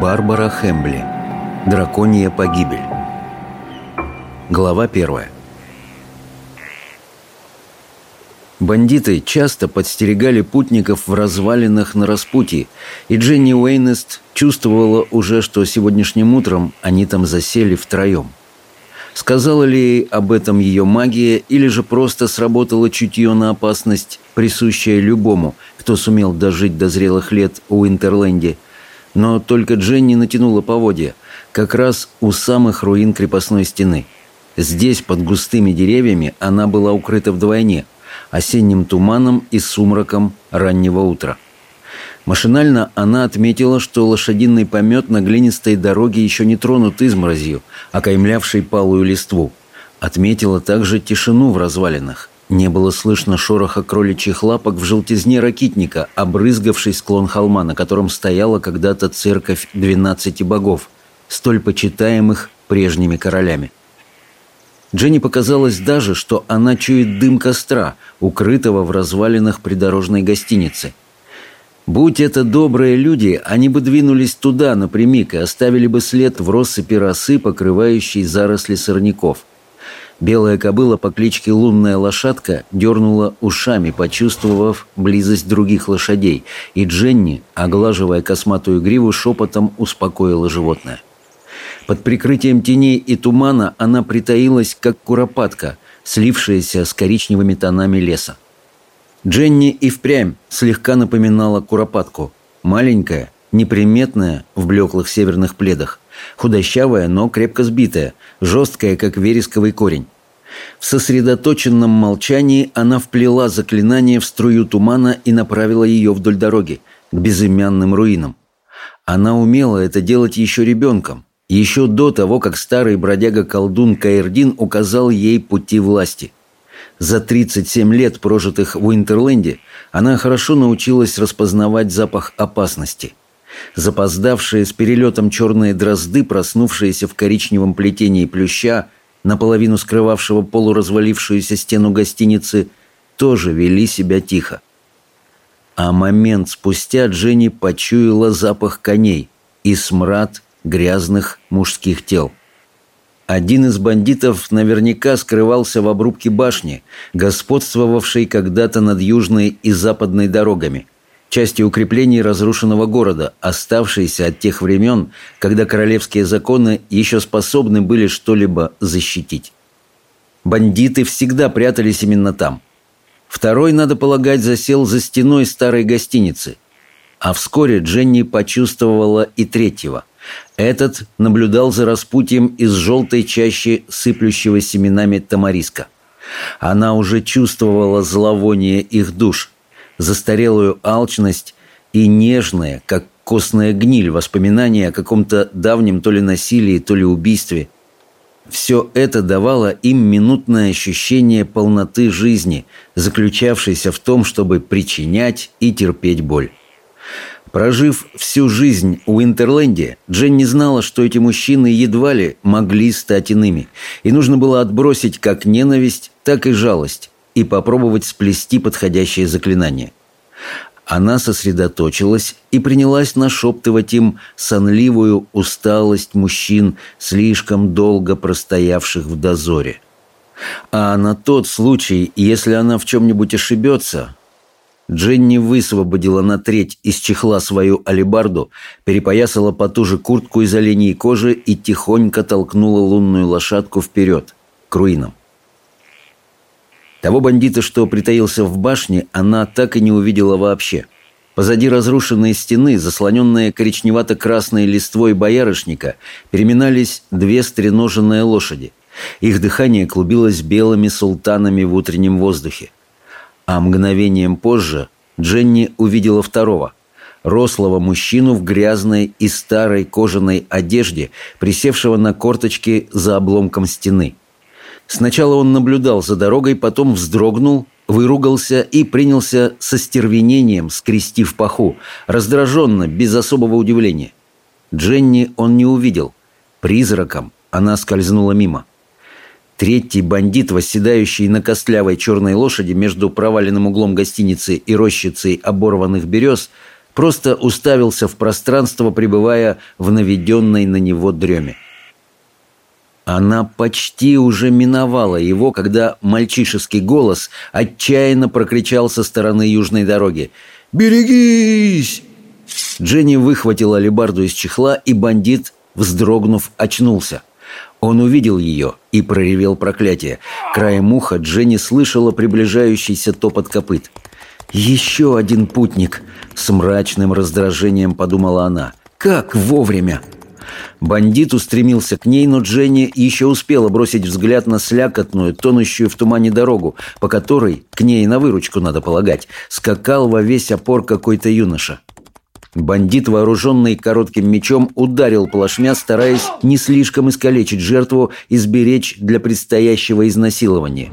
Барбара Хембли. Драконья погибель. Глава первая. Бандиты часто подстерегали путников в развалинах на распутье, и Дженни Уэйнест чувствовала уже, что сегодняшним утром они там засели втроем. Сказала ли ей об этом ее магия, или же просто сработало чутье на опасность, присущая любому, кто сумел дожить до зрелых лет у Интерленде – но только Дженни натянула поводья, как раз у самых руин крепостной стены. Здесь, под густыми деревьями, она была укрыта вдвойне – осенним туманом и сумраком раннего утра. Машинально она отметила, что лошадиный помет на глинистой дороге еще не тронут изморозью, окаймлявшей палую листву. Отметила также тишину в развалинах – не было слышно шороха кроличьих лапок в желтизне ракитника, обрызгавший склон холма, на котором стояла когда-то церковь двенадцати богов, столь почитаемых прежними королями. Дженни показалось даже, что она чует дым костра, укрытого в развалинах придорожной гостиницы. Будь это добрые люди, они бы двинулись туда напрямик и оставили бы след в россыпи росы, покрывающей заросли сорняков. Белая кобыла по кличке Лунная Лошадка дернула ушами, почувствовав близость других лошадей, и Дженни, оглаживая косматую гриву, шепотом успокоила животное. Под прикрытием теней и тумана она притаилась, как куропатка, слившаяся с коричневыми тонами леса. Дженни и впрямь слегка напоминала куропатку. Маленькая, неприметная, в блеклых северных пледах – худощавая, но крепко сбитая, жесткая, как вересковый корень. В сосредоточенном молчании она вплела заклинание в струю тумана и направила ее вдоль дороги, к безымянным руинам. Она умела это делать еще ребенком, еще до того, как старый бродяга-колдун Каирдин указал ей пути власти. За 37 лет, прожитых в Уинтерленде, она хорошо научилась распознавать запах опасности – Запоздавшие с перелетом черные дрозды, проснувшиеся в коричневом плетении плюща, наполовину скрывавшего полуразвалившуюся стену гостиницы, тоже вели себя тихо. А момент спустя Дженни почуяла запах коней и смрад грязных мужских тел. Один из бандитов наверняка скрывался в обрубке башни, господствовавшей когда-то над южной и западной дорогами – части укреплений разрушенного города, оставшиеся от тех времен, когда королевские законы еще способны были что-либо защитить. Бандиты всегда прятались именно там. Второй, надо полагать, засел за стеной старой гостиницы. А вскоре Дженни почувствовала и третьего. Этот наблюдал за распутием из желтой чащи сыплющего семенами тамариска. Она уже чувствовала зловоние их душ – застарелую алчность и нежное, как костная гниль, воспоминания о каком-то давнем то ли насилии, то ли убийстве. Все это давало им минутное ощущение полноты жизни, заключавшейся в том, чтобы причинять и терпеть боль. Прожив всю жизнь в Интерленде, Дженни знала, что эти мужчины едва ли могли стать иными, и нужно было отбросить как ненависть, так и жалость, и попробовать сплести подходящее заклинание. Она сосредоточилась и принялась нашептывать им сонливую усталость мужчин, слишком долго простоявших в дозоре. А на тот случай, если она в чем-нибудь ошибется, Дженни высвободила на треть из чехла свою алебарду, перепоясала потуже куртку из оленей кожи и тихонько толкнула лунную лошадку вперед, к руинам. Того бандита, что притаился в башне, она так и не увидела вообще. Позади разрушенной стены, заслоненные коричневато-красной листвой боярышника, переминались две стреноженные лошади. Их дыхание клубилось белыми султанами в утреннем воздухе. А мгновением позже Дженни увидела второго – рослого мужчину в грязной и старой кожаной одежде, присевшего на корточки за обломком стены – Сначала он наблюдал за дорогой, потом вздрогнул, выругался и принялся со стервенением скрести в паху, раздраженно, без особого удивления. Дженни он не увидел. Призраком она скользнула мимо. Третий бандит, восседающий на костлявой черной лошади между проваленным углом гостиницы и рощицей оборванных берез, просто уставился в пространство, пребывая в наведенной на него дреме. Она почти уже миновала его, когда мальчишеский голос отчаянно прокричал со стороны южной дороги. «Берегись!» Дженни выхватила алебарду из чехла, и бандит, вздрогнув, очнулся. Он увидел ее и проревел проклятие. Краем уха Дженни слышала приближающийся топот копыт. «Еще один путник!» — с мрачным раздражением подумала она. «Как вовремя!» Бандит устремился к ней, но Дженни еще успела бросить взгляд на слякотную, тонущую в тумане дорогу, по которой, к ней на выручку надо полагать, скакал во весь опор какой-то юноша. Бандит, вооруженный коротким мечом, ударил плашмя, стараясь не слишком искалечить жертву и сберечь для предстоящего изнасилования.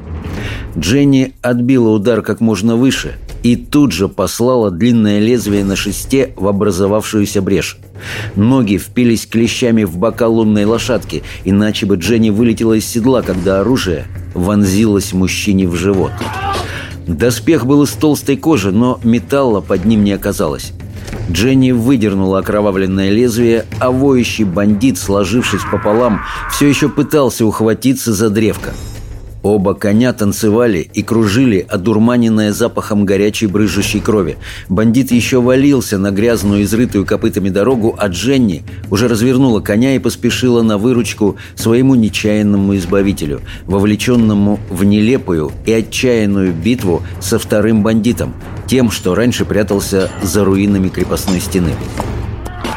Дженни отбила удар как можно выше и тут же послала длинное лезвие на шесте в образовавшуюся брешь. Ноги впились клещами в бока лунной лошадки, иначе бы Дженни вылетела из седла, когда оружие вонзилось мужчине в живот. Доспех был из толстой кожи, но металла под ним не оказалось. Дженни выдернула окровавленное лезвие, а воющий бандит, сложившись пополам, все еще пытался ухватиться за древко. Оба коня танцевали и кружили, одурманенная запахом горячей брыжущей крови. Бандит еще валился на грязную, изрытую копытами дорогу, а Дженни уже развернула коня и поспешила на выручку своему нечаянному избавителю, вовлеченному в нелепую и отчаянную битву со вторым бандитом, тем, что раньше прятался за руинами крепостной стены.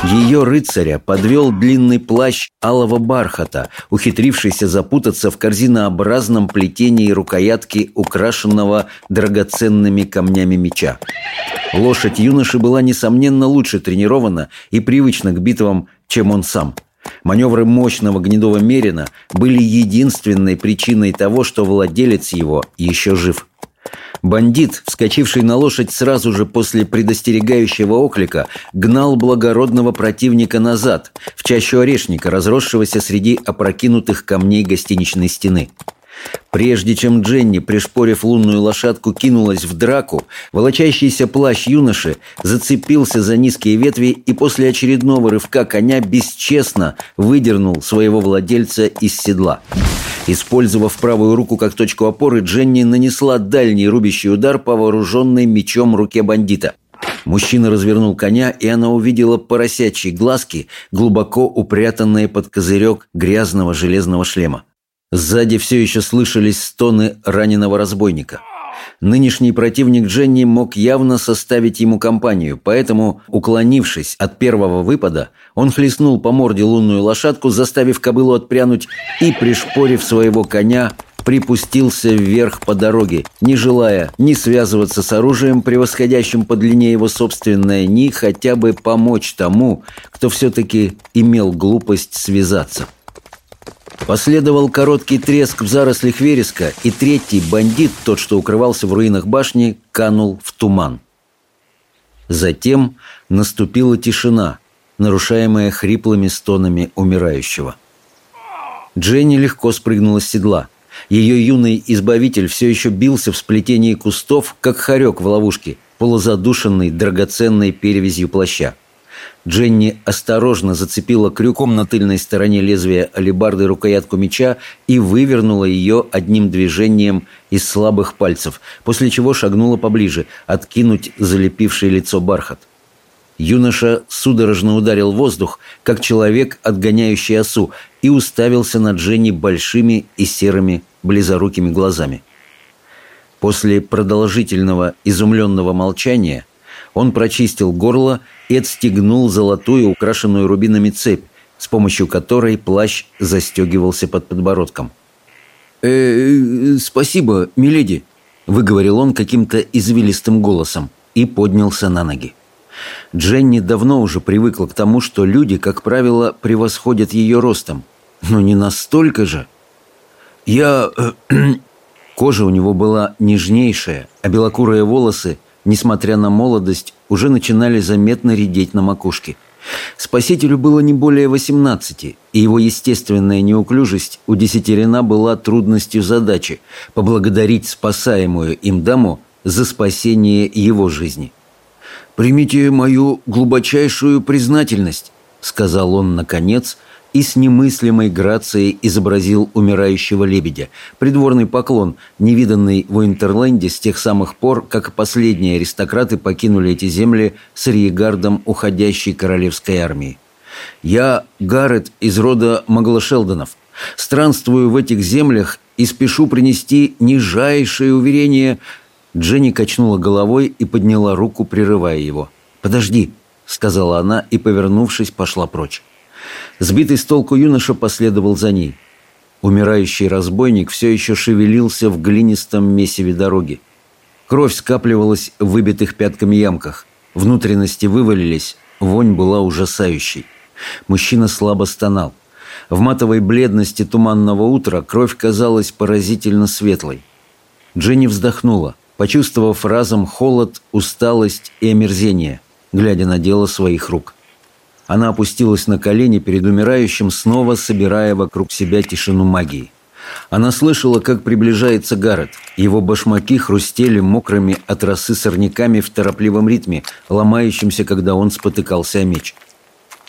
Ее рыцаря подвел длинный плащ алого бархата, ухитрившийся запутаться в корзинообразном плетении рукоятки, украшенного драгоценными камнями меча. Лошадь юноши была, несомненно, лучше тренирована и привычна к битвам, чем он сам. Маневры мощного гнедого мерина были единственной причиной того, что владелец его еще жив. Бандит, вскочивший на лошадь сразу же после предостерегающего оклика, гнал благородного противника назад, в чащу орешника, разросшегося среди опрокинутых камней гостиничной стены. Прежде чем Дженни, пришпорив лунную лошадку, кинулась в драку, волочащийся плащ юноши зацепился за низкие ветви и после очередного рывка коня бесчестно выдернул своего владельца из седла. Использовав правую руку как точку опоры, Дженни нанесла дальний рубящий удар по вооруженной мечом руке бандита. Мужчина развернул коня, и она увидела поросячьи глазки, глубоко упрятанные под козырек грязного железного шлема. Сзади все еще слышались стоны раненого разбойника. Нынешний противник Дженни мог явно составить ему компанию, поэтому, уклонившись от первого выпада, он хлестнул по морде лунную лошадку, заставив кобылу отпрянуть и, пришпорив своего коня, припустился вверх по дороге, не желая ни связываться с оружием, превосходящим по длине его собственное, ни хотя бы помочь тому, кто все-таки имел глупость связаться. Последовал короткий треск в зарослях вереска, и третий бандит, тот, что укрывался в руинах башни, канул в туман. Затем наступила тишина, нарушаемая хриплыми стонами умирающего. Дженни легко спрыгнула с седла. Ее юный избавитель все еще бился в сплетении кустов, как хорек в ловушке, полузадушенный драгоценной перевязью плаща. Дженни осторожно зацепила крюком на тыльной стороне лезвия алебарды рукоятку меча и вывернула ее одним движением из слабых пальцев, после чего шагнула поближе, откинуть залепившее лицо бархат. Юноша судорожно ударил воздух, как человек, отгоняющий осу, и уставился на Дженни большими и серыми близорукими глазами. После продолжительного изумленного молчания он прочистил горло и отстегнул золотую, украшенную рубинами цепь, с помощью которой плащ застегивался под подбородком. «Э, -э спасибо, миледи», — выговорил он каким-то извилистым голосом и поднялся на ноги. Дженни давно уже привыкла к тому, что люди, как правило, превосходят ее ростом. Но не настолько же. Я... Э, Кожа у него была нежнейшая, а белокурые волосы несмотря на молодость, уже начинали заметно редеть на макушке. Спасителю было не более 18, и его естественная неуклюжесть удесятерена была трудностью задачи – поблагодарить спасаемую им даму за спасение его жизни. «Примите мою глубочайшую признательность», — сказал он наконец, и с немыслимой грацией изобразил умирающего лебедя, придворный поклон, невиданный в Уинтерленде с тех самых пор, как последние аристократы покинули эти земли с риегардом уходящей королевской армии. «Я Гаррет из рода Маглашелдонов. Странствую в этих землях и спешу принести нижайшее уверение...» Дженни качнула головой и подняла руку, прерывая его. «Подожди», — сказала она и, повернувшись, пошла прочь. Сбитый с толку юноша последовал за ней. Умирающий разбойник все еще шевелился в глинистом месиве дороги. Кровь скапливалась в выбитых пятками ямках. Внутренности вывалились, вонь была ужасающей. Мужчина слабо стонал. В матовой бледности туманного утра кровь казалась поразительно светлой. Дженни вздохнула, почувствовав разом холод, усталость и омерзение, глядя на дело своих рук. Она опустилась на колени перед умирающим, снова собирая вокруг себя тишину магии. Она слышала, как приближается Гаррет. Его башмаки хрустели мокрыми от росы сорняками в торопливом ритме, ломающимся, когда он спотыкался о меч.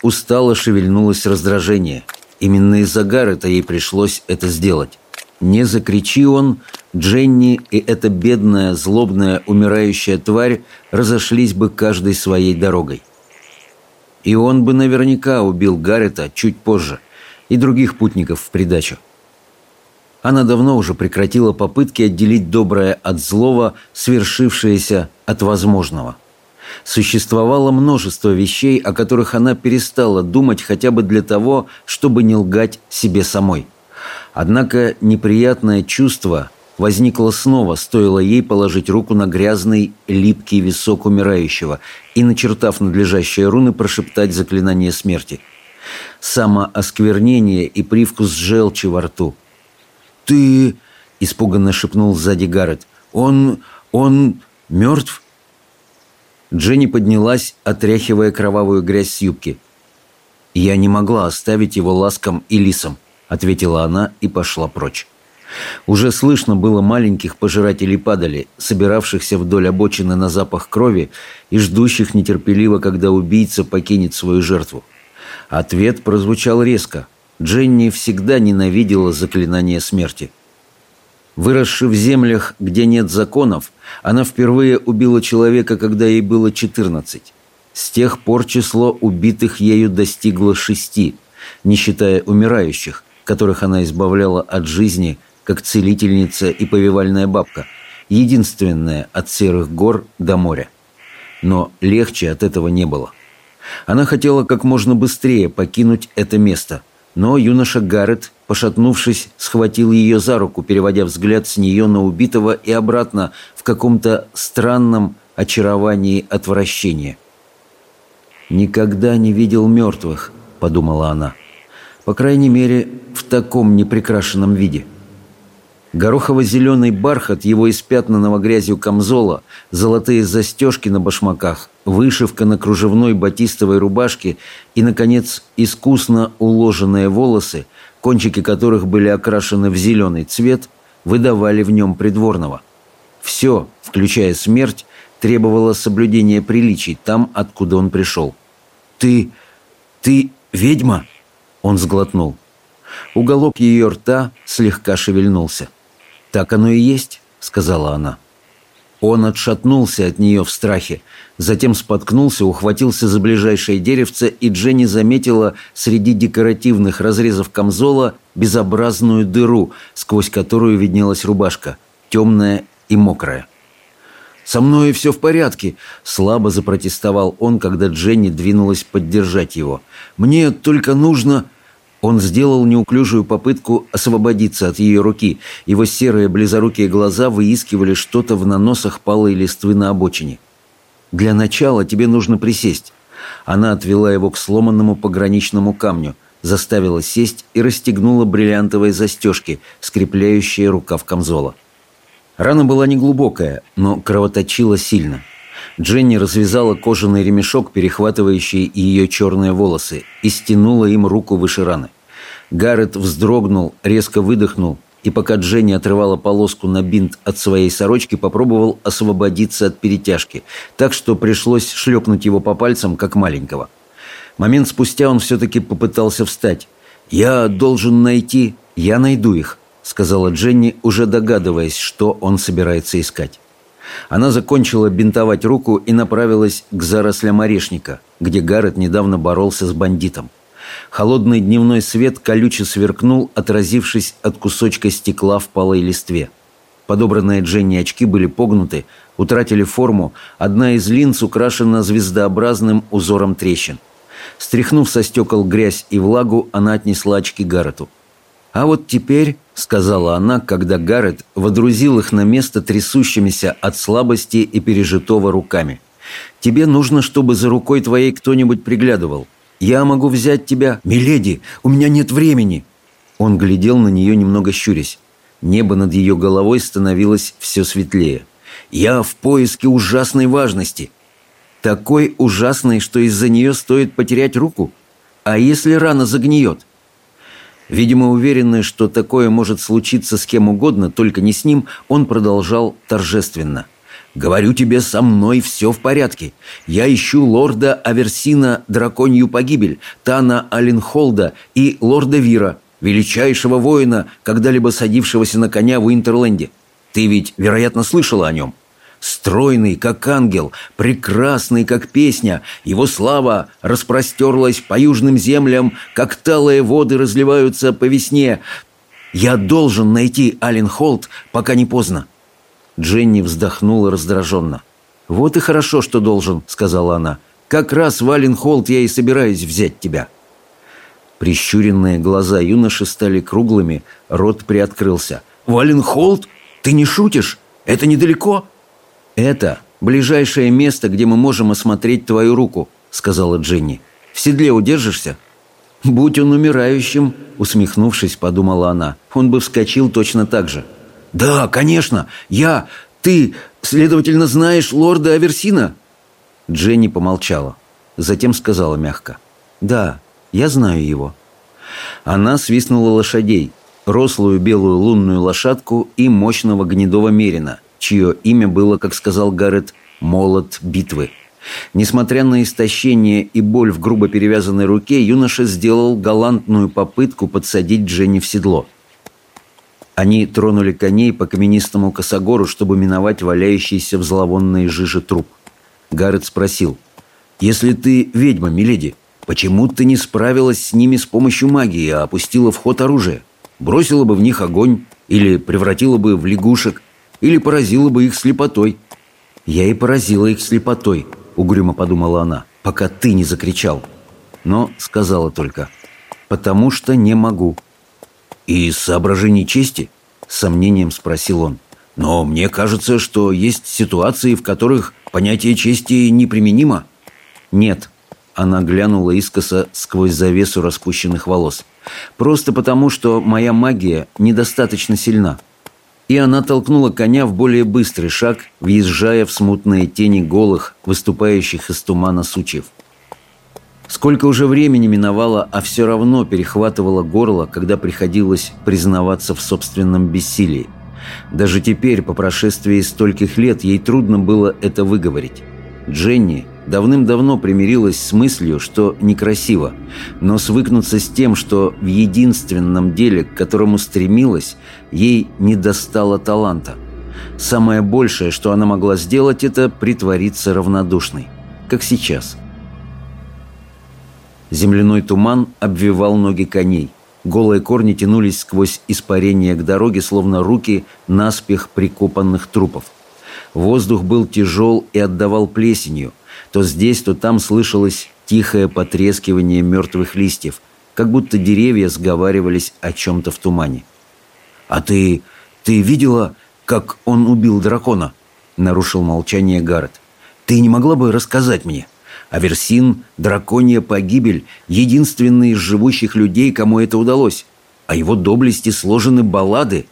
Устало шевельнулось раздражение. Именно из-за Гаррета ей пришлось это сделать. Не закричи он, Дженни и эта бедная, злобная, умирающая тварь разошлись бы каждой своей дорогой. И он бы наверняка убил Гаррета чуть позже и других путников в придачу. Она давно уже прекратила попытки отделить доброе от злого, свершившееся от возможного. Существовало множество вещей, о которых она перестала думать хотя бы для того, чтобы не лгать себе самой. Однако неприятное чувство возникла снова, стоило ей положить руку на грязный, липкий висок умирающего и, начертав надлежащие руны, прошептать заклинание смерти. Самоосквернение и привкус желчи во рту. «Ты...» — испуганно шепнул сзади Гаррет. «Он... он... мертв?» Дженни поднялась, отряхивая кровавую грязь с юбки. «Я не могла оставить его ласком и лисом», — ответила она и пошла прочь. Уже слышно было маленьких пожирателей падали, собиравшихся вдоль обочины на запах крови и ждущих нетерпеливо, когда убийца покинет свою жертву. Ответ прозвучал резко. Дженни всегда ненавидела заклинание смерти. Выросши в землях, где нет законов, она впервые убила человека, когда ей было 14. С тех пор число убитых ею достигло шести, не считая умирающих, которых она избавляла от жизни – как целительница и повивальная бабка, единственная от серых гор до моря. Но легче от этого не было. Она хотела как можно быстрее покинуть это место, но юноша Гаррет, пошатнувшись, схватил ее за руку, переводя взгляд с нее на убитого и обратно в каком-то странном очаровании отвращения. «Никогда не видел мертвых», — подумала она. «По крайней мере, в таком неприкрашенном виде». Горохово-зеленый бархат его испятнанного грязью камзола, золотые застежки на башмаках, вышивка на кружевной батистовой рубашке и, наконец, искусно уложенные волосы, кончики которых были окрашены в зеленый цвет, выдавали в нем придворного. Все, включая смерть, требовало соблюдения приличий там, откуда он пришел. «Ты... ты ведьма?» Он сглотнул. Уголок ее рта слегка шевельнулся. «Так оно и есть», — сказала она. Он отшатнулся от нее в страхе, затем споткнулся, ухватился за ближайшее деревце, и Дженни заметила среди декоративных разрезов камзола безобразную дыру, сквозь которую виднелась рубашка, темная и мокрая. «Со мной все в порядке», — слабо запротестовал он, когда Дженни двинулась поддержать его. «Мне только нужно...» Он сделал неуклюжую попытку освободиться от ее руки. Его серые близорукие глаза выискивали что-то в наносах палой листвы на обочине. «Для начала тебе нужно присесть». Она отвела его к сломанному пограничному камню, заставила сесть и расстегнула бриллиантовые застежки, скрепляющие рукав камзола. Рана была неглубокая, но кровоточила сильно. Дженни развязала кожаный ремешок, перехватывающий ее черные волосы, и стянула им руку выше раны. Гаррет вздрогнул, резко выдохнул и пока Дженни отрывала полоску на бинт от своей сорочки, попробовал освободиться от перетяжки, так что пришлось шлепнуть его по пальцам, как маленького. Момент спустя он все-таки попытался встать. «Я должен найти...» «Я найду их», — сказала Дженни, уже догадываясь, что он собирается искать. Она закончила бинтовать руку и направилась к зарослям орешника, где Гаррет недавно боролся с бандитом. Холодный дневной свет колюче сверкнул, отразившись от кусочка стекла в полой листве. Подобранные Дженни очки были погнуты, утратили форму, одна из линз украшена звездообразным узором трещин. Стряхнув со стекол грязь и влагу, она отнесла очки Гаррету. «А вот теперь», — сказала она, когда Гаррет водрузил их на место трясущимися от слабости и пережитого руками, «тебе нужно, чтобы за рукой твоей кто-нибудь приглядывал. «Я могу взять тебя...» «Миледи, у меня нет времени!» Он глядел на нее, немного щурясь. Небо над ее головой становилось все светлее. «Я в поиске ужасной важности!» «Такой ужасной, что из-за нее стоит потерять руку? А если рана загниет?» Видимо, уверенный, что такое может случиться с кем угодно, только не с ним, он продолжал торжественно – Говорю тебе, со мной все в порядке. Я ищу лорда Аверсина Драконью Погибель, Тана Алинхолда и лорда Вира, величайшего воина, когда-либо садившегося на коня в Интерленде. Ты ведь, вероятно, слышала о нем. Стройный, как ангел, прекрасный, как песня, его слава распростерлась по южным землям, как талые воды разливаются по весне. Я должен найти Алинхолд, пока не поздно. Дженни вздохнула раздраженно. «Вот и хорошо, что должен», — сказала она. «Как раз в Аленхолд я и собираюсь взять тебя». Прищуренные глаза юноши стали круглыми, рот приоткрылся. «Валенхолд? Ты не шутишь? Это недалеко?» «Это ближайшее место, где мы можем осмотреть твою руку», — сказала Дженни. «В седле удержишься?» «Будь он умирающим», — усмехнувшись, подумала она. «Он бы вскочил точно так же». «Да, конечно. Я... Ты, следовательно, знаешь лорда Аверсина?» Дженни помолчала. Затем сказала мягко. «Да, я знаю его». Она свистнула лошадей, рослую белую лунную лошадку и мощного гнедого мерина, чье имя было, как сказал Гаррет, «молот битвы». Несмотря на истощение и боль в грубо перевязанной руке, юноша сделал галантную попытку подсадить Дженни в седло – они тронули коней по каменистому косогору, чтобы миновать валяющийся в зловонной жиже труп. Гаррет спросил, «Если ты ведьма, миледи, почему ты не справилась с ними с помощью магии, а опустила в ход оружие? Бросила бы в них огонь, или превратила бы в лягушек, или поразила бы их слепотой?» «Я и поразила их слепотой», — угрюмо подумала она, «пока ты не закричал». Но сказала только, «потому что не могу». «И из соображений чести?» – с сомнением спросил он. «Но мне кажется, что есть ситуации, в которых понятие чести неприменимо». «Нет», – она глянула искоса сквозь завесу распущенных волос. «Просто потому, что моя магия недостаточно сильна». И она толкнула коня в более быстрый шаг, въезжая в смутные тени голых, выступающих из тумана сучьев. Сколько уже времени миновало, а все равно перехватывало горло, когда приходилось признаваться в собственном бессилии. Даже теперь, по прошествии стольких лет, ей трудно было это выговорить. Дженни давным-давно примирилась с мыслью, что некрасиво, но свыкнуться с тем, что в единственном деле, к которому стремилась, ей не достало таланта. Самое большее, что она могла сделать, это притвориться равнодушной, как сейчас – Земляной туман обвивал ноги коней. Голые корни тянулись сквозь испарение к дороге, словно руки наспех прикопанных трупов. Воздух был тяжел и отдавал плесенью. То здесь, то там слышалось тихое потрескивание мертвых листьев, как будто деревья сговаривались о чем-то в тумане. «А ты... ты видела, как он убил дракона?» — нарушил молчание Гаррет. «Ты не могла бы рассказать мне?» Аверсин – драконья погибель, единственный из живущих людей, кому это удалось. О его доблести сложены баллады.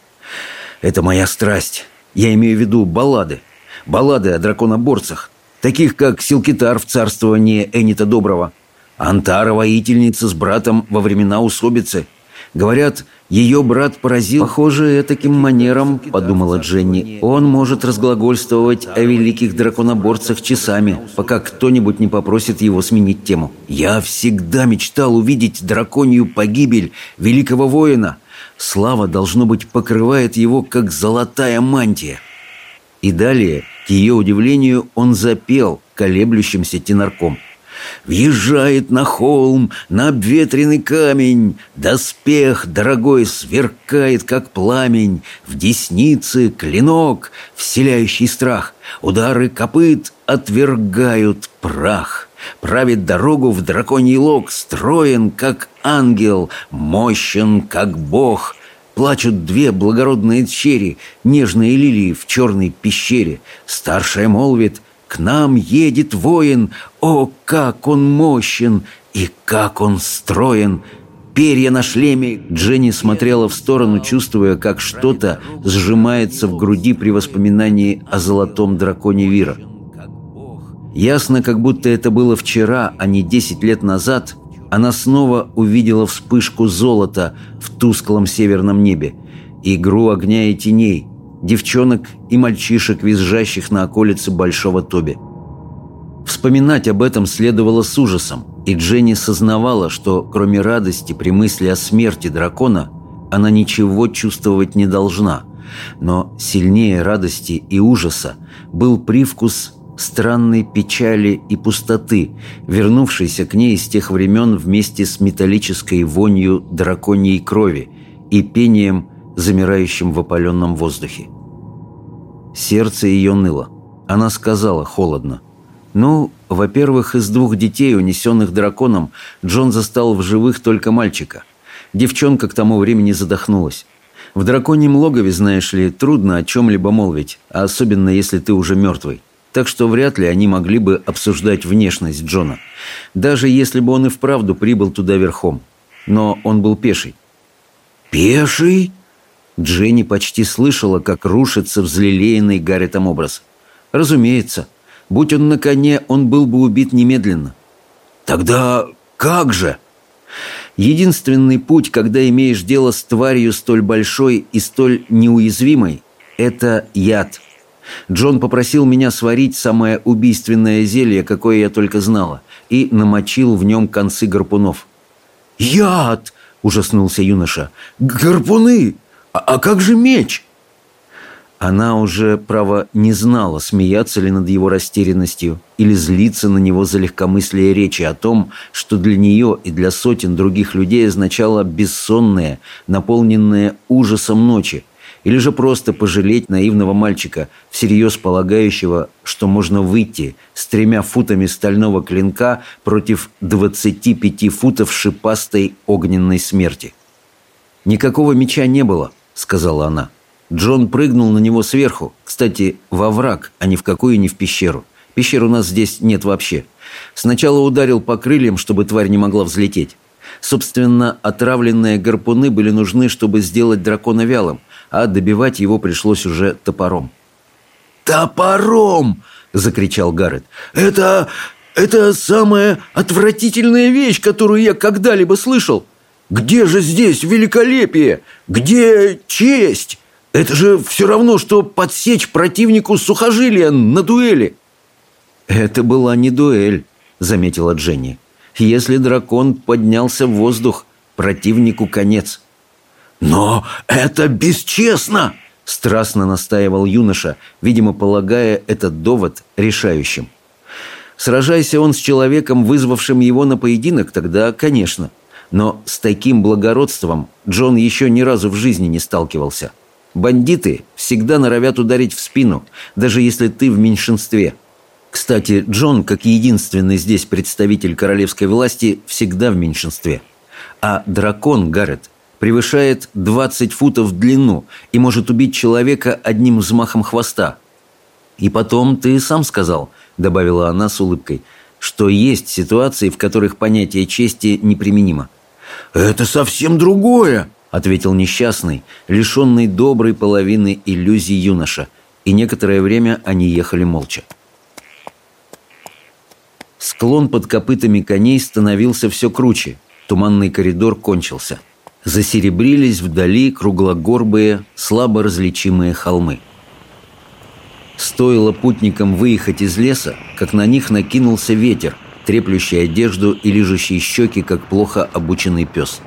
Это моя страсть. Я имею в виду баллады. Баллады о драконоборцах, таких как Силкитар в царствовании Энита Доброго, Антара, воительница с братом во времена усобицы, Говорят, ее брат поразил... Похоже, таким манером, подумала Дженни, он может разглагольствовать о великих драконоборцах часами, пока кто-нибудь не попросит его сменить тему. «Я всегда мечтал увидеть драконью погибель великого воина. Слава, должно быть, покрывает его, как золотая мантия». И далее, к ее удивлению, он запел колеблющимся тенорком – Въезжает на холм, на обветренный камень, Доспех дорогой сверкает, как пламень, В деснице клинок, вселяющий страх, Удары копыт отвергают прах. Правит дорогу в драконий лог, Строен, как ангел, мощен, как бог — Плачут две благородные чери, Нежные лилии в черной пещере. Старшая молвит к нам едет воин, о, как он мощен и как он строен! Перья на шлеме!» Дженни смотрела в сторону, чувствуя, как что-то сжимается в груди при воспоминании о золотом драконе Вира. Ясно, как будто это было вчера, а не десять лет назад, она снова увидела вспышку золота в тусклом северном небе, игру огня и теней, девчонок и мальчишек, визжащих на околице Большого Тоби. Вспоминать об этом следовало с ужасом, и Дженни сознавала, что кроме радости при мысли о смерти дракона, она ничего чувствовать не должна. Но сильнее радости и ужаса был привкус странной печали и пустоты, вернувшейся к ней с тех времен вместе с металлической вонью драконьей крови и пением замирающим в опаленном воздухе. Сердце ее ныло. Она сказала холодно. «Ну, во-первых, из двух детей, унесенных драконом, Джон застал в живых только мальчика. Девчонка к тому времени задохнулась. В драконьем логове, знаешь ли, трудно о чем-либо молвить, а особенно если ты уже мертвый. Так что вряд ли они могли бы обсуждать внешность Джона. Даже если бы он и вправду прибыл туда верхом. Но он был пеший. «Пеший?» Дженни почти слышала, как рушится взлелеянный Гарретом образ. Разумеется, будь он на коне, он был бы убит немедленно. Тогда как же? Единственный путь, когда имеешь дело с тварью столь большой и столь неуязвимой, это яд. Джон попросил меня сварить самое убийственное зелье, какое я только знала, и намочил в нем концы гарпунов. «Яд!» – ужаснулся юноша. «Гарпуны! А, а как же меч?» Она уже, право, не знала, смеяться ли над его растерянностью или злиться на него за легкомыслие речи о том, что для нее и для сотен других людей означало бессонные, наполненные ужасом ночи, или же просто пожалеть наивного мальчика, всерьез полагающего, что можно выйти с тремя футами стального клинка против 25 футов шипастой огненной смерти. Никакого меча не было – сказала она. Джон прыгнул на него сверху, кстати, во враг, а ни в какую ни в пещеру. Пещер у нас здесь нет вообще. Сначала ударил по крыльям, чтобы тварь не могла взлететь. Собственно, отравленные гарпуны были нужны, чтобы сделать дракона вялым, а добивать его пришлось уже топором. «Топором!» – закричал Гаррет. «Это... это самая отвратительная вещь, которую я когда-либо слышал!» Где же здесь великолепие? Где честь? Это же все равно, что подсечь противнику сухожилия на дуэли. Это была не дуэль, заметила Дженни. Если дракон поднялся в воздух, противнику конец. Но это бесчестно, страстно настаивал юноша, видимо, полагая этот довод решающим. Сражайся он с человеком, вызвавшим его на поединок, тогда, конечно. Но с таким благородством Джон еще ни разу в жизни не сталкивался. Бандиты всегда норовят ударить в спину, даже если ты в меньшинстве. Кстати, Джон, как единственный здесь представитель королевской власти, всегда в меньшинстве. А дракон Гаррет превышает 20 футов в длину и может убить человека одним взмахом хвоста. И потом ты сам сказал, добавила она с улыбкой, что есть ситуации, в которых понятие чести неприменимо. «Это совсем другое», — ответил несчастный, лишенный доброй половины иллюзий юноша, и некоторое время они ехали молча. Склон под копытами коней становился все круче, туманный коридор кончился. Засеребрились вдали круглогорбые, слабо различимые холмы. Стоило путникам выехать из леса, как на них накинулся ветер, треплющий одежду и лижущий щеки, как плохо обученный пес.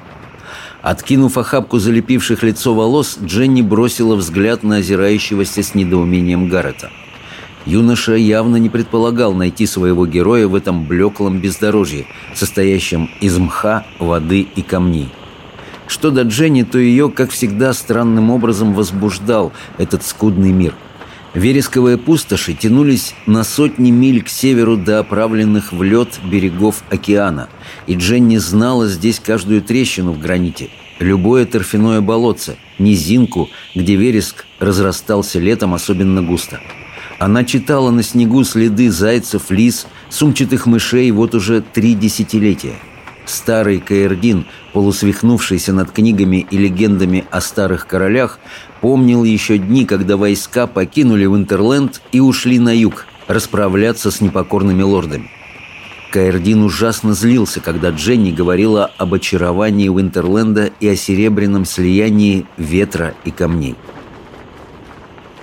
Откинув охапку залепивших лицо волос, Дженни бросила взгляд на озирающегося с недоумением Гаррета. Юноша явно не предполагал найти своего героя в этом блеклом бездорожье, состоящем из мха, воды и камней. Что до Дженни, то ее, как всегда, странным образом возбуждал этот скудный мир – Вересковые пустоши тянулись на сотни миль к северу до оправленных в лед берегов океана, и Дженни знала здесь каждую трещину в граните, любое торфяное болотце, низинку, где вереск разрастался летом особенно густо. Она читала на снегу следы зайцев, лис, сумчатых мышей вот уже три десятилетия. Старый Каэрдин, полусвихнувшийся над книгами и легендами о старых королях, Помнил еще дни, когда войска покинули Винтерленд и ушли на юг, расправляться с непокорными лордами. Каэрдин ужасно злился, когда Дженни говорила об очаровании Винтерленда и о серебряном слиянии ветра и камней.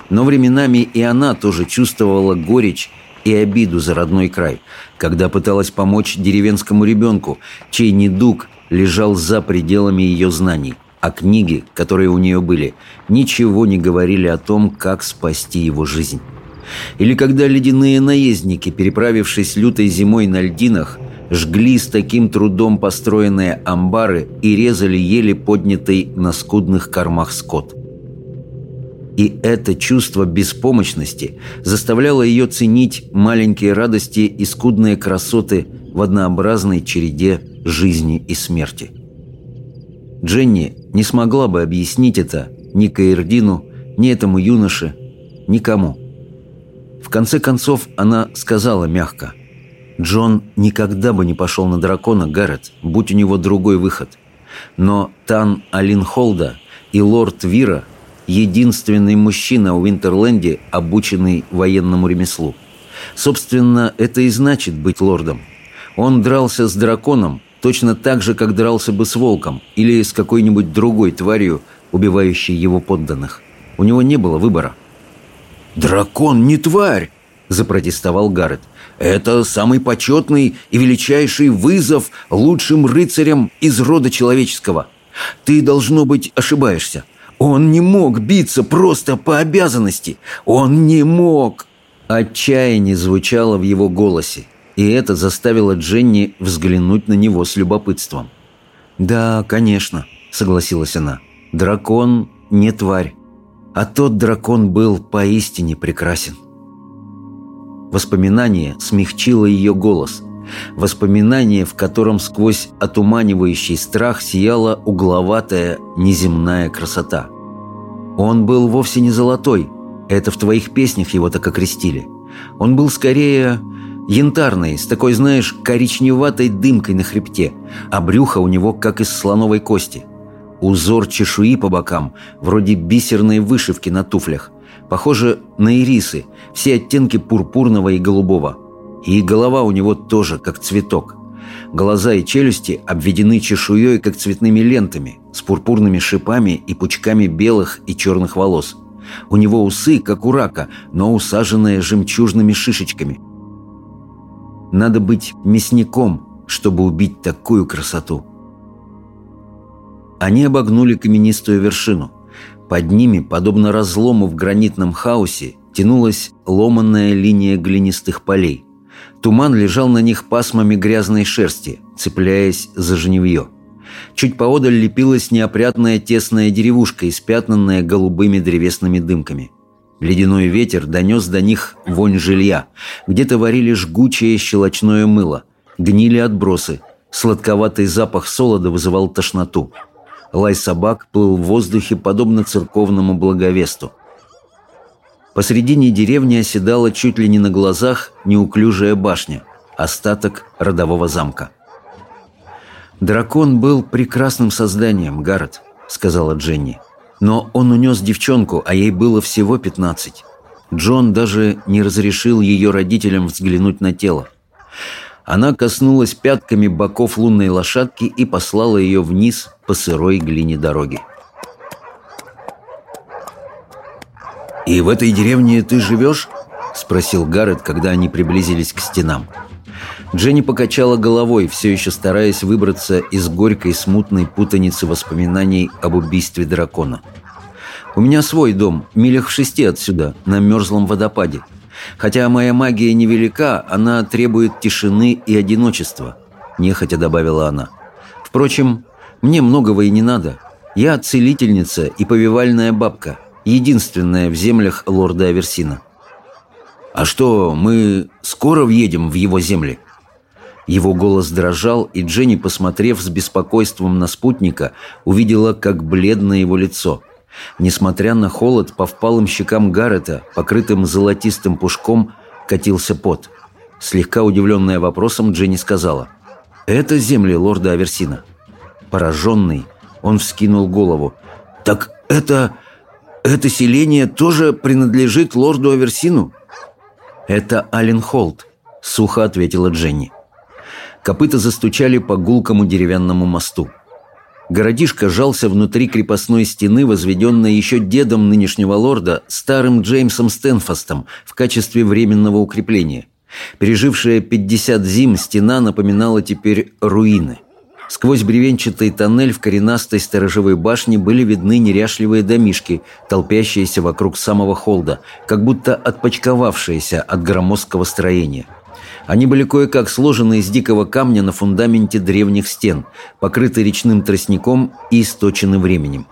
Но временами и она тоже чувствовала горечь и обиду за родной край, когда пыталась помочь деревенскому ребенку, чей недуг лежал за пределами ее знаний – а книги, которые у нее были, ничего не говорили о том, как спасти его жизнь. Или когда ледяные наездники, переправившись лютой зимой на льдинах, жгли с таким трудом построенные амбары и резали еле поднятый на скудных кормах скот. И это чувство беспомощности заставляло ее ценить маленькие радости и скудные красоты в однообразной череде жизни и смерти. Дженни не смогла бы объяснить это ни Каирдину, ни этому юноше, никому. В конце концов, она сказала мягко. «Джон никогда бы не пошел на дракона, Гаррет, будь у него другой выход. Но Тан Алин Холда и лорд Вира – единственный мужчина в Винтерленде, обученный военному ремеслу. Собственно, это и значит быть лордом. Он дрался с драконом, Точно так же, как дрался бы с волком или с какой-нибудь другой тварью, убивающей его подданных. У него не было выбора. «Дракон не тварь!» – запротестовал Гаррет. «Это самый почетный и величайший вызов лучшим рыцарям из рода человеческого. Ты, должно быть, ошибаешься. Он не мог биться просто по обязанности. Он не мог!» Отчаяние звучало в его голосе, и это заставило Дженни взглянуть на него с любопытством. «Да, конечно», — согласилась она. «Дракон не тварь, а тот дракон был поистине прекрасен». Воспоминание смягчило ее голос. Воспоминание, в котором сквозь отуманивающий страх сияла угловатая неземная красота. Он был вовсе не золотой. Это в твоих песнях его так окрестили. Он был скорее Янтарный, с такой, знаешь, коричневатой дымкой на хребте, а брюхо у него как из слоновой кости. Узор чешуи по бокам, вроде бисерной вышивки на туфлях. Похоже на ирисы, все оттенки пурпурного и голубого. И голова у него тоже как цветок. Глаза и челюсти обведены чешуей, как цветными лентами, с пурпурными шипами и пучками белых и черных волос. У него усы, как у рака, но усаженные жемчужными шишечками – надо быть мясником, чтобы убить такую красоту. Они обогнули каменистую вершину. Под ними, подобно разлому в гранитном хаосе, тянулась ломанная линия глинистых полей. Туман лежал на них пасмами грязной шерсти, цепляясь за жневье. Чуть поодаль лепилась неопрятная тесная деревушка, испятнанная голубыми древесными дымками – Ледяной ветер донес до них вонь жилья. Где-то варили жгучее щелочное мыло. Гнили отбросы. Сладковатый запах солода вызывал тошноту. Лай собак плыл в воздухе, подобно церковному благовесту. Посредине деревни оседала чуть ли не на глазах неуклюжая башня, остаток родового замка. «Дракон был прекрасным созданием, Гаррет», — сказала Дженни. Но он унес девчонку, а ей было всего 15. Джон даже не разрешил ее родителям взглянуть на тело. Она коснулась пятками боков лунной лошадки и послала ее вниз по сырой глине дороги. «И в этой деревне ты живешь?» — спросил Гаррет, когда они приблизились к стенам. Дженни покачала головой, все еще стараясь выбраться из горькой смутной путаницы воспоминаний об убийстве дракона. «У меня свой дом, милях в шести отсюда, на мерзлом водопаде. Хотя моя магия невелика, она требует тишины и одиночества», – нехотя добавила она. «Впрочем, мне многого и не надо. Я целительница и повивальная бабка, единственная в землях лорда Аверсина». «А что, мы скоро въедем в его земли?» Его голос дрожал, и Дженни, посмотрев с беспокойством на спутника, увидела, как бледно его лицо. Несмотря на холод, по впалым щекам Гаррета, покрытым золотистым пушком, катился пот. Слегка удивленная вопросом, Дженни сказала, «Это земли лорда Аверсина». Пораженный, он вскинул голову. «Так это... это селение тоже принадлежит лорду Аверсину?» «Это Аленхолд», — сухо ответила Дженни. Копыта застучали по гулкому деревянному мосту. Городишко жался внутри крепостной стены, возведенной еще дедом нынешнего лорда, старым Джеймсом Стэнфастом, в качестве временного укрепления. Пережившая 50 зим, стена напоминала теперь руины. Сквозь бревенчатый тоннель в коренастой сторожевой башне были видны неряшливые домишки, толпящиеся вокруг самого холда, как будто отпочковавшиеся от громоздкого строения – они были кое-как сложены из дикого камня на фундаменте древних стен, покрыты речным тростником и источены временем.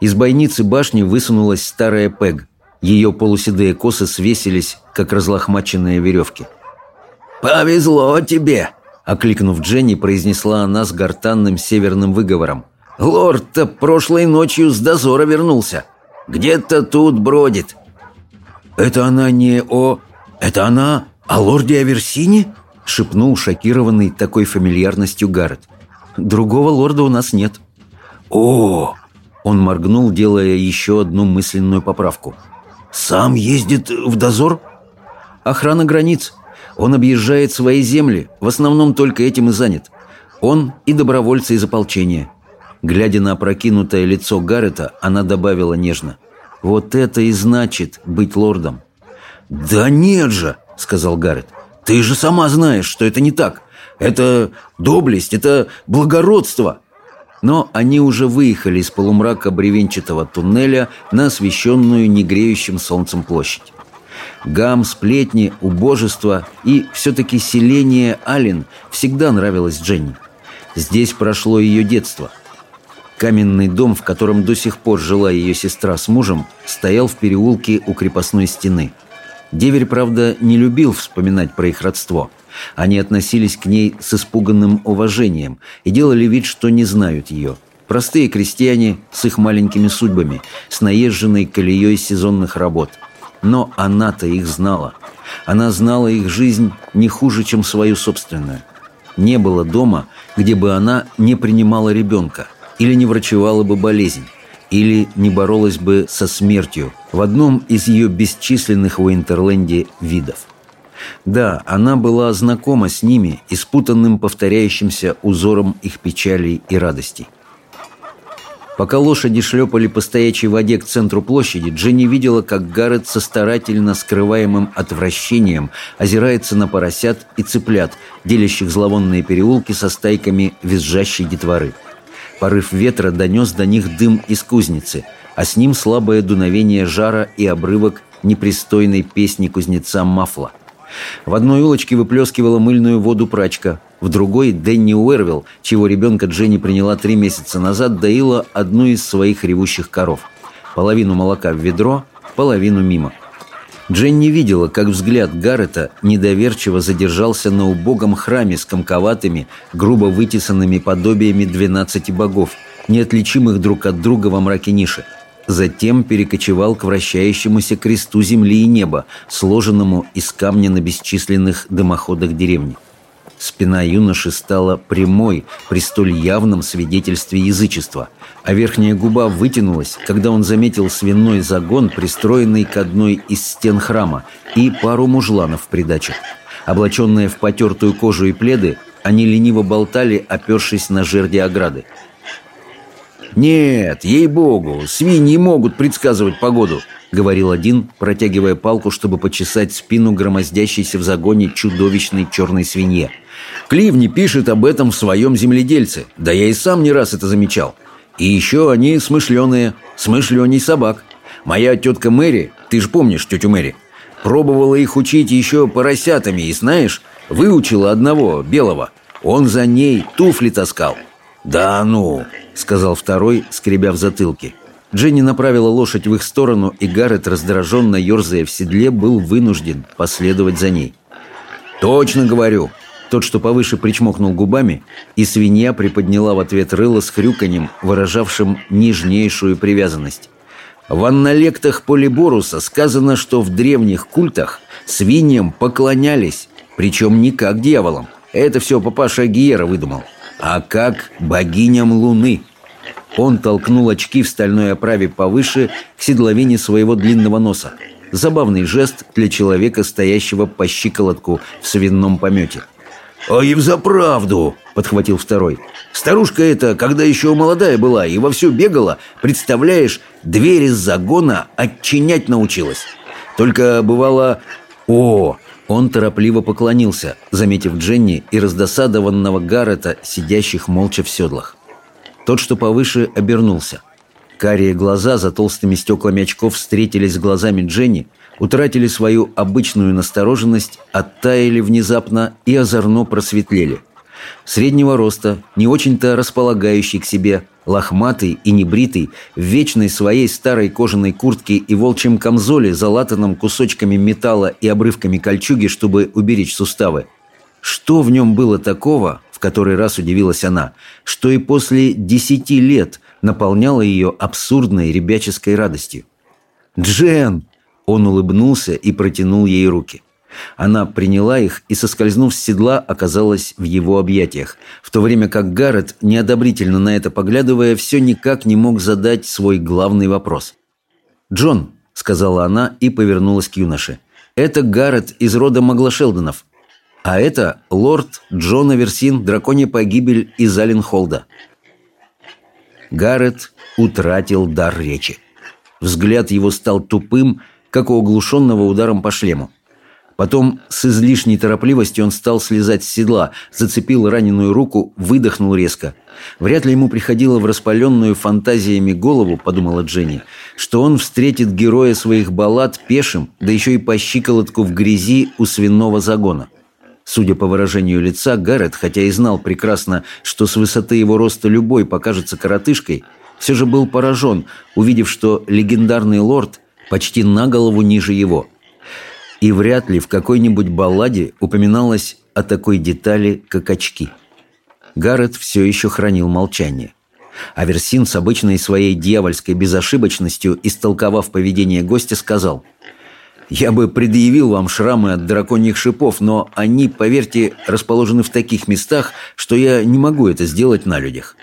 Из бойницы башни высунулась старая пег. Ее полуседые косы свесились, как разлохмаченные веревки. «Повезло тебе!» — окликнув Дженни, произнесла она с гортанным северным выговором. «Лорд-то прошлой ночью с дозора вернулся. Где-то тут бродит». «Это она не о... Это она «О лорде Аверсине?» — шепнул шокированный такой фамильярностью Гаррет. «Другого лорда у нас нет». «О!» — он моргнул, делая еще одну мысленную поправку. «Сам ездит в дозор?» «Охрана границ. Он объезжает свои земли, в основном только этим и занят. Он и добровольцы из ополчения». Глядя на опрокинутое лицо Гаррета, она добавила нежно. «Вот это и значит быть лордом». «Да нет же!» — сказал Гаррет. «Ты же сама знаешь, что это не так. Это доблесть, это благородство». Но они уже выехали из полумрака бревенчатого туннеля на освещенную негреющим солнцем площадь. Гам, сплетни, убожество и все-таки селение Ален всегда нравилось Дженни. Здесь прошло ее детство. Каменный дом, в котором до сих пор жила ее сестра с мужем, стоял в переулке у крепостной стены – Деверь, правда, не любил вспоминать про их родство. Они относились к ней с испуганным уважением и делали вид, что не знают ее. Простые крестьяне с их маленькими судьбами, с наезженной колеей сезонных работ. Но она-то их знала. Она знала их жизнь не хуже, чем свою собственную. Не было дома, где бы она не принимала ребенка или не врачевала бы болезнь или не боролась бы со смертью в одном из ее бесчисленных в Уинтерленде видов. Да, она была знакома с ними, испутанным повторяющимся узором их печалей и радостей. Пока лошади шлепали по стоячей воде к центру площади, Дженни видела, как Гаррет со старательно скрываемым отвращением озирается на поросят и цыплят, делящих зловонные переулки со стайками визжащей детворы. Порыв ветра донес до них дым из кузницы, а с ним слабое дуновение жара и обрывок непристойной песни кузнеца Мафла. В одной улочке выплескивала мыльную воду прачка, в другой Дэнни Уэрвилл, чего ребенка Дженни приняла три месяца назад, доила одну из своих ревущих коров. Половину молока в ведро, половину мимо – Дженни видела, как взгляд Гаррета недоверчиво задержался на убогом храме с комковатыми, грубо вытесанными подобиями двенадцати богов, неотличимых друг от друга во мраке ниши. Затем перекочевал к вращающемуся кресту земли и неба, сложенному из камня на бесчисленных дымоходах деревни. Спина юноши стала прямой при столь явном свидетельстве язычества, а верхняя губа вытянулась, когда он заметил свиной загон, пристроенный к одной из стен храма, и пару мужланов в придачу. Облаченные в потертую кожу и пледы, они лениво болтали, опершись на жерди ограды. «Нет, ей-богу, свиньи могут предсказывать погоду», — говорил один, протягивая палку, чтобы почесать спину громоздящейся в загоне чудовищной черной свинье. «Кливни пишет об этом в своем земледельце. Да я и сам не раз это замечал. И еще они смышленые, смышленей собак. Моя тетка Мэри, ты же помнишь тетю Мэри, пробовала их учить еще поросятами, и знаешь, выучила одного, белого. Он за ней туфли таскал. «Да ну!» — сказал второй, скребя в затылке. Дженни направила лошадь в их сторону, и Гаррет, раздраженно ерзая в седле, был вынужден последовать за ней. «Точно говорю!» Тот, что повыше, причмокнул губами, и свинья приподняла в ответ рыло с хрюканьем, выражавшим нежнейшую привязанность. В анналектах Полиборуса сказано, что в древних культах свиньям поклонялись, причем не как дьяволам. Это все папаша Агиера выдумал, а как богиням Луны. Он толкнул очки в стальной оправе повыше к седловине своего длинного носа. Забавный жест для человека, стоящего по щиколотку в свином помете. «А и взаправду!» — подхватил второй. «Старушка эта, когда еще молодая была и вовсю бегала, представляешь, дверь из загона отчинять научилась. Только бывало... О!» Он торопливо поклонился, заметив Дженни и раздосадованного Гаррета, сидящих молча в седлах. Тот, что повыше, обернулся. Карие глаза за толстыми стеклами очков встретились с глазами Дженни — утратили свою обычную настороженность, оттаяли внезапно и озорно просветлели. Среднего роста, не очень-то располагающий к себе, лохматый и небритый, в вечной своей старой кожаной куртке и волчьем камзоле, залатанном кусочками металла и обрывками кольчуги, чтобы уберечь суставы. Что в нем было такого, в который раз удивилась она, что и после десяти лет наполняло ее абсурдной ребяческой радостью? «Джен!» Он улыбнулся и протянул ей руки. Она приняла их и, соскользнув с седла, оказалась в его объятиях, в то время как Гаррет, неодобрительно на это поглядывая, все никак не мог задать свой главный вопрос. «Джон», — сказала она и повернулась к юноше, — «это Гаррет из рода Маглашелдонов, а это лорд Джон Аверсин, драконья погибель из Аленхолда». Гаррет утратил дар речи. Взгляд его стал тупым, как у оглушенного ударом по шлему. Потом с излишней торопливостью он стал слезать с седла, зацепил раненую руку, выдохнул резко. Вряд ли ему приходило в распаленную фантазиями голову, подумала Дженни, что он встретит героя своих баллад пешим, да еще и по щиколотку в грязи у свиного загона. Судя по выражению лица, Гаррет, хотя и знал прекрасно, что с высоты его роста любой покажется коротышкой, все же был поражен, увидев, что легендарный лорд почти на голову ниже его. И вряд ли в какой-нибудь балладе упоминалось о такой детали, как очки. Гаррет все еще хранил молчание. Аверсин с обычной своей дьявольской безошибочностью, истолковав поведение гостя, сказал «Я бы предъявил вам шрамы от драконьих шипов, но они, поверьте, расположены в таких местах, что я не могу это сделать на людях».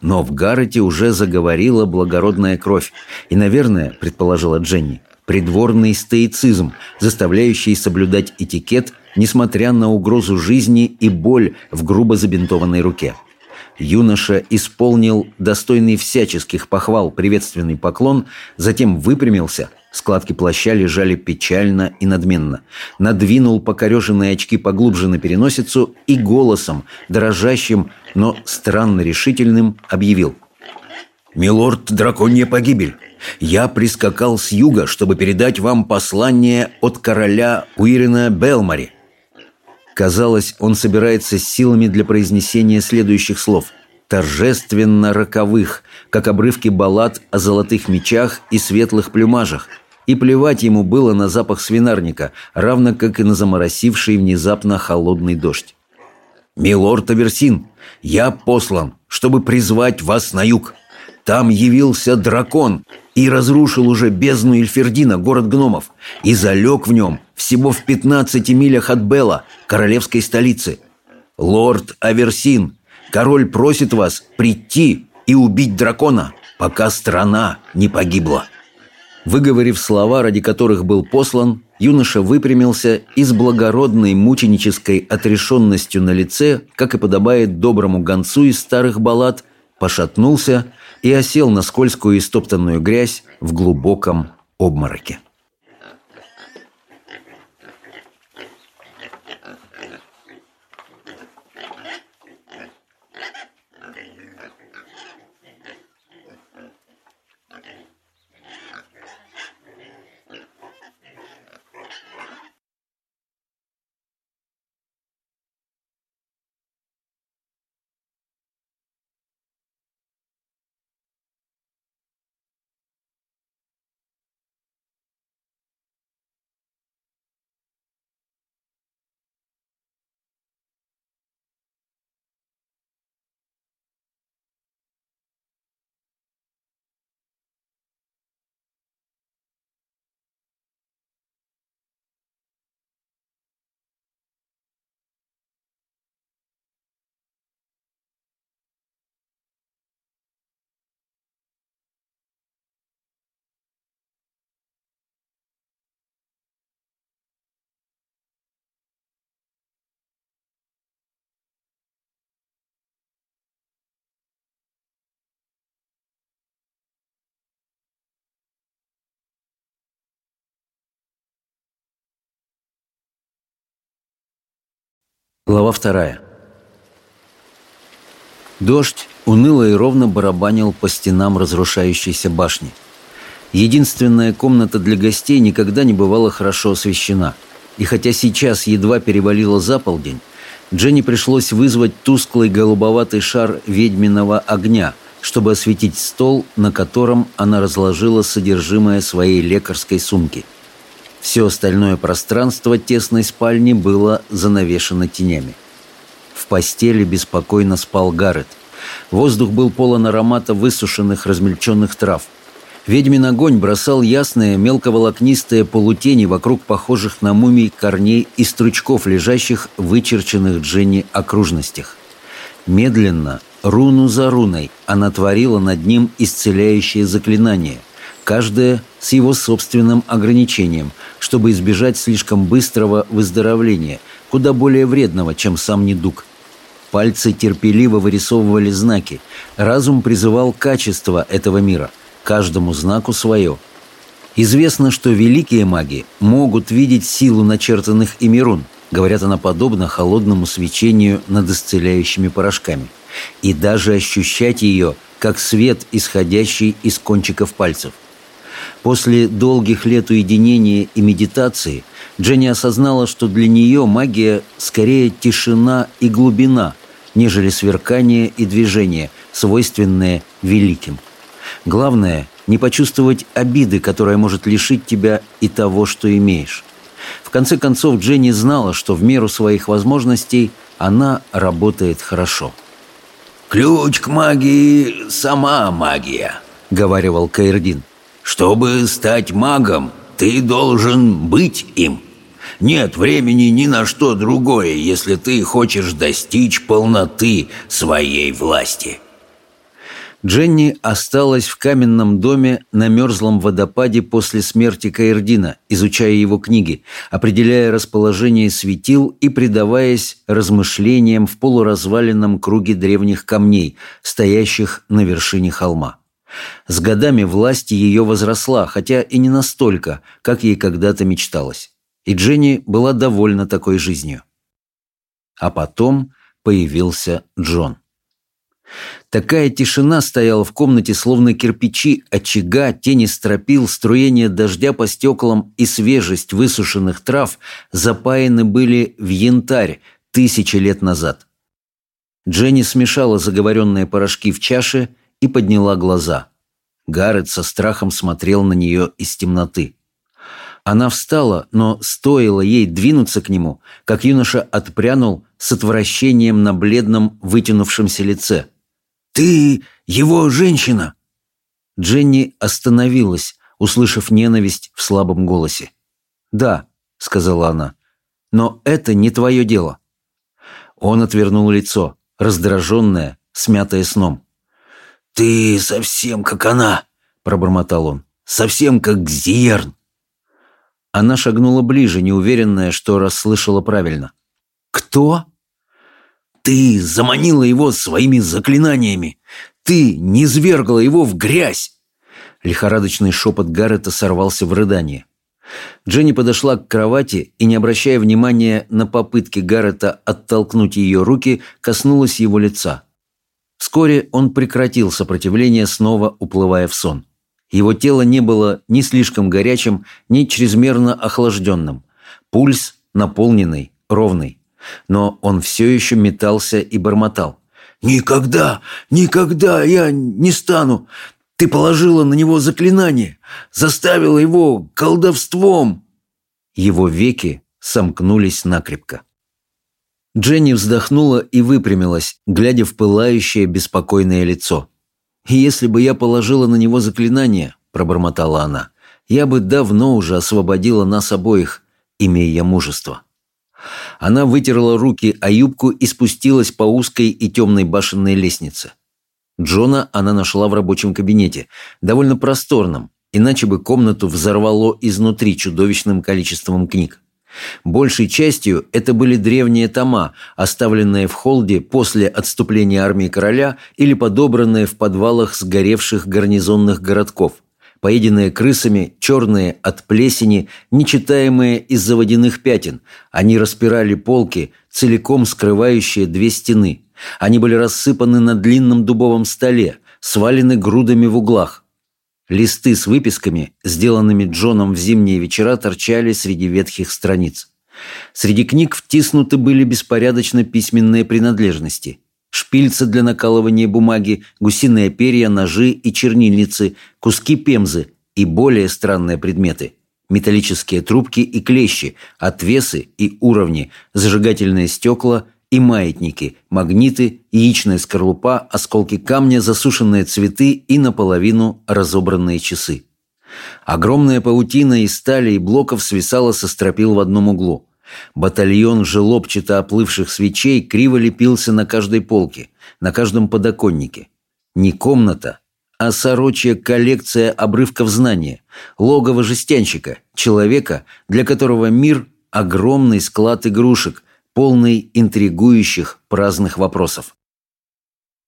Но в Гаррете уже заговорила благородная кровь. И, наверное, предположила Дженни, придворный стоицизм, заставляющий соблюдать этикет, несмотря на угрозу жизни и боль в грубо забинтованной руке. Юноша исполнил достойный всяческих похвал приветственный поклон, затем выпрямился, складки плаща лежали печально и надменно, надвинул покореженные очки поглубже на переносицу и голосом, дрожащим, но странно решительным, объявил. «Милорд, драконья погибель! Я прискакал с юга, чтобы передать вам послание от короля Уирена Белмари. Казалось, он собирается с силами для произнесения следующих слов. Торжественно роковых, как обрывки баллад о золотых мечах и светлых плюмажах. И плевать ему было на запах свинарника, равно как и на заморосивший внезапно холодный дождь. «Милорд Аверсин, я послан, чтобы призвать вас на юг. Там явился дракон и разрушил уже бездну Эльфердина, город гномов, и залег в нем всего в 15 милях от Белла, королевской столицы. Лорд Аверсин, король просит вас прийти и убить дракона, пока страна не погибла». Выговорив слова, ради которых был послан, юноша выпрямился и с благородной мученической отрешенностью на лице, как и подобает доброму гонцу из старых баллад, пошатнулся и осел на скользкую и стоптанную грязь в глубоком обмороке. Глава вторая. Дождь уныло и ровно барабанил по стенам разрушающейся башни. Единственная комната для гостей никогда не бывала хорошо освещена. И хотя сейчас едва перевалило за полдень, Дженни пришлось вызвать тусклый голубоватый шар ведьминого огня, чтобы осветить стол, на котором она разложила содержимое своей лекарской сумки – все остальное пространство тесной спальни было занавешено тенями. В постели беспокойно спал Гаррет. Воздух был полон аромата высушенных размельченных трав. Ведьмин огонь бросал ясные мелковолокнистые полутени вокруг похожих на мумий корней и стручков, лежащих в вычерченных Дженни окружностях. Медленно, руну за руной, она творила над ним исцеляющее заклинание, каждое с его собственным ограничением, чтобы избежать слишком быстрого выздоровления, куда более вредного, чем сам недуг. Пальцы терпеливо вырисовывали знаки. Разум призывал качество этого мира. Каждому знаку свое. Известно, что великие маги могут видеть силу начертанных ими рун. Говорят, она подобна холодному свечению над исцеляющими порошками. И даже ощущать ее, как свет, исходящий из кончиков пальцев – После долгих лет уединения и медитации Дженни осознала, что для нее магия скорее тишина и глубина, нежели сверкание и движение, свойственные великим. Главное – не почувствовать обиды, которая может лишить тебя и того, что имеешь. В конце концов, Дженни знала, что в меру своих возможностей она работает хорошо. «Ключ к магии – сама магия», – говаривал Каирдин. Чтобы стать магом, ты должен быть им. Нет времени ни на что другое, если ты хочешь достичь полноты своей власти. Дженни осталась в каменном доме на мерзлом водопаде после смерти Каирдина, изучая его книги, определяя расположение светил и предаваясь размышлениям в полуразваленном круге древних камней, стоящих на вершине холма. С годами власть ее возросла, хотя и не настолько, как ей когда-то мечталось. И Дженни была довольна такой жизнью. А потом появился Джон. Такая тишина стояла в комнате, словно кирпичи, очага, тени стропил, струение дождя по стеклам и свежесть высушенных трав запаяны были в янтарь тысячи лет назад. Дженни смешала заговоренные порошки в чаше и подняла глаза. Гаррет со страхом смотрел на нее из темноты. Она встала, но стоило ей двинуться к нему, как юноша отпрянул с отвращением на бледном вытянувшемся лице. «Ты его женщина!» Дженни остановилась, услышав ненависть в слабом голосе. «Да», — сказала она, — «но это не твое дело». Он отвернул лицо, раздраженное, смятое сном. «Ты совсем как она!» — пробормотал он. «Совсем как Зиерн!» Она шагнула ближе, неуверенная, что расслышала правильно. «Кто?» «Ты заманила его своими заклинаниями! Ты низвергла его в грязь!» Лихорадочный шепот Гаррета сорвался в рыдание. Дженни подошла к кровати и, не обращая внимания на попытки Гаррета оттолкнуть ее руки, коснулась его лица. Вскоре он прекратил сопротивление, снова уплывая в сон. Его тело не было ни слишком горячим, ни чрезмерно охлажденным. Пульс наполненный, ровный. Но он все еще метался и бормотал. «Никогда, никогда я не стану! Ты положила на него заклинание, заставила его колдовством!» Его веки сомкнулись накрепко. Дженни вздохнула и выпрямилась, глядя в пылающее беспокойное лицо. «Если бы я положила на него заклинание», — пробормотала она, — «я бы давно уже освободила нас обоих, имея мужество». Она вытерла руки о юбку и спустилась по узкой и темной башенной лестнице. Джона она нашла в рабочем кабинете, довольно просторном, иначе бы комнату взорвало изнутри чудовищным количеством книг. Большей частью это были древние тома, оставленные в холде после отступления армии короля или подобранные в подвалах сгоревших гарнизонных городков, поеденные крысами, черные от плесени, нечитаемые из-за водяных пятен. Они распирали полки, целиком скрывающие две стены – они были рассыпаны на длинном дубовом столе, свалены грудами в углах. Листы с выписками, сделанными Джоном в зимние вечера, торчали среди ветхих страниц. Среди книг втиснуты были беспорядочно письменные принадлежности. Шпильцы для накалывания бумаги, гусиные перья, ножи и чернильницы, куски пемзы и более странные предметы – металлические трубки и клещи, отвесы и уровни, зажигательные стекла – и маятники, магниты, яичная скорлупа, осколки камня, засушенные цветы и наполовину разобранные часы. Огромная паутина из стали и блоков свисала со стропил в одном углу. Батальон желобчато оплывших свечей криво лепился на каждой полке, на каждом подоконнике. Не комната, а сорочья коллекция обрывков знания, логово жестянщика, человека, для которого мир – огромный склад игрушек, полный интригующих праздных вопросов.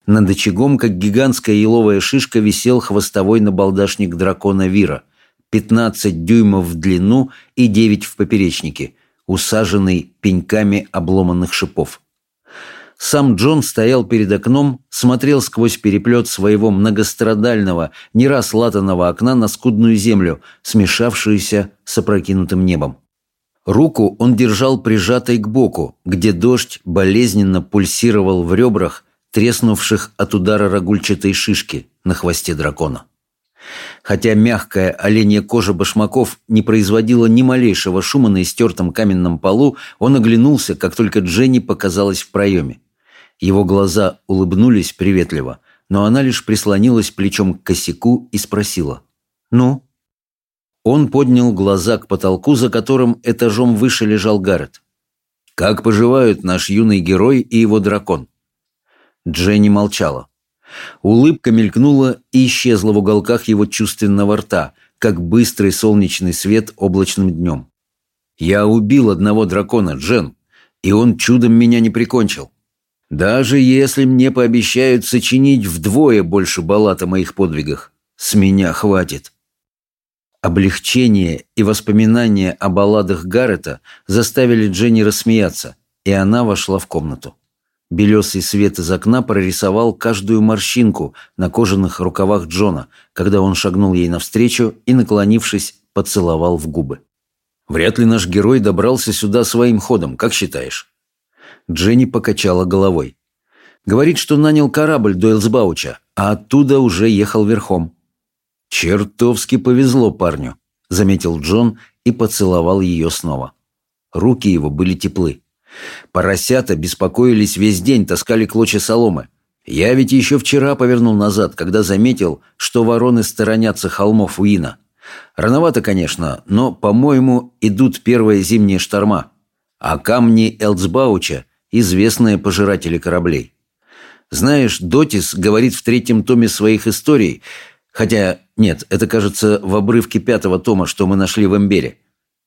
Над очагом, как гигантская еловая шишка, висел хвостовой набалдашник дракона Вира, 15 дюймов в длину и 9 в поперечнике, усаженный пеньками обломанных шипов. Сам Джон стоял перед окном, смотрел сквозь переплет своего многострадального, не раз латанного окна на скудную землю, смешавшуюся с опрокинутым небом. Руку он держал прижатой к боку, где дождь болезненно пульсировал в ребрах, треснувших от удара рогульчатой шишки на хвосте дракона. Хотя мягкая оленья кожа башмаков не производила ни малейшего шума на истертом каменном полу, он оглянулся, как только Дженни показалась в проеме. Его глаза улыбнулись приветливо, но она лишь прислонилась плечом к косяку и спросила. «Ну?» Он поднял глаза к потолку, за которым этажом выше лежал Гаррет. «Как поживают наш юный герой и его дракон?» Дженни молчала. Улыбка мелькнула и исчезла в уголках его чувственного рта, как быстрый солнечный свет облачным днем. «Я убил одного дракона, Джен, и он чудом меня не прикончил. Даже если мне пообещают сочинить вдвое больше баллад о моих подвигах, с меня хватит». Облегчение и воспоминания о балладах Гаррета заставили Дженни рассмеяться, и она вошла в комнату. Белесый свет из окна прорисовал каждую морщинку на кожаных рукавах Джона, когда он шагнул ей навстречу и, наклонившись, поцеловал в губы. «Вряд ли наш герой добрался сюда своим ходом, как считаешь?» Дженни покачала головой. «Говорит, что нанял корабль до Элсбауча, а оттуда уже ехал верхом». «Чертовски повезло парню», — заметил Джон и поцеловал ее снова. Руки его были теплы. Поросята беспокоились весь день, таскали клочья соломы. Я ведь еще вчера повернул назад, когда заметил, что вороны сторонятся холмов Уина. Рановато, конечно, но, по-моему, идут первые зимние шторма. А камни Элцбауча – известные пожиратели кораблей. Знаешь, Дотис говорит в третьем томе своих историй – Хотя, нет, это, кажется, в обрывке пятого тома, что мы нашли в Эмбере.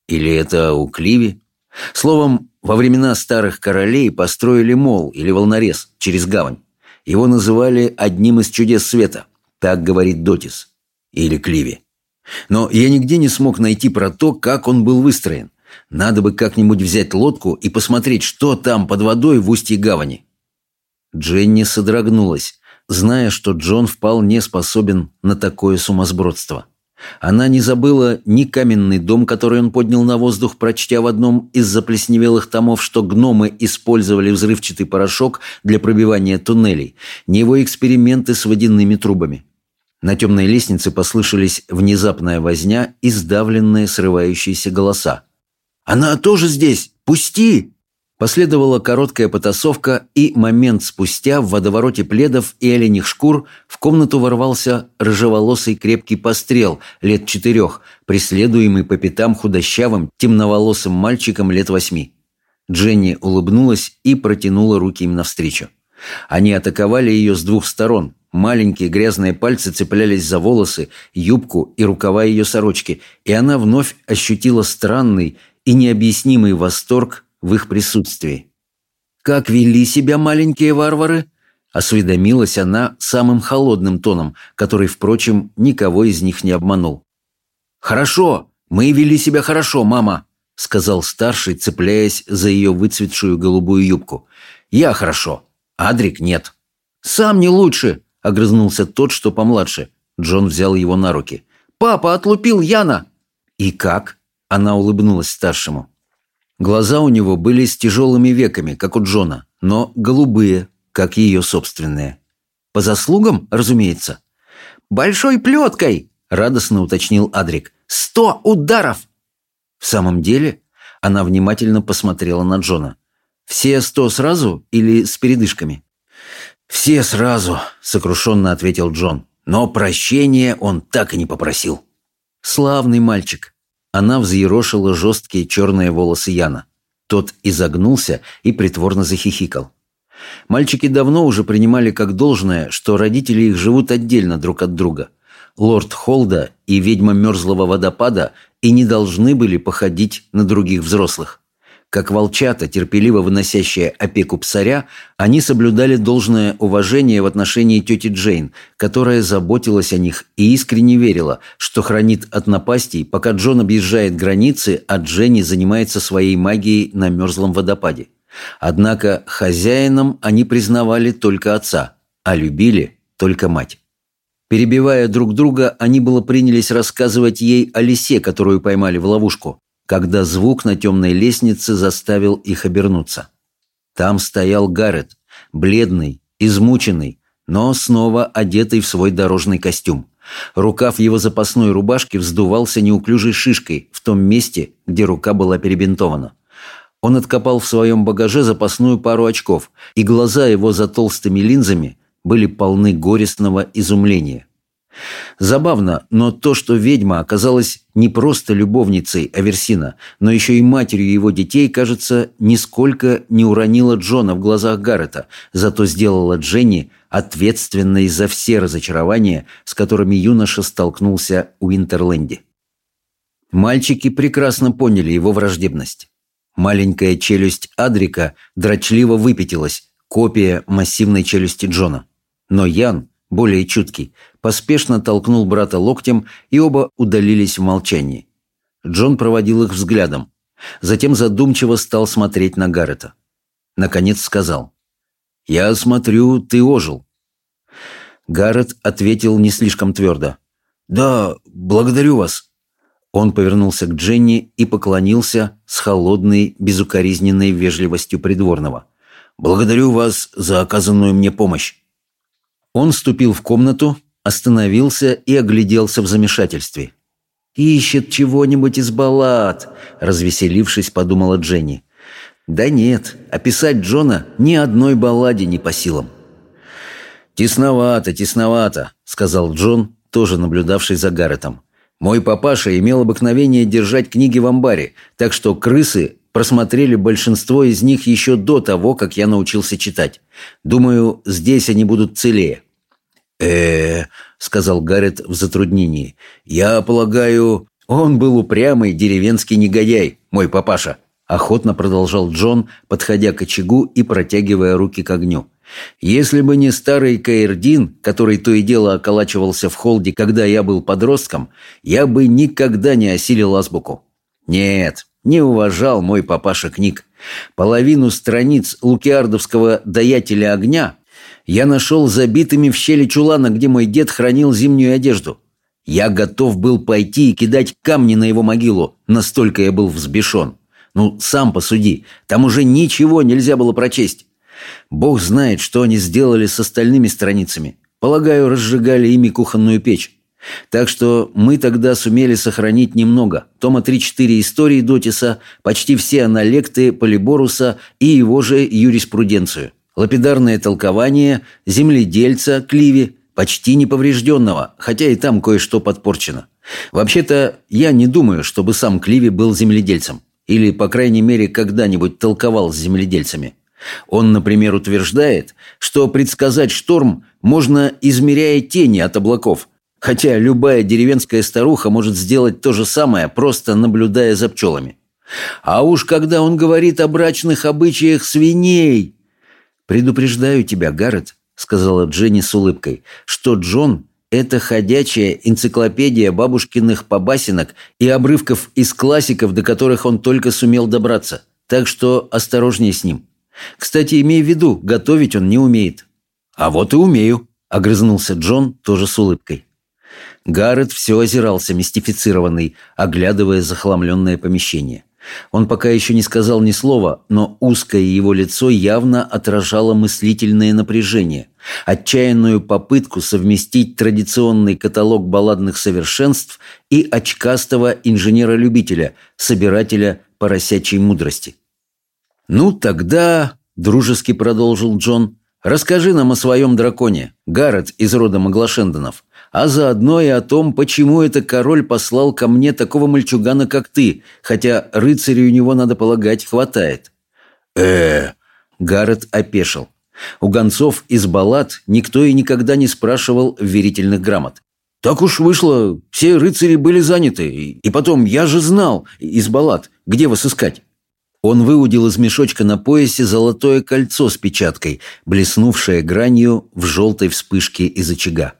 Или это у Кливи? Словом, во времена старых королей построили мол или волнорез через гавань. Его называли одним из чудес света. Так говорит Дотис. Или Кливи. Но я нигде не смог найти про то, как он был выстроен. Надо бы как-нибудь взять лодку и посмотреть, что там под водой в устье гавани. Дженни содрогнулась, зная, что Джон вполне способен на такое сумасбродство. Она не забыла ни каменный дом, который он поднял на воздух, прочтя в одном из заплесневелых томов, что гномы использовали взрывчатый порошок для пробивания туннелей, ни его эксперименты с водяными трубами. На темной лестнице послышались внезапная возня и сдавленные срывающиеся голоса. «Она тоже здесь! Пусти!» Последовала короткая потасовка, и момент спустя в водовороте пледов и оленьих шкур в комнату ворвался рыжеволосый крепкий пострел лет четырех, преследуемый по пятам худощавым, темноволосым мальчиком лет восьми. Дженни улыбнулась и протянула руки им навстречу. Они атаковали ее с двух сторон. Маленькие грязные пальцы цеплялись за волосы, юбку и рукава ее сорочки, и она вновь ощутила странный и необъяснимый восторг в их присутствии. «Как вели себя маленькие варвары?» – осведомилась она самым холодным тоном, который, впрочем, никого из них не обманул. «Хорошо, мы вели себя хорошо, мама», – сказал старший, цепляясь за ее выцветшую голубую юбку. «Я хорошо, Адрик нет». «Сам не лучше», – огрызнулся тот, что помладше. Джон взял его на руки. «Папа отлупил Яна!» «И как?» – она улыбнулась старшему. Глаза у него были с тяжелыми веками, как у Джона, но голубые, как ее собственные. По заслугам, разумеется. «Большой плеткой!» – радостно уточнил Адрик. «Сто ударов!» В самом деле, она внимательно посмотрела на Джона. «Все сто сразу или с передышками?» «Все сразу», – сокрушенно ответил Джон. «Но прощения он так и не попросил». «Славный мальчик. Она взъерошила жесткие черные волосы Яна. Тот изогнулся и притворно захихикал. Мальчики давно уже принимали как должное, что родители их живут отдельно друг от друга. Лорд Холда и ведьма мерзлого водопада и не должны были походить на других взрослых. Как волчата, терпеливо выносящие опеку псаря, они соблюдали должное уважение в отношении тети Джейн, которая заботилась о них и искренне верила, что хранит от напастей, пока Джон объезжает границы, а Дженни занимается своей магией на мерзлом водопаде. Однако хозяином они признавали только отца, а любили только мать. Перебивая друг друга, они было принялись рассказывать ей о лисе, которую поймали в ловушку, когда звук на темной лестнице заставил их обернуться. Там стоял Гаррет, бледный, измученный, но снова одетый в свой дорожный костюм. Рукав его запасной рубашки вздувался неуклюжей шишкой в том месте, где рука была перебинтована. Он откопал в своем багаже запасную пару очков, и глаза его за толстыми линзами были полны горестного изумления. Забавно, но то, что ведьма оказалась не просто любовницей Аверсина, но еще и матерью его детей, кажется, нисколько не уронила Джона в глазах Гаррета, зато сделала Дженни ответственной за все разочарования, с которыми юноша столкнулся у Интерленде. Мальчики прекрасно поняли его враждебность. Маленькая челюсть Адрика дрочливо выпятилась, копия массивной челюсти Джона. Но Ян, более чуткий, поспешно толкнул брата локтем, и оба удалились в молчании. Джон проводил их взглядом. Затем задумчиво стал смотреть на Гаррета. Наконец сказал. «Я смотрю, ты ожил». Гаррет ответил не слишком твердо. «Да, благодарю вас». Он повернулся к Дженни и поклонился с холодной, безукоризненной вежливостью придворного. «Благодарю вас за оказанную мне помощь». Он ступил в комнату, остановился и огляделся в замешательстве. «Ищет чего-нибудь из баллад», – развеселившись, подумала Дженни. «Да нет, описать Джона ни одной балладе не по силам». «Тесновато, тесновато», – сказал Джон, тоже наблюдавший за Гарретом. «Мой папаша имел обыкновение держать книги в амбаре, так что крысы просмотрели большинство из них еще до того, как я научился читать. Думаю, здесь они будут целее э сказал Гаррет в затруднении. «Я полагаю, Он был упрямый деревенский негодяй, мой папаша. Охотно продолжал Джон, подходя к очагу и протягивая руки к огню. Если бы не старый Каирдин, который то и дело околачивался в холде, когда я был подростком, я бы никогда не осилил азбуку. Нет, не уважал мой папаша книг. Половину страниц лукиардовского «Даятеля огня» я нашел забитыми в щели чулана, где мой дед хранил зимнюю одежду. Я готов был пойти и кидать камни на его могилу, настолько я был взбешен. Ну, сам посуди, там уже ничего нельзя было прочесть. Бог знает, что они сделали с остальными страницами. Полагаю, разжигали ими кухонную печь. Так что мы тогда сумели сохранить немного. Тома 3-4 истории Дотиса, почти все аналекты Полиборуса и его же юриспруденцию. Лапидарное толкование земледельца Кливи, почти неповрежденного, хотя и там кое-что подпорчено. Вообще-то, я не думаю, чтобы сам Кливи был земледельцем. Или, по крайней мере, когда-нибудь толковал с земледельцами. Он, например, утверждает, что предсказать шторм можно, измеряя тени от облаков, хотя любая деревенская старуха может сделать то же самое, просто наблюдая за пчелами. А уж когда он говорит о брачных обычаях свиней... «Предупреждаю тебя, Гаррет», — сказала Дженни с улыбкой, «что Джон — это ходячая энциклопедия бабушкиных побасенок и обрывков из классиков, до которых он только сумел добраться. Так что осторожнее с ним». Кстати, имей в виду, готовить он не умеет». «А вот и умею», — огрызнулся Джон, тоже с улыбкой. Гаррет все озирался, мистифицированный, оглядывая захламленное помещение. Он пока еще не сказал ни слова, но узкое его лицо явно отражало мыслительное напряжение, отчаянную попытку совместить традиционный каталог балладных совершенств и очкастого инженера-любителя, собирателя поросячьей мудрости. «Ну, тогда...» — дружески продолжил Джон. «Расскажи нам о своем драконе, Гаррет из рода Маглашендонов, а заодно и о том, почему это король послал ко мне такого мальчугана, как ты, хотя рыцарей у него, надо полагать, хватает». э Гаррет опешил. У гонцов из баллад никто и никогда не спрашивал верительных грамот. «Так уж вышло, все рыцари были заняты, и потом я же знал из баллад, где вас искать». Он выудил из мешочка на поясе золотое кольцо с печаткой, блеснувшее гранью в желтой вспышке из очага.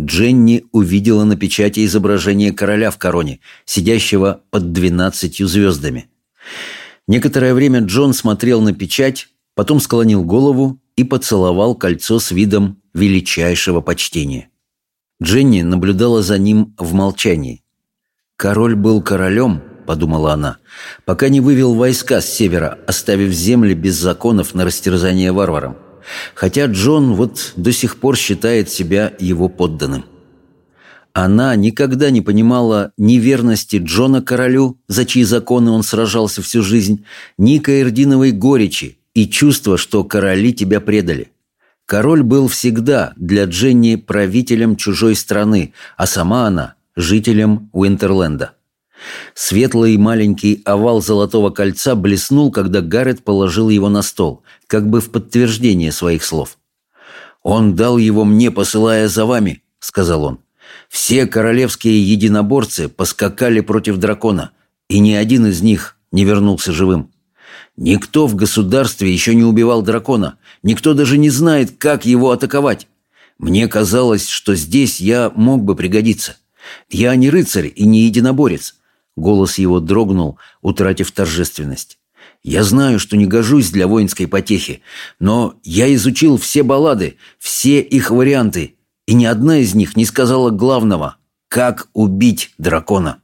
Дженни увидела на печати изображение короля в короне, сидящего под двенадцатью звездами. Некоторое время Джон смотрел на печать, потом склонил голову и поцеловал кольцо с видом величайшего почтения. Дженни наблюдала за ним в молчании. Король был королем, подумала она, пока не вывел войска с севера, оставив земли без законов на растерзание варварам. Хотя Джон вот до сих пор считает себя его подданным. Она никогда не понимала ни верности Джона королю, за чьи законы он сражался всю жизнь, ни каэрдиновой горечи и чувства, что короли тебя предали. Король был всегда для Дженни правителем чужой страны, а сама она – жителем Уинтерленда. Светлый маленький овал золотого кольца блеснул, когда Гаррет положил его на стол, как бы в подтверждение своих слов. «Он дал его мне, посылая за вами», — сказал он. «Все королевские единоборцы поскакали против дракона, и ни один из них не вернулся живым. Никто в государстве еще не убивал дракона, никто даже не знает, как его атаковать. Мне казалось, что здесь я мог бы пригодиться. Я не рыцарь и не единоборец, Голос его дрогнул, утратив торжественность. «Я знаю, что не гожусь для воинской потехи, но я изучил все баллады, все их варианты, и ни одна из них не сказала главного – как убить дракона.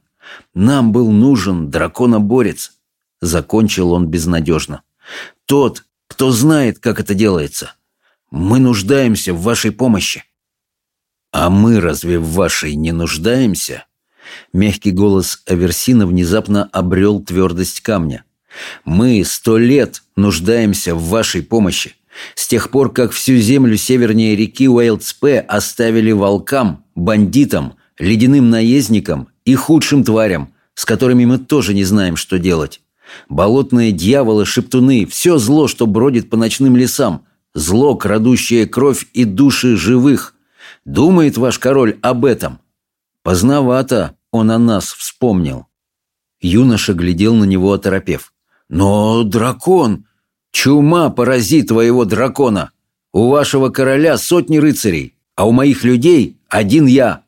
Нам был нужен драконоборец». Закончил он безнадежно. «Тот, кто знает, как это делается. Мы нуждаемся в вашей помощи». «А мы разве в вашей не нуждаемся?» Мягкий голос Аверсина внезапно обрел твердость камня. «Мы сто лет нуждаемся в вашей помощи. С тех пор, как всю землю севернее реки Уэйлдспе оставили волкам, бандитам, ледяным наездникам и худшим тварям, с которыми мы тоже не знаем, что делать. Болотные дьяволы, шептуны, все зло, что бродит по ночным лесам, зло, крадущее кровь и души живых. Думает ваш король об этом? Поздновато он о нас вспомнил. Юноша глядел на него, оторопев. «Но дракон! Чума порази твоего дракона! У вашего короля сотни рыцарей, а у моих людей один я!»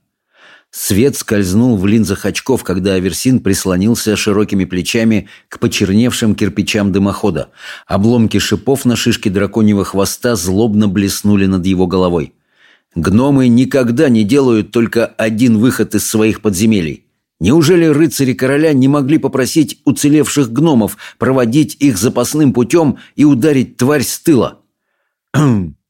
Свет скользнул в линзах очков, когда Аверсин прислонился широкими плечами к почерневшим кирпичам дымохода. Обломки шипов на шишке драконьего хвоста злобно блеснули над его головой. Гномы никогда не делают только один выход из своих подземелий. Неужели рыцари короля не могли попросить уцелевших гномов проводить их запасным путем и ударить тварь с тыла?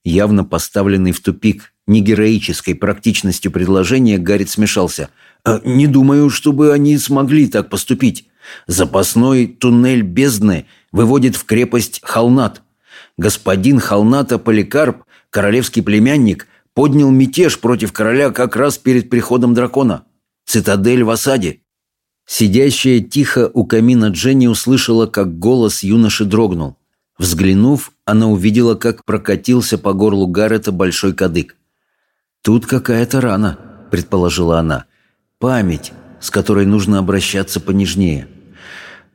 Явно поставленный в тупик негероической практичностью предложения, Гаррит смешался. «А, «Не думаю, чтобы они смогли так поступить. Запасной туннель бездны выводит в крепость Холнат. Господин Холната Поликарп, королевский племянник, поднял мятеж против короля как раз перед приходом дракона. Цитадель в осаде. Сидящая тихо у камина Дженни услышала, как голос юноши дрогнул. Взглянув, она увидела, как прокатился по горлу Гаррета большой кадык. «Тут какая-то рана», — предположила она. «Память, с которой нужно обращаться понежнее».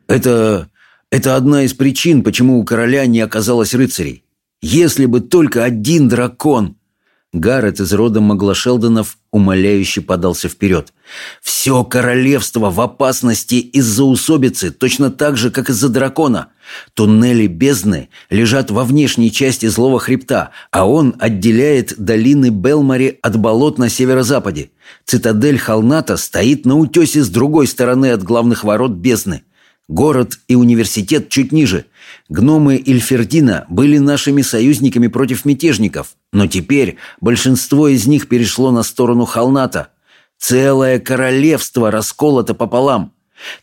«Это... это одна из причин, почему у короля не оказалось рыцарей. Если бы только один дракон...» Гаррет из рода Маглашелдонов умоляюще подался вперед. «Все королевство в опасности из-за усобицы, точно так же, как из-за дракона. Туннели бездны лежат во внешней части злого хребта, а он отделяет долины Белмари от болот на северо-западе. Цитадель Холната стоит на утесе с другой стороны от главных ворот бездны. Город и университет чуть ниже. Гномы Ильфердина были нашими союзниками против мятежников, но теперь большинство из них перешло на сторону Холната. Целое королевство расколото пополам.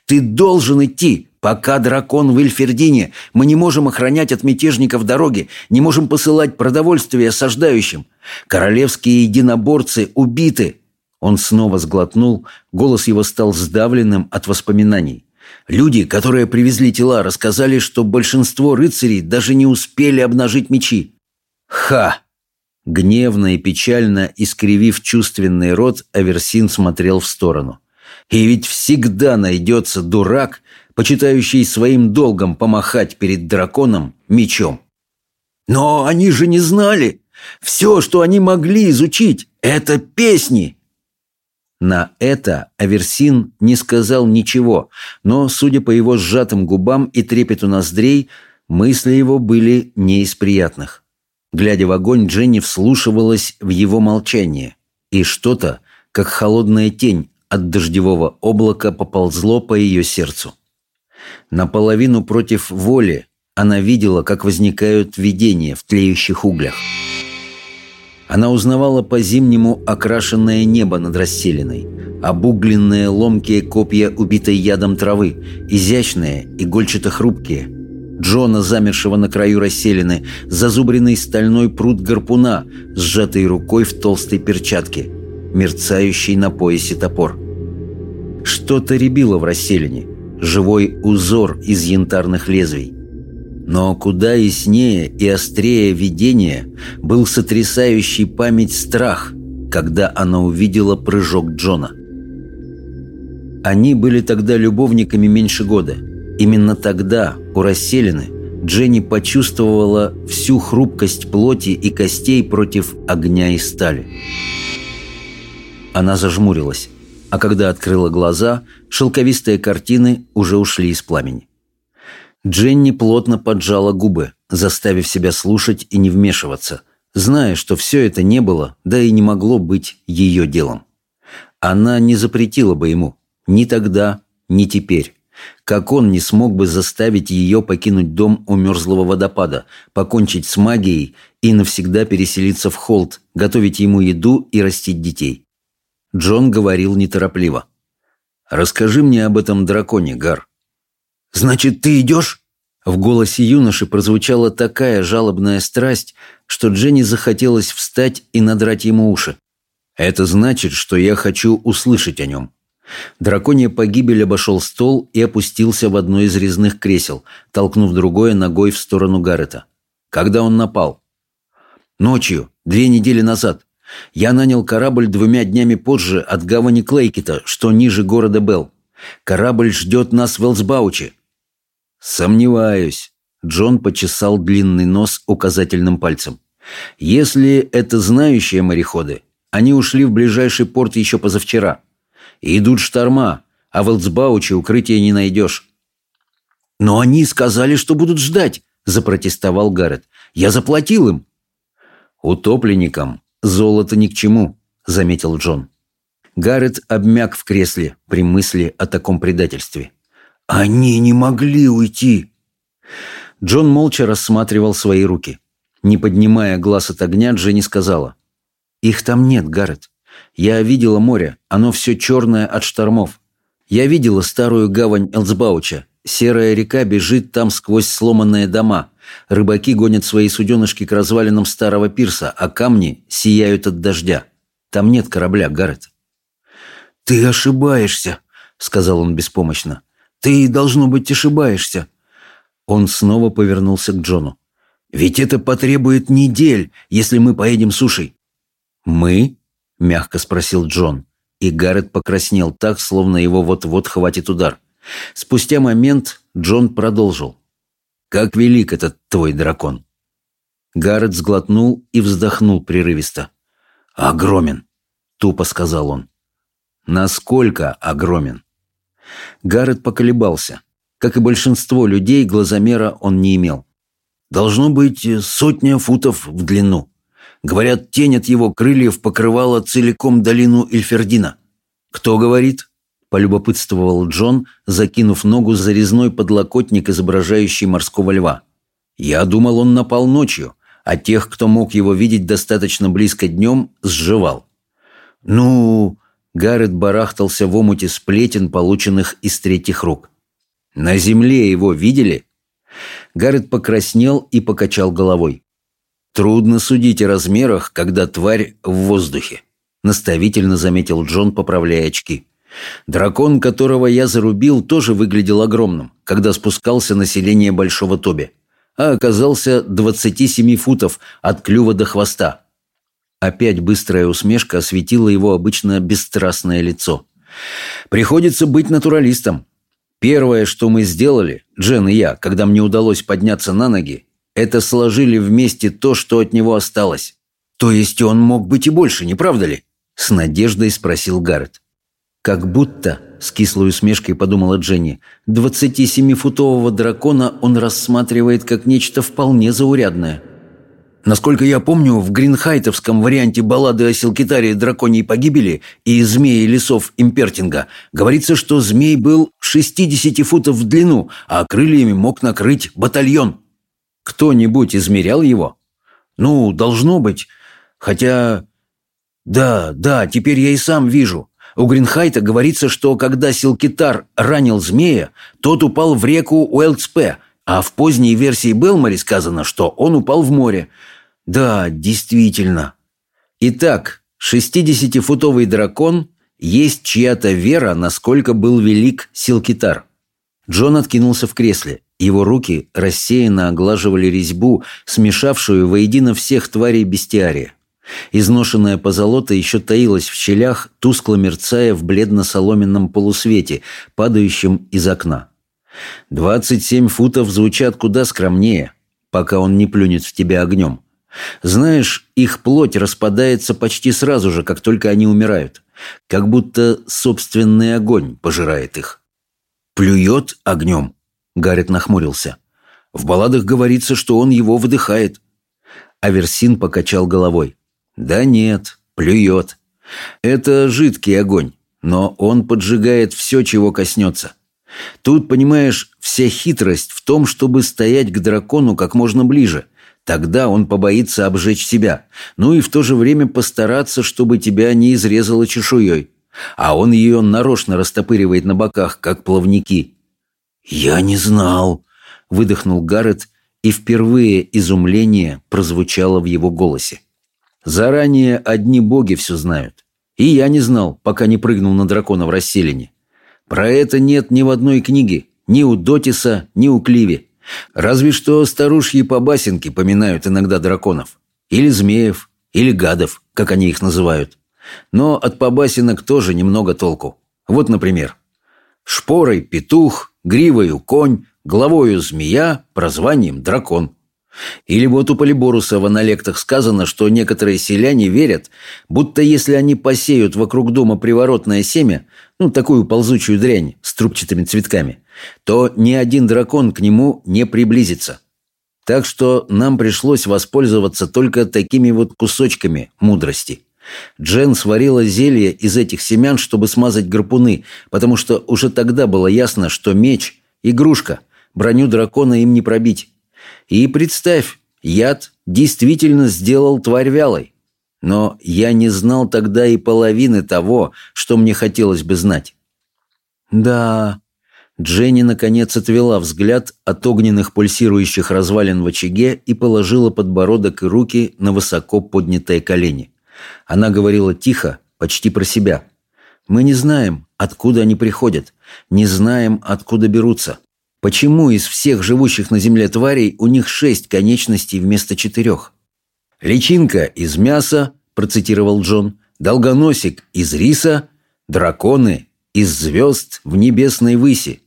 Ты должен идти, пока дракон в Ильфердине. Мы не можем охранять от мятежников дороги, не можем посылать продовольствие осаждающим. Королевские единоборцы убиты. Он снова сглотнул, голос его стал сдавленным от воспоминаний. Люди, которые привезли тела, рассказали, что большинство рыцарей даже не успели обнажить мечи. Ха! Гневно и печально искривив чувственный рот, Аверсин смотрел в сторону. И ведь всегда найдется дурак, почитающий своим долгом помахать перед драконом мечом. Но они же не знали. Все, что они могли изучить, это песни. На это Аверсин не сказал ничего, но, судя по его сжатым губам и трепету ноздрей, мысли его были не из приятных. Глядя в огонь, Дженни вслушивалась в его молчание, и что-то, как холодная тень от дождевого облака, поползло по ее сердцу. Наполовину против воли она видела, как возникают видения в тлеющих углях. Она узнавала по-зимнему окрашенное небо над расселенной, обугленные ломкие копья убитой ядом травы, изящные, игольчато-хрупкие. Джона, замершего на краю расселены, зазубренный стальной пруд гарпуна, сжатый рукой в толстой перчатке, мерцающий на поясе топор. Что-то рябило в расселине, живой узор из янтарных лезвий. Но куда яснее и острее видение был сотрясающий память страх, когда она увидела прыжок Джона. Они были тогда любовниками меньше года. Именно тогда, у расселены, Дженни почувствовала всю хрупкость плоти и костей против огня и стали. Она зажмурилась, а когда открыла глаза, шелковистые картины уже ушли из пламени. Дженни плотно поджала губы, заставив себя слушать и не вмешиваться, зная, что все это не было, да и не могло быть ее делом. Она не запретила бы ему, ни тогда, ни теперь. Как он не смог бы заставить ее покинуть дом у мерзлого водопада, покончить с магией и навсегда переселиться в холд, готовить ему еду и растить детей. Джон говорил неторопливо. «Расскажи мне об этом драконе, Гар. «Значит, ты идешь?» В голосе юноши прозвучала такая жалобная страсть, что Дженни захотелось встать и надрать ему уши. «Это значит, что я хочу услышать о нем». Драконья погибель обошел стол и опустился в одно из резных кресел, толкнув другое ногой в сторону Гаррета. Когда он напал? Ночью, две недели назад. Я нанял корабль двумя днями позже от гавани Клейкита, что ниже города Белл. Корабль ждет нас в Элсбауче». «Сомневаюсь». Джон почесал длинный нос указательным пальцем. «Если это знающие мореходы, они ушли в ближайший порт еще позавчера. И идут шторма, а в Элсбауче укрытия не найдешь». «Но они сказали, что будут ждать», – запротестовал Гаррет. «Я заплатил им». «Утопленникам золото ни к чему», – заметил Джон. Гаррет обмяк в кресле при мысли о таком предательстве. «Они не могли уйти!» Джон молча рассматривал свои руки. Не поднимая глаз от огня, Дженни сказала. «Их там нет, Гаррет. Я видела море, оно все черное от штормов. Я видела старую гавань Элсбауча. Серая река бежит там сквозь сломанные дома. Рыбаки гонят свои суденышки к развалинам старого пирса, а камни сияют от дождя. Там нет корабля, Гаррет. «Ты ошибаешься», — сказал он беспомощно. «Ты, должно быть, ошибаешься». Он снова повернулся к Джону. «Ведь это потребует недель, если мы поедем сушей». «Мы?» — мягко спросил Джон. И Гаррет покраснел так, словно его вот-вот хватит удар. Спустя момент Джон продолжил. «Как велик этот твой дракон?» Гаррет сглотнул и вздохнул прерывисто. «Огромен», — тупо сказал он. Насколько огромен? Гаррет поколебался. Как и большинство людей, глазомера он не имел. Должно быть сотня футов в длину. Говорят, тень от его крыльев покрывала целиком долину Эльфердина. «Кто говорит?» – полюбопытствовал Джон, закинув ногу за резной подлокотник, изображающий морского льва. «Я думал, он напал ночью, а тех, кто мог его видеть достаточно близко днем, сживал». «Ну, Гаррет барахтался в омуте сплетен, полученных из третьих рук. «На земле его видели?» Гаррет покраснел и покачал головой. «Трудно судить о размерах, когда тварь в воздухе», — наставительно заметил Джон, поправляя очки. «Дракон, которого я зарубил, тоже выглядел огромным, когда спускался население Большого Тоби, а оказался 27 футов от клюва до хвоста. Опять быстрая усмешка осветила его обычно бесстрастное лицо. «Приходится быть натуралистом. Первое, что мы сделали, Джен и я, когда мне удалось подняться на ноги, это сложили вместе то, что от него осталось. То есть он мог быть и больше, не правда ли?» С надеждой спросил Гаррет. «Как будто», — с кислой усмешкой подумала Дженни, «27-футового дракона он рассматривает как нечто вполне заурядное». Насколько я помню, в гринхайтовском варианте баллады о Силкитаре драконьей погибели и змеи лесов Импертинга говорится, что змей был 60 футов в длину, а крыльями мог накрыть батальон. Кто-нибудь измерял его? Ну, должно быть. Хотя... Да, да, теперь я и сам вижу. У Гринхайта говорится, что когда Силкитар ранил змея, тот упал в реку Уэлтспе – а в поздней версии Белмари сказано, что он упал в море. Да, действительно. Итак, 60-футовый дракон есть чья-то вера, насколько был велик Силкитар. Джон откинулся в кресле. Его руки рассеянно оглаживали резьбу, смешавшую воедино всех тварей бестиария. Изношенная позолота еще таилась в щелях, тускло мерцая в бледно-соломенном полусвете, падающем из окна. Двадцать семь футов звучат куда скромнее, пока он не плюнет в тебя огнем. Знаешь, их плоть распадается почти сразу же, как только они умирают. Как будто собственный огонь пожирает их. «Плюет огнем?» — Гаррет нахмурился. «В балладах говорится, что он его выдыхает». Аверсин покачал головой. «Да нет, плюет. Это жидкий огонь, но он поджигает все, чего коснется. Тут, понимаешь, вся хитрость в том, чтобы стоять к дракону как можно ближе. Тогда он побоится обжечь себя. Ну и в то же время постараться, чтобы тебя не изрезало чешуей. А он ее нарочно растопыривает на боках, как плавники. «Я не знал», — выдохнул Гаррет, и впервые изумление прозвучало в его голосе. «Заранее одни боги все знают. И я не знал, пока не прыгнул на дракона в расселине. Про это нет ни в одной книге, ни у Дотиса, ни у Кливи. Разве что старушьи побасенки поминают иногда драконов. Или змеев. Или гадов, как они их называют. Но от побасенок тоже немного толку. Вот, например, «Шпорой петух, гривою конь, головою змея, прозванием дракон». Или вот у Полиборуса в аналектах сказано, что некоторые селяне верят, будто если они посеют вокруг дома приворотное семя, ну, такую ползучую дрянь с трубчатыми цветками, то ни один дракон к нему не приблизится. Так что нам пришлось воспользоваться только такими вот кусочками мудрости. Джен сварила зелье из этих семян, чтобы смазать гарпуны, потому что уже тогда было ясно, что меч – игрушка, броню дракона им не пробить. И представь, яд действительно сделал тварь вялой. Но я не знал тогда и половины того, что мне хотелось бы знать. Да, Дженни наконец отвела взгляд от огненных пульсирующих развалин в очаге и положила подбородок и руки на высоко поднятые колени. Она говорила тихо, почти про себя. «Мы не знаем, откуда они приходят, не знаем, откуда берутся. Почему из всех живущих на Земле тварей у них шесть конечностей вместо четырех?» «Личинка из мяса», – процитировал Джон, – «долгоносик из риса, драконы из звезд в небесной выси».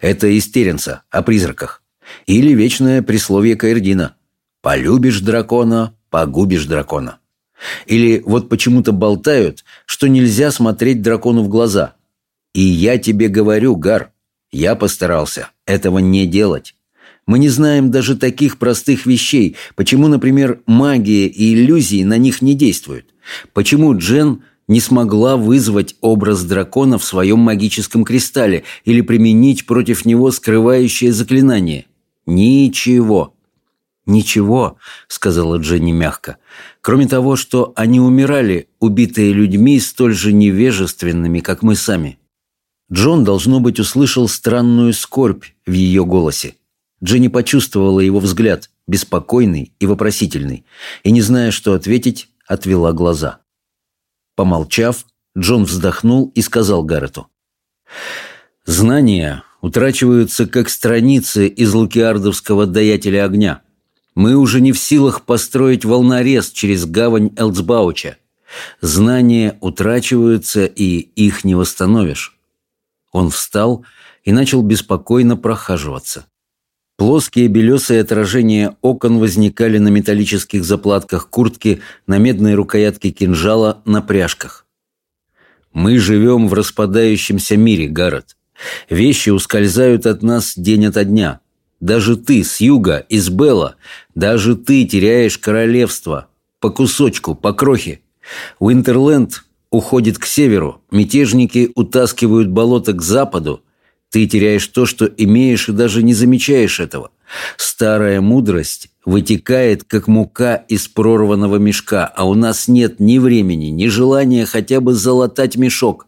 Это из Теренса, о призраках. Или вечное присловие Каэрдина. «Полюбишь дракона, погубишь дракона». Или вот почему-то болтают, что нельзя смотреть дракону в глаза. И я тебе говорю, Гар, я постарался этого не делать. Мы не знаем даже таких простых вещей, почему, например, магия и иллюзии на них не действуют. Почему Джен не смогла вызвать образ дракона в своем магическом кристалле или применить против него скрывающее заклинание. Ничего. «Ничего», — сказала Дженни мягко, «кроме того, что они умирали, убитые людьми, столь же невежественными, как мы сами». Джон, должно быть, услышал странную скорбь в ее голосе. Дженни почувствовала его взгляд, беспокойный и вопросительный, и, не зная, что ответить, отвела глаза. Помолчав, Джон вздохнул и сказал Гаррету. «Знания утрачиваются, как страницы из лукиардовского даятеля огня. Мы уже не в силах построить волнорез через гавань Элцбауча. Знания утрачиваются, и их не восстановишь». Он встал и начал беспокойно прохаживаться. Плоские белесые отражения окон возникали на металлических заплатках куртки, на медной рукоятке кинжала, на пряжках. «Мы живем в распадающемся мире, Гаррет. Вещи ускользают от нас день ото дня. Даже ты с юга, из Белла, даже ты теряешь королевство. По кусочку, по крохе. Уинтерленд уходит к северу, мятежники утаскивают болото к западу, ты теряешь то, что имеешь, и даже не замечаешь этого. Старая мудрость вытекает, как мука из прорванного мешка, а у нас нет ни времени, ни желания хотя бы залатать мешок.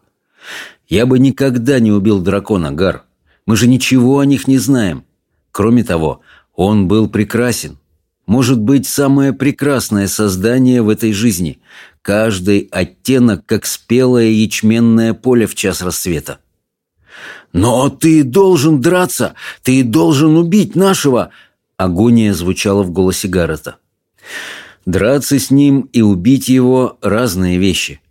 Я бы никогда не убил дракона, Гар. Мы же ничего о них не знаем. Кроме того, он был прекрасен. Может быть, самое прекрасное создание в этой жизни. Каждый оттенок, как спелое ячменное поле в час рассвета. «Но ты должен драться! Ты должен убить нашего!» Агония звучала в голосе Гаррета. Драться с ним и убить его – разные вещи.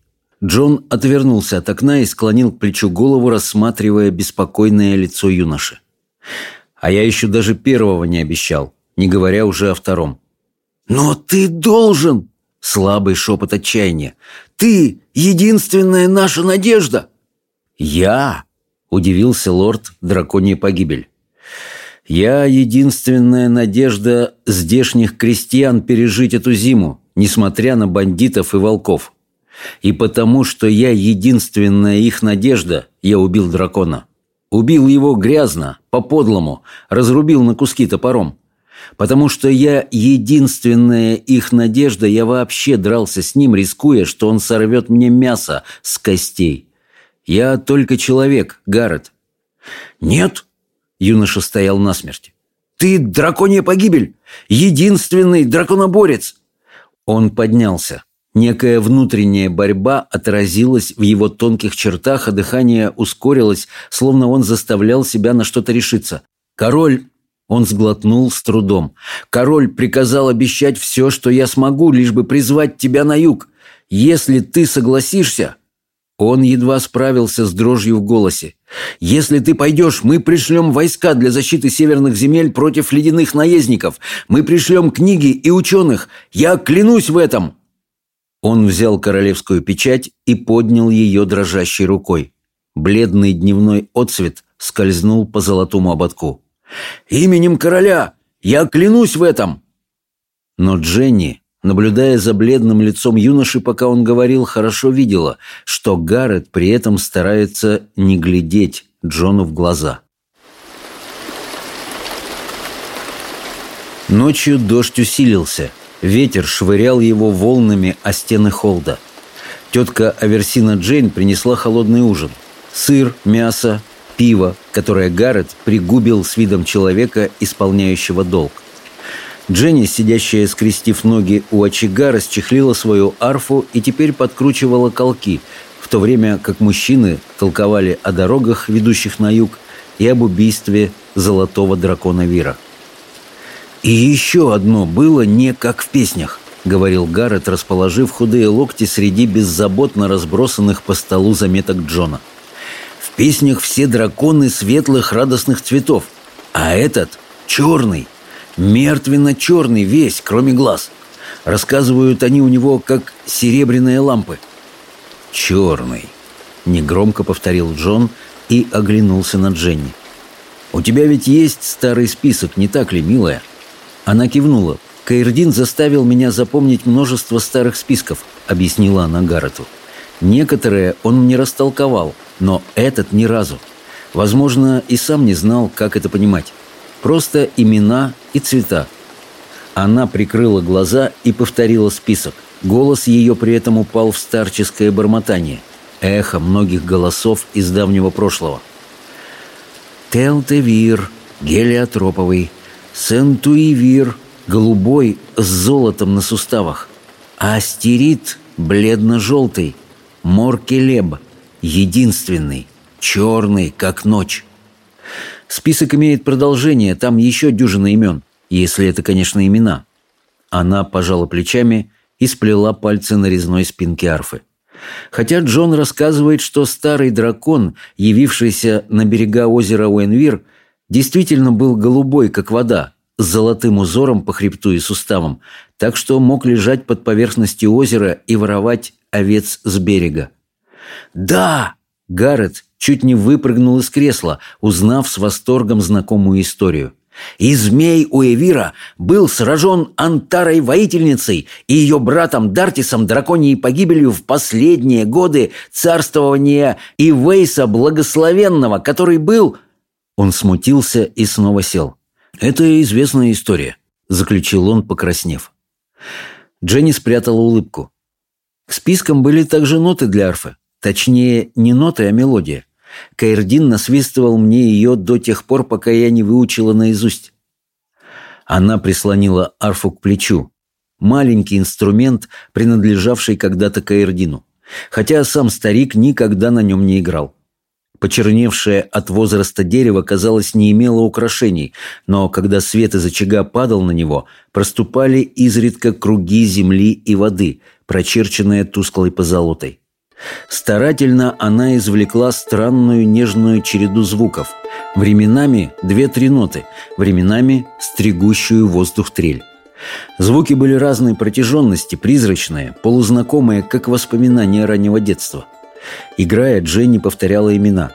Джон отвернулся от окна и склонил к плечу голову, рассматривая беспокойное лицо юноши. А я еще даже первого не обещал, не говоря уже о втором. «Но ты должен!» – слабый шепот отчаяния. «Ты – единственная наша надежда!» «Я?» – удивился лорд Дракония Погибель. «Я единственная надежда здешних крестьян пережить эту зиму, несмотря на бандитов и волков. И потому, что я единственная их надежда, я убил дракона. Убил его грязно, по-подлому, разрубил на куски топором. Потому что я единственная их надежда, я вообще дрался с ним, рискуя, что он сорвет мне мясо с костей. «Я только человек, Гаррет». «Нет!» — юноша стоял насмерть. «Ты драконья погибель! Единственный драконоборец!» Он поднялся. Некая внутренняя борьба отразилась в его тонких чертах, а дыхание ускорилось, словно он заставлял себя на что-то решиться. «Король Он сглотнул с трудом. «Король приказал обещать все, что я смогу, лишь бы призвать тебя на юг. Если ты согласишься...» Он едва справился с дрожью в голосе. «Если ты пойдешь, мы пришлем войска для защиты северных земель против ледяных наездников. Мы пришлем книги и ученых. Я клянусь в этом!» Он взял королевскую печать и поднял ее дрожащей рукой. Бледный дневной отцвет скользнул по золотому ободку. «Именем короля! Я клянусь в этом!» Но Дженни, наблюдая за бледным лицом юноши, пока он говорил, хорошо видела, что Гаррет при этом старается не глядеть Джону в глаза. Ночью дождь усилился. Ветер швырял его волнами о стены холда. Тетка Аверсина Джейн принесла холодный ужин. Сыр, мясо, пиво, которое Гаррет пригубил с видом человека, исполняющего долг. Дженни, сидящая скрестив ноги у очага, расчехлила свою арфу и теперь подкручивала колки, в то время как мужчины толковали о дорогах, ведущих на юг, и об убийстве золотого дракона Вира. «И еще одно было не как в песнях», — говорил Гаррет, расположив худые локти среди беззаботно разбросанных по столу заметок Джона — песнях все драконы светлых радостных цветов, а этот черный, мертвенно-черный весь, кроме глаз. Рассказывают они у него, как серебряные лампы. «Черный», — негромко повторил Джон и оглянулся на Дженни. «У тебя ведь есть старый список, не так ли, милая?» Она кивнула. «Каирдин заставил меня запомнить множество старых списков», — объяснила она Гаррету. «Некоторые он мне растолковал, но этот ни разу. Возможно, и сам не знал, как это понимать. Просто имена и цвета. Она прикрыла глаза и повторила список. Голос ее при этом упал в старческое бормотание. Эхо многих голосов из давнего прошлого. Телтевир, гелиотроповый, Сентуивир, голубой с золотом на суставах, Астерит, бледно-желтый, Моркелеб, единственный, черный, как ночь. Список имеет продолжение, там еще дюжина имен, если это, конечно, имена. Она пожала плечами и сплела пальцы на резной спинке арфы. Хотя Джон рассказывает, что старый дракон, явившийся на берега озера Уэнвир, действительно был голубой, как вода, с золотым узором по хребту и суставам, так что мог лежать под поверхностью озера и воровать овец с берега. «Да!» Гаррет чуть не выпрыгнул из кресла, узнав с восторгом знакомую историю. И змей Уэвира был сражен Антарой-воительницей и ее братом Дартисом драконьей погибелью в последние годы царствования Ивейса Благословенного, который был... Он смутился и снова сел. «Это известная история», — заключил он, покраснев. Дженни спрятала улыбку. К спискам были также ноты для арфы. Точнее, не ноты, а мелодия. Каирдин насвистывал мне ее до тех пор, пока я не выучила наизусть. Она прислонила арфу к плечу. Маленький инструмент, принадлежавший когда-то Каирдину. Хотя сам старик никогда на нем не играл. Почерневшее от возраста дерево, казалось, не имело украшений, но когда свет из очага падал на него, проступали изредка круги земли и воды, прочерченные тусклой позолотой. Старательно она извлекла странную нежную череду звуков. Временами две-три ноты, временами стригущую воздух трель. Звуки были разной протяженности, призрачные, полузнакомые, как воспоминания раннего детства. Играя, Дженни повторяла имена.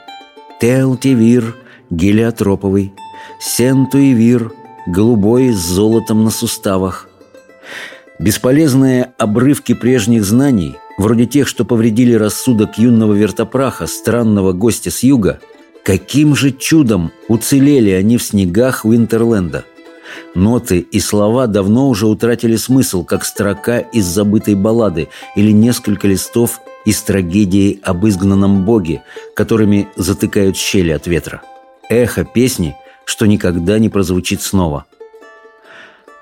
Телтивир, гелиотроповый, Сентуивир, голубой с золотом на суставах. Бесполезные обрывки прежних знаний вроде тех, что повредили рассудок юного вертопраха, странного гостя с юга, каким же чудом уцелели они в снегах Уинтерленда? Ноты и слова давно уже утратили смысл, как строка из забытой баллады или несколько листов из трагедии об изгнанном боге, которыми затыкают щели от ветра. Эхо песни, что никогда не прозвучит снова.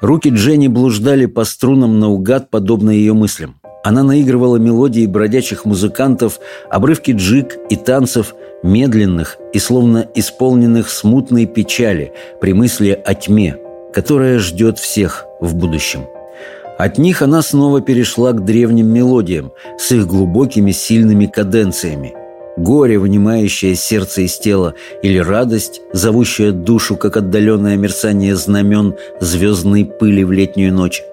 Руки Дженни блуждали по струнам наугад, подобно ее мыслям. Она наигрывала мелодии бродячих музыкантов, обрывки джиг и танцев, медленных и словно исполненных смутной печали при мысли о тьме, которая ждет всех в будущем. От них она снова перешла к древним мелодиям с их глубокими сильными каденциями. Горе, вынимающее сердце из тела, или радость, зовущая душу, как отдаленное мерцание знамен звездной пыли в летнюю ночь.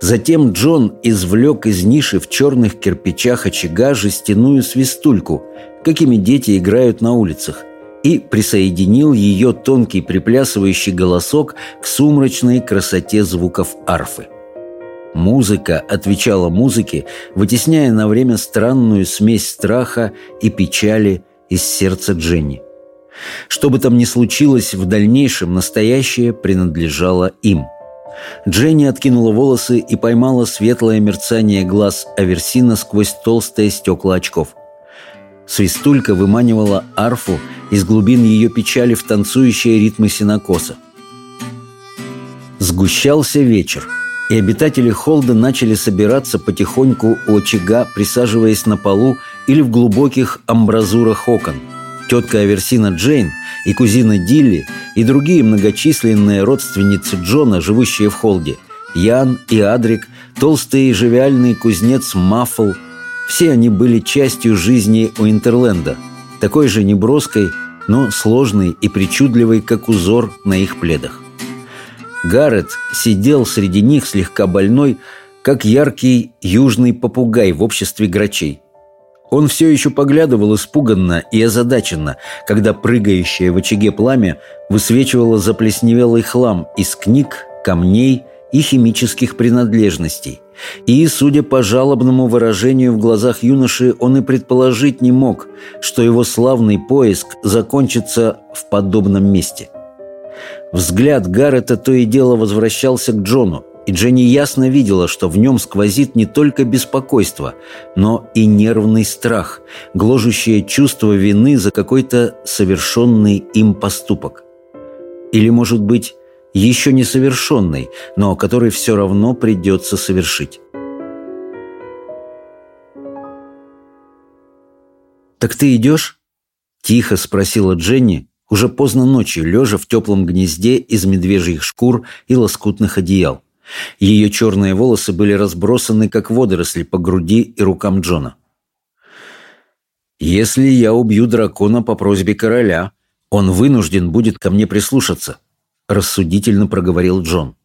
Затем Джон извлек из ниши в черных кирпичах очага жестяную свистульку, какими дети играют на улицах, и присоединил ее тонкий приплясывающий голосок к сумрачной красоте звуков арфы. Музыка отвечала музыке, вытесняя на время странную смесь страха и печали из сердца Дженни. Что бы там ни случилось, в дальнейшем настоящее принадлежало им – Дженни откинула волосы и поймала светлое мерцание глаз Аверсина сквозь толстые стекла очков. Свистулька выманивала арфу из глубин ее печали в танцующие ритмы синокоса. Сгущался вечер, и обитатели холда начали собираться потихоньку у очага, присаживаясь на полу или в глубоких амбразурах окон – Тетка Аверсина Джейн и кузина Дилли и другие многочисленные родственницы Джона, живущие в Холде, Ян и Адрик, толстый и живиальный кузнец Маффл, все они были частью жизни у Интерленда, такой же неброской, но сложной и причудливой, как узор на их пледах. Гаррет сидел среди них слегка больной, как яркий южный попугай в обществе грачей – он все еще поглядывал испуганно и озадаченно, когда прыгающее в очаге пламя высвечивало заплесневелый хлам из книг, камней и химических принадлежностей. И, судя по жалобному выражению в глазах юноши, он и предположить не мог, что его славный поиск закончится в подобном месте. Взгляд Гаррета то и дело возвращался к Джону, и Дженни ясно видела, что в нем сквозит не только беспокойство, но и нервный страх, гложущее чувство вины за какой-то совершенный им поступок. Или, может быть, еще не совершенный, но который все равно придется совершить. «Так ты идешь?» – тихо спросила Дженни, уже поздно ночью, лежа в теплом гнезде из медвежьих шкур и лоскутных одеял. Ее черные волосы были разбросаны, как водоросли, по груди и рукам Джона. «Если я убью дракона по просьбе короля, он вынужден будет ко мне прислушаться», – рассудительно проговорил Джон.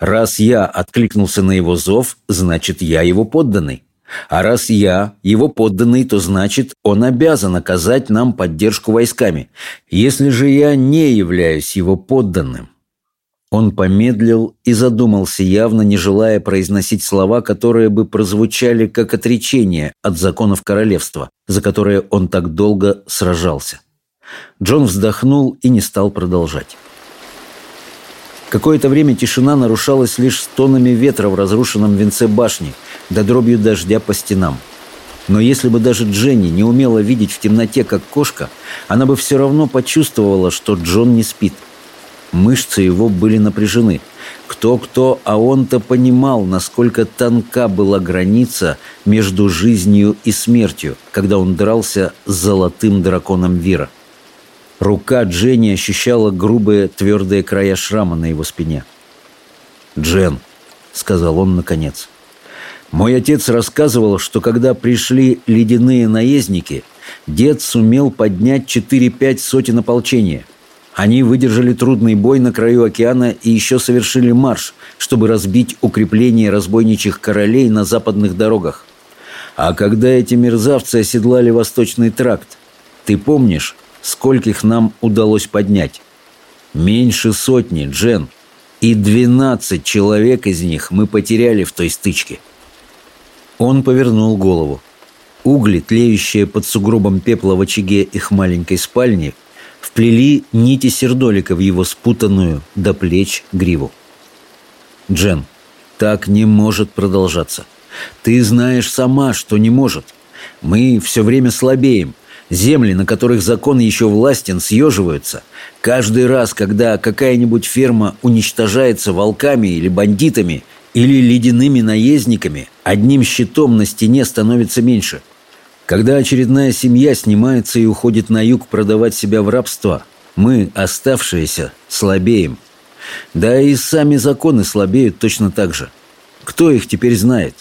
«Раз я откликнулся на его зов, значит, я его подданный. А раз я его подданный, то значит, он обязан оказать нам поддержку войсками. Если же я не являюсь его подданным, он помедлил и задумался, явно не желая произносить слова, которые бы прозвучали как отречение от законов королевства, за которые он так долго сражался. Джон вздохнул и не стал продолжать. Какое-то время тишина нарушалась лишь стонами ветра в разрушенном венце башни, да дробью дождя по стенам. Но если бы даже Дженни не умела видеть в темноте, как кошка, она бы все равно почувствовала, что Джон не спит – Мышцы его были напряжены. Кто-кто, а он-то понимал, насколько тонка была граница между жизнью и смертью, когда он дрался с золотым драконом Вира. Рука Дженни ощущала грубые твердые края шрама на его спине. «Джен», — сказал он наконец, — «мой отец рассказывал, что когда пришли ледяные наездники, дед сумел поднять четыре-пять сотен ополчения — они выдержали трудный бой на краю океана и еще совершили марш, чтобы разбить укрепление разбойничьих королей на западных дорогах. А когда эти мерзавцы оседлали Восточный тракт, ты помнишь, скольких нам удалось поднять? Меньше сотни, Джен. И двенадцать человек из них мы потеряли в той стычке. Он повернул голову. Угли, тлеющие под сугробом пепла в очаге их маленькой спальни, вплели нити сердолика в его спутанную до плеч гриву. «Джен, так не может продолжаться. Ты знаешь сама, что не может. Мы все время слабеем. Земли, на которых закон еще властен, съеживаются. Каждый раз, когда какая-нибудь ферма уничтожается волками или бандитами, или ледяными наездниками, одним щитом на стене становится меньше. Когда очередная семья снимается и уходит на юг продавать себя в рабство, мы, оставшиеся, слабеем. Да и сами законы слабеют точно так же. Кто их теперь знает?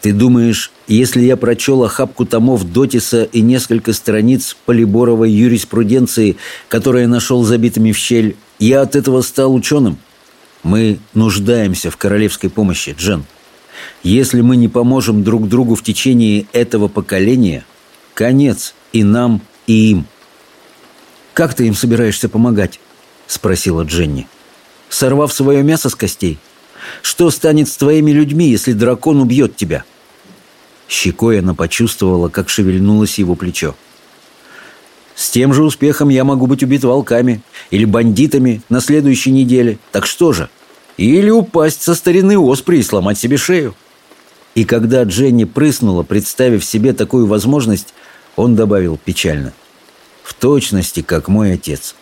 Ты думаешь, если я прочел охапку томов Дотиса и несколько страниц полиборовой юриспруденции, которые нашел забитыми в щель, я от этого стал ученым? Мы нуждаемся в королевской помощи, Джен. Если мы не поможем друг другу в течение этого поколения, конец и нам, и им. «Как ты им собираешься помогать?» – спросила Дженни. «Сорвав свое мясо с костей? Что станет с твоими людьми, если дракон убьет тебя?» Щекой она почувствовала, как шевельнулось его плечо. «С тем же успехом я могу быть убит волками или бандитами на следующей неделе. Так что же? Или упасть со старины оспри и сломать себе шею?» И когда Дженни прыснула, представив себе такую возможность, он добавил печально. «В точности, как мой отец.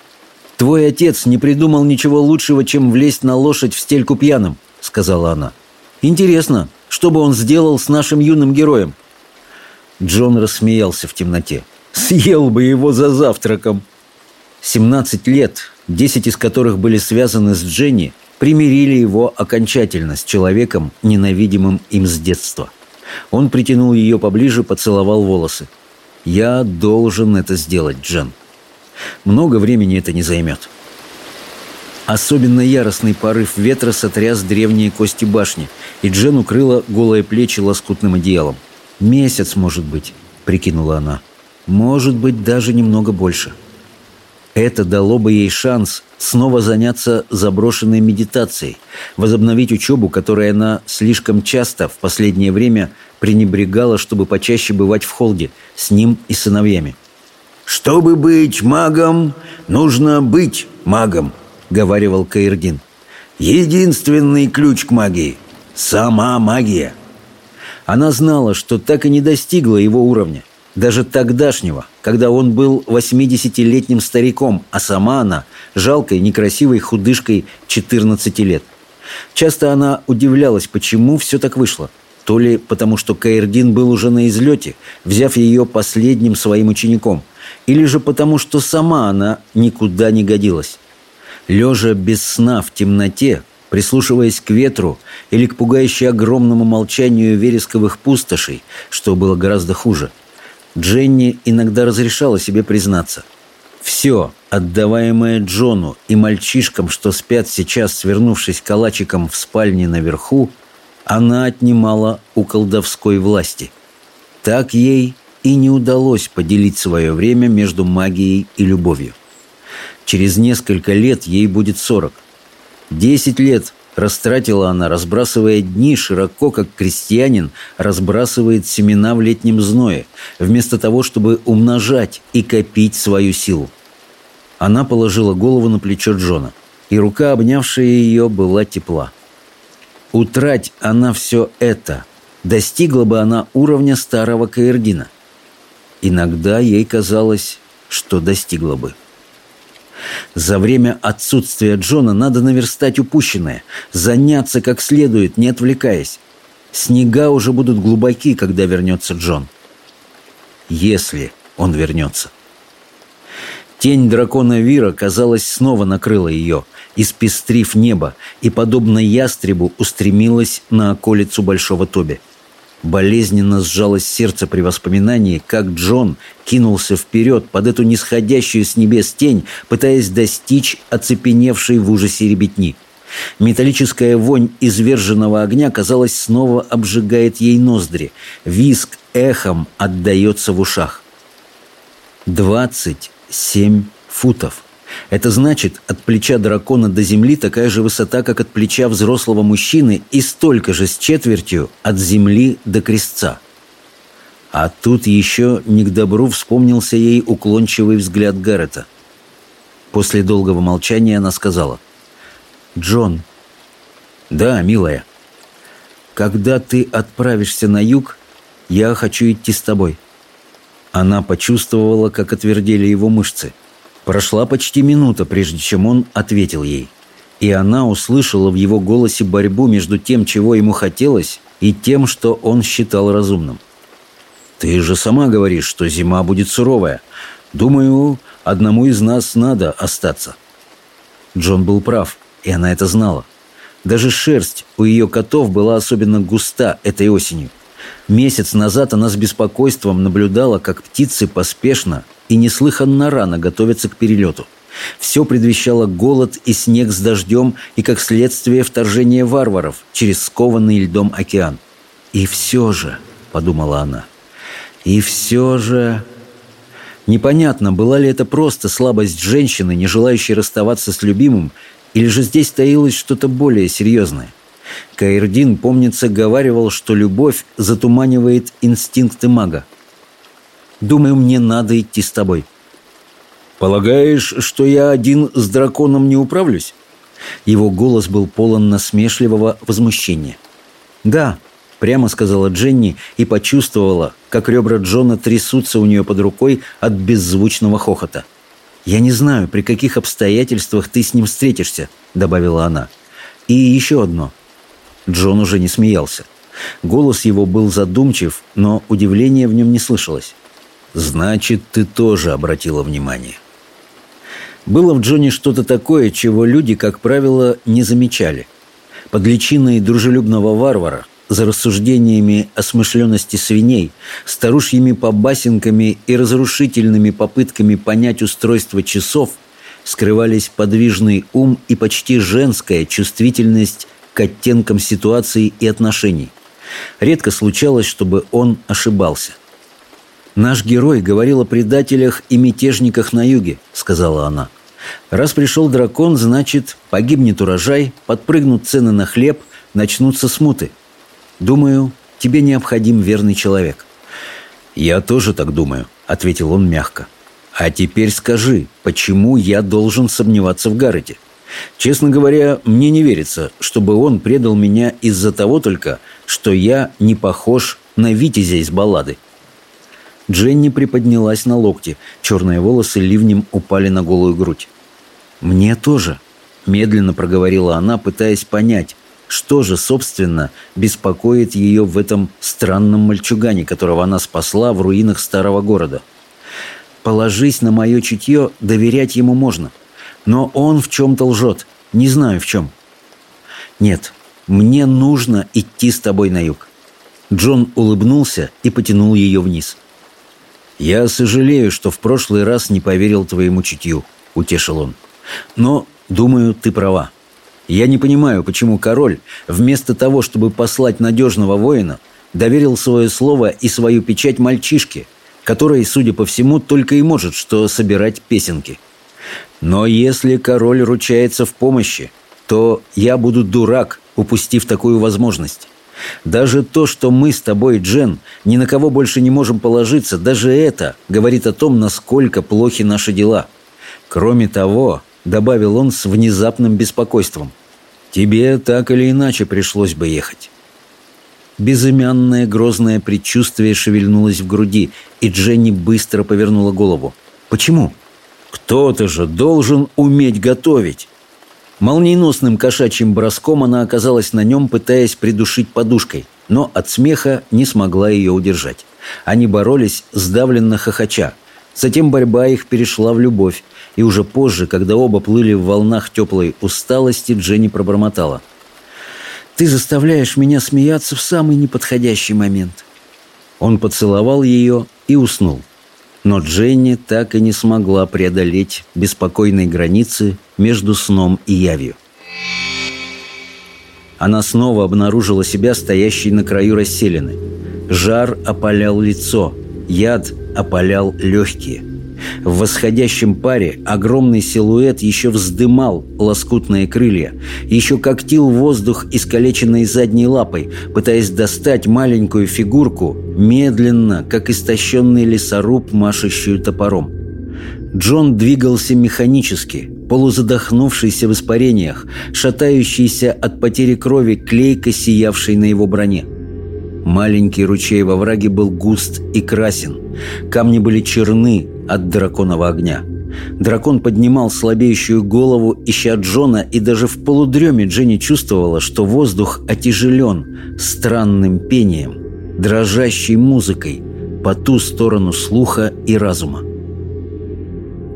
Твой отец не придумал ничего лучшего, чем влезть на лошадь в стельку пьяным», — сказала она. «Интересно, что бы он сделал с нашим юным героем?» Джон рассмеялся в темноте. «Съел бы его за завтраком!» Семнадцать лет, десять из которых были связаны с Дженни, примирили его окончательно с человеком, ненавидимым им с детства. Он притянул ее поближе, поцеловал волосы. «Я должен это сделать, Джен. Много времени это не займет». Особенно яростный порыв ветра сотряс древние кости башни, и Джен укрыла голые плечи лоскутным одеялом. «Месяц, может быть», — прикинула она. «Может быть, даже немного больше». Это дало бы ей шанс снова заняться заброшенной медитацией, возобновить учебу, которой она слишком часто в последнее время пренебрегала, чтобы почаще бывать в холде с ним и сыновьями. «Чтобы быть магом, нужно быть магом», — говаривал Каирдин. «Единственный ключ к магии — сама магия». Она знала, что так и не достигла его уровня, даже тогдашнего, когда он был 80-летним стариком, а сама она – жалкой, некрасивой худышкой 14 лет. Часто она удивлялась, почему все так вышло. То ли потому, что Каирдин был уже на излете, взяв ее последним своим учеником, или же потому, что сама она никуда не годилась. Лежа без сна в темноте, прислушиваясь к ветру или к пугающе огромному молчанию вересковых пустошей, что было гораздо хуже, Дженни иногда разрешала себе признаться. Все, отдаваемое Джону и мальчишкам, что спят сейчас, свернувшись калачиком в спальне наверху, она отнимала у колдовской власти. Так ей и не удалось поделить свое время между магией и любовью. Через несколько лет ей будет сорок. Десять лет растратила она, разбрасывая дни широко, как крестьянин разбрасывает семена в летнем зное, вместо того, чтобы умножать и копить свою силу. Она положила голову на плечо Джона, и рука, обнявшая ее, была тепла. Утрать она все это, достигла бы она уровня старого Каэрдина. Иногда ей казалось, что достигла бы. За время отсутствия Джона надо наверстать упущенное, заняться как следует, не отвлекаясь. Снега уже будут глубоки, когда вернется Джон. Если он вернется. Тень дракона Вира, казалось, снова накрыла ее, испестрив небо, и, подобно ястребу, устремилась на околицу Большого Тоби. Болезненно сжалось сердце при воспоминании, как Джон кинулся вперед под эту нисходящую с небес тень, пытаясь достичь оцепеневшей в ужасе ребятни. Металлическая вонь изверженного огня, казалось, снова обжигает ей ноздри. Виск эхом отдается в ушах. Двадцать семь футов. Это значит, от плеча дракона до земли такая же высота, как от плеча взрослого мужчины, и столько же с четвертью от земли до крестца. А тут еще не к добру вспомнился ей уклончивый взгляд Гаррета. После долгого молчания она сказала. «Джон». «Да, милая. Когда ты отправишься на юг, я хочу идти с тобой». Она почувствовала, как отвердели его мышцы – Прошла почти минута, прежде чем он ответил ей. и она услышала в его голосе борьбу между тем, чего ему хотелось, и тем, что он считал разумным. «Ты же сама говоришь, что зима будет суровая. Думаю, одному из нас надо остаться». Джон был прав, и она это знала. Даже шерсть у ее котов была особенно густа этой осенью. Месяц назад она с беспокойством наблюдала, как птицы поспешно и неслыханно рано готовятся к перелету. Все предвещало голод и снег с дождем и, как следствие, вторжение варваров через скованный льдом океан. «И все же», — подумала она, — «и все же...» Непонятно, была ли это просто слабость женщины, не желающей расставаться с любимым, или же здесь таилось что-то более серьезное. Каирдин, помнится, говаривал, что любовь затуманивает инстинкты мага. «Думаю, мне надо идти с тобой», «Полагаешь, что я один с драконом не управлюсь?» Его голос был полон насмешливого возмущения. «Да», — прямо сказала Дженни и почувствовала, как ребра Джона трясутся у нее под рукой от беззвучного хохота. «Я не знаю, при каких обстоятельствах ты с ним встретишься», — добавила она. «И еще одно». Джон уже не смеялся. Голос его был задумчив, но удивления в нем не слышалось. «Значит, ты тоже обратила внимание». Было в Джоне что-то такое, чего люди, как правило, не замечали. Под личиной дружелюбного варвара, за рассуждениями о смышленности свиней, старушьими побасенками и разрушительными попытками понять устройство часов скрывались подвижный ум и почти женская чувствительность к оттенкам ситуаций и отношений. Редко случалось, чтобы он ошибался. «Наш герой говорил о предателях и мятежниках на юге», — сказала она. «Раз пришел дракон, значит, погибнет урожай, подпрыгнут цены на хлеб, начнутся смуты. Думаю, тебе необходим верный человек». «Я тоже так думаю», — ответил он мягко. «А теперь скажи, почему я должен сомневаться в Гаррете? Честно говоря, мне не верится, чтобы он предал меня из-за того только, что я не похож на Витязя из баллады». Дженни приподнялась на локте. Черные волосы ливнем упали на голую грудь. «Мне тоже», — медленно проговорила она, пытаясь понять, что же, собственно, беспокоит ее в этом странном мальчугане, которого она спасла в руинах старого города. «Положись на мое чутье, доверять ему можно. Но он в чем-то лжет. Не знаю в чем». «Нет, мне нужно идти с тобой на юг». Джон улыбнулся и потянул ее вниз. «Я сожалею, что в прошлый раз не поверил твоему чутью», — утешил он. «Но, думаю, ты права. Я не понимаю, почему король, вместо того, чтобы послать надежного воина, доверил свое слово и свою печать мальчишке, который, судя по всему, только и может что собирать песенки. Но если король ручается в помощи, то я буду дурак, упустив такую возможность. Даже то, что мы с тобой, Джен, ни на кого больше не можем положиться, даже это говорит о том, насколько плохи наши дела. Кроме того, добавил он с внезапным беспокойством, тебе так или иначе пришлось бы ехать. Безымянное грозное предчувствие шевельнулось в груди, и Дженни быстро повернула голову. «Почему?» «Кто-то же должен уметь готовить!» Молниеносным кошачьим броском она оказалась на нем, пытаясь придушить подушкой, но от смеха не смогла ее удержать. Они боролись, сдавленно хохоча. Затем борьба их перешла в любовь, и уже позже, когда оба плыли в волнах теплой усталости, Дженни пробормотала. «Ты заставляешь меня смеяться в самый неподходящий момент». Он поцеловал ее и уснул. Но Дженни так и не смогла преодолеть беспокойной границы между сном и явью. Она снова обнаружила себя стоящей на краю расселены. Жар опалял лицо, яд опалял легкие. В восходящем паре огромный силуэт еще вздымал лоскутные крылья, еще когтил воздух искалеченной задней лапой, пытаясь достать маленькую фигурку, медленно, как истощенный лесоруб, машущую топором. Джон двигался механически, полузадохнувшийся в испарениях, шатающийся от потери крови, клейко сиявший на его броне. Маленький ручей во враге был густ и красен. Камни были черны от драконового огня. Дракон поднимал слабеющую голову, ища Джона, и даже в полудреме Дженни чувствовала, что воздух отяжелен странным пением, дрожащей музыкой по ту сторону слуха и разума.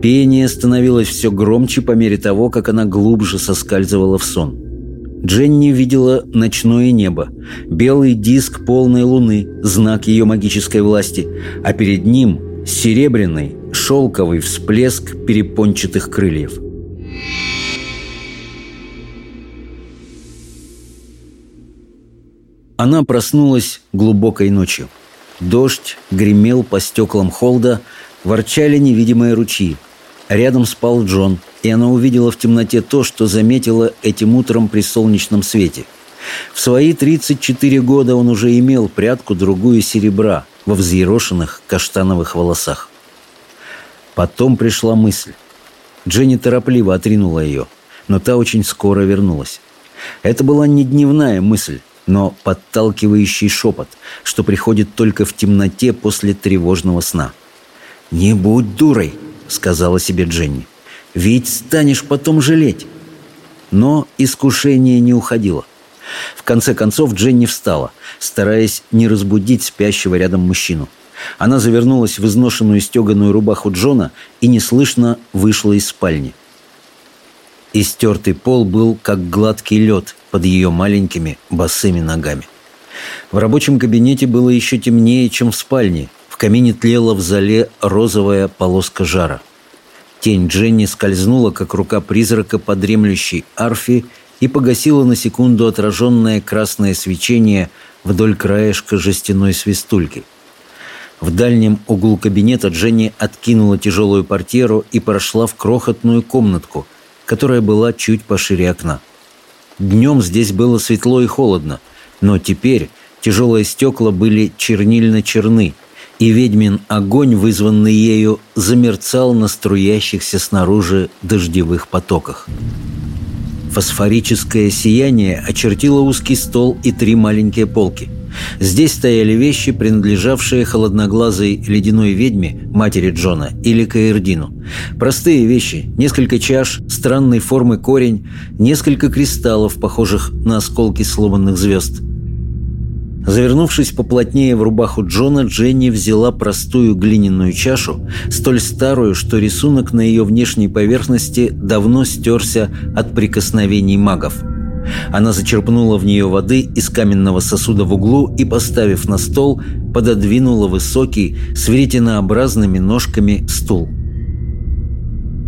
Пение становилось все громче по мере того, как она глубже соскальзывала в сон. Дженни видела ночное небо, белый диск полной луны, знак ее магической власти, а перед ним серебряный, шелковый всплеск перепончатых крыльев. Она проснулась глубокой ночью. Дождь гремел по стеклам холда, ворчали невидимые ручьи. Рядом спал Джон, и она увидела в темноте то, что заметила этим утром при солнечном свете. В свои 34 года он уже имел прядку-другую серебра во взъерошенных каштановых волосах. Потом пришла мысль. Дженни торопливо отринула ее, но та очень скоро вернулась. Это была не дневная мысль, но подталкивающий шепот, что приходит только в темноте после тревожного сна. «Не будь дурой!» — сказала себе Дженни. «Ведь станешь потом жалеть». Но искушение не уходило. В конце концов Дженни встала, стараясь не разбудить спящего рядом мужчину. Она завернулась в изношенную стеганую рубаху Джона и неслышно вышла из спальни. Истертый пол был как гладкий лед под ее маленькими босыми ногами. В рабочем кабинете было еще темнее, чем в спальне, в камине тлела в зале розовая полоска жара. Тень Дженни скользнула, как рука призрака по дремлющей арфе и погасила на секунду отраженное красное свечение вдоль краешка жестяной свистульки. В дальнем углу кабинета Дженни откинула тяжелую портьеру и прошла в крохотную комнатку, которая была чуть пошире окна. Днем здесь было светло и холодно, но теперь тяжелые стекла были чернильно-черны – и ведьмин огонь, вызванный ею, замерцал на струящихся снаружи дождевых потоках. Фосфорическое сияние очертило узкий стол и три маленькие полки. Здесь стояли вещи, принадлежавшие холодноглазой ледяной ведьме, матери Джона, или Каэрдину. Простые вещи, несколько чаш, странной формы корень, несколько кристаллов, похожих на осколки сломанных звезд – Завернувшись поплотнее в рубаху Джона, Дженни взяла простую глиняную чашу, столь старую, что рисунок на ее внешней поверхности давно стерся от прикосновений магов. Она зачерпнула в нее воды из каменного сосуда в углу и, поставив на стол, пододвинула высокий, с веретенообразными ножками стул.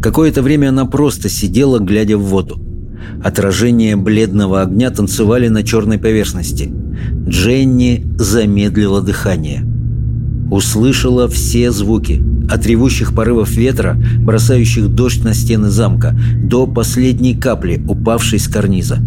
Какое-то время она просто сидела, глядя в воду. Отражения бледного огня танцевали на черной поверхности. Дженни замедлила дыхание. Услышала все звуки, от ревущих порывов ветра, бросающих дождь на стены замка, до последней капли, упавшей с карниза.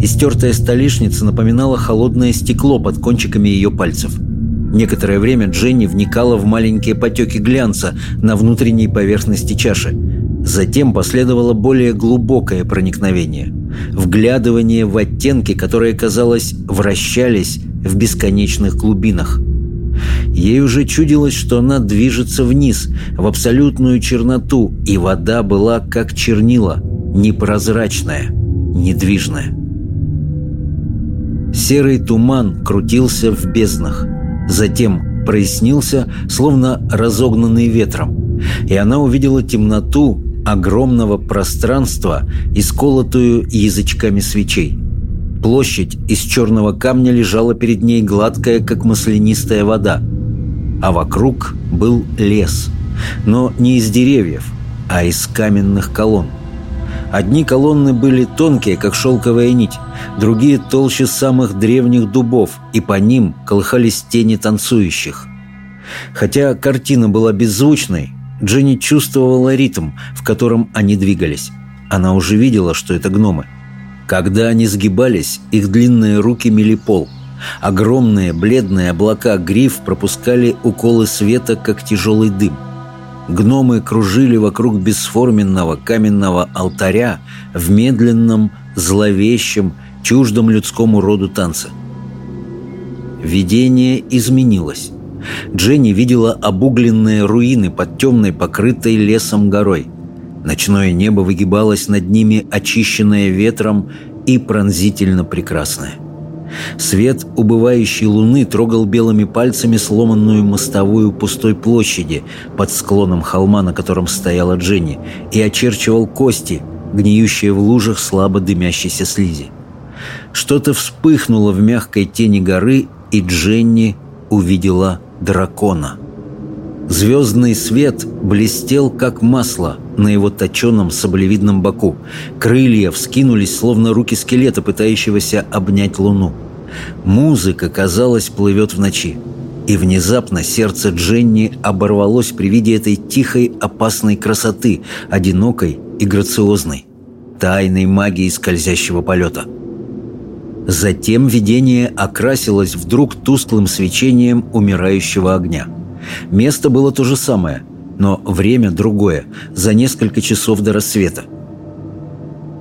Истертая столешница напоминала холодное стекло под кончиками ее пальцев. Некоторое время Дженни вникала в маленькие потеки глянца на внутренней поверхности чаши – Затем последовало более глубокое проникновение, вглядывание в оттенки, которые, казалось, вращались в бесконечных глубинах. Ей уже чудилось, что она движется вниз, в абсолютную черноту, и вода была как чернила, непрозрачная, недвижная. Серый туман крутился в безднах, затем прояснился, словно разогнанный ветром, и она увидела темноту, огромного пространства, исколотую язычками свечей. Площадь из черного камня лежала перед ней гладкая, как маслянистая вода. А вокруг был лес. Но не из деревьев, а из каменных колонн. Одни колонны были тонкие, как шелковая нить, другие толще самых древних дубов, и по ним колыхались тени танцующих. Хотя картина была беззвучной, Дженни чувствовала ритм, в котором они двигались. Она уже видела, что это гномы. Когда они сгибались, их длинные руки мели пол. Огромные бледные облака гриф пропускали уколы света, как тяжелый дым. Гномы кружили вокруг бесформенного каменного алтаря в медленном, зловещем, чуждом людскому роду танце. Видение изменилось. Дженни видела обугленные руины под темной, покрытой лесом горой. Ночное небо выгибалось над ними, очищенное ветром и пронзительно прекрасное. Свет убывающей луны трогал белыми пальцами сломанную мостовую пустой площади под склоном холма, на котором стояла Дженни, и очерчивал кости, гниющие в лужах слабо дымящейся слизи. Что-то вспыхнуло в мягкой тени горы, и Дженни увидела дракона. Звездный свет блестел, как масло, на его точенном саблевидном боку. Крылья вскинулись, словно руки скелета, пытающегося обнять луну. Музыка, казалось, плывет в ночи. И внезапно сердце Дженни оборвалось при виде этой тихой, опасной красоты, одинокой и грациозной, тайной магии скользящего полета. Затем видение окрасилось вдруг тусклым свечением умирающего огня. Место было то же самое, но время другое, за несколько часов до рассвета.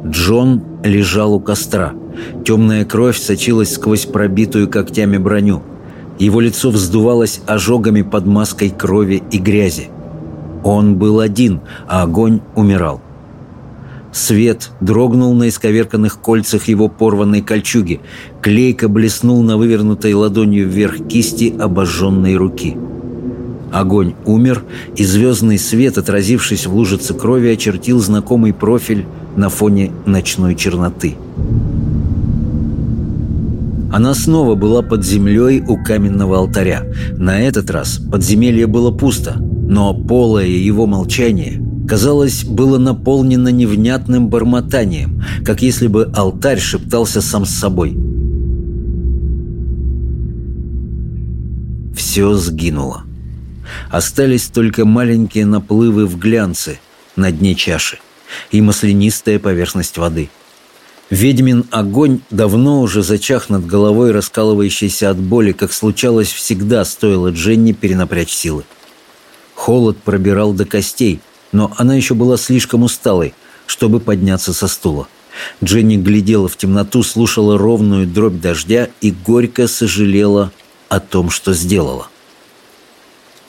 Джон лежал у костра. Темная кровь сочилась сквозь пробитую когтями броню. Его лицо вздувалось ожогами под маской крови и грязи. Он был один, а огонь умирал. Свет дрогнул на исковерканных кольцах его порванной кольчуги. Клейко блеснул на вывернутой ладонью вверх кисти обожженной руки. Огонь умер, и звездный свет, отразившись в лужице крови, очертил знакомый профиль на фоне ночной черноты. Она снова была под землей у каменного алтаря. На этот раз подземелье было пусто, но полое его молчание, казалось, было наполнено невнятным бормотанием, как если бы алтарь шептался сам с собой. Все сгинуло. Остались только маленькие наплывы в глянце на дне чаши и маслянистая поверхность воды. Ведьмин огонь давно уже зачах над головой, раскалывающийся от боли, как случалось всегда, стоило Дженни перенапрячь силы. Холод пробирал до костей, но она еще была слишком усталой, чтобы подняться со стула. Дженни глядела в темноту, слушала ровную дробь дождя и горько сожалела о том, что сделала.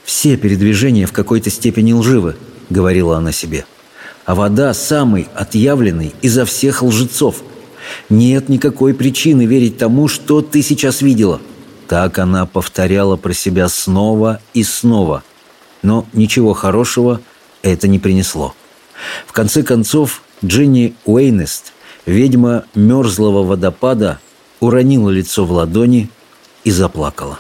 «Все передвижения в какой-то степени лживы», — говорила она себе. «А вода — самый отъявленный изо всех лжецов. Нет никакой причины верить тому, что ты сейчас видела». Так она повторяла про себя снова и снова. Но ничего хорошего это не принесло. В конце концов, Дженни Уэйнест, ведьма мерзлого водопада, уронила лицо в ладони и заплакала.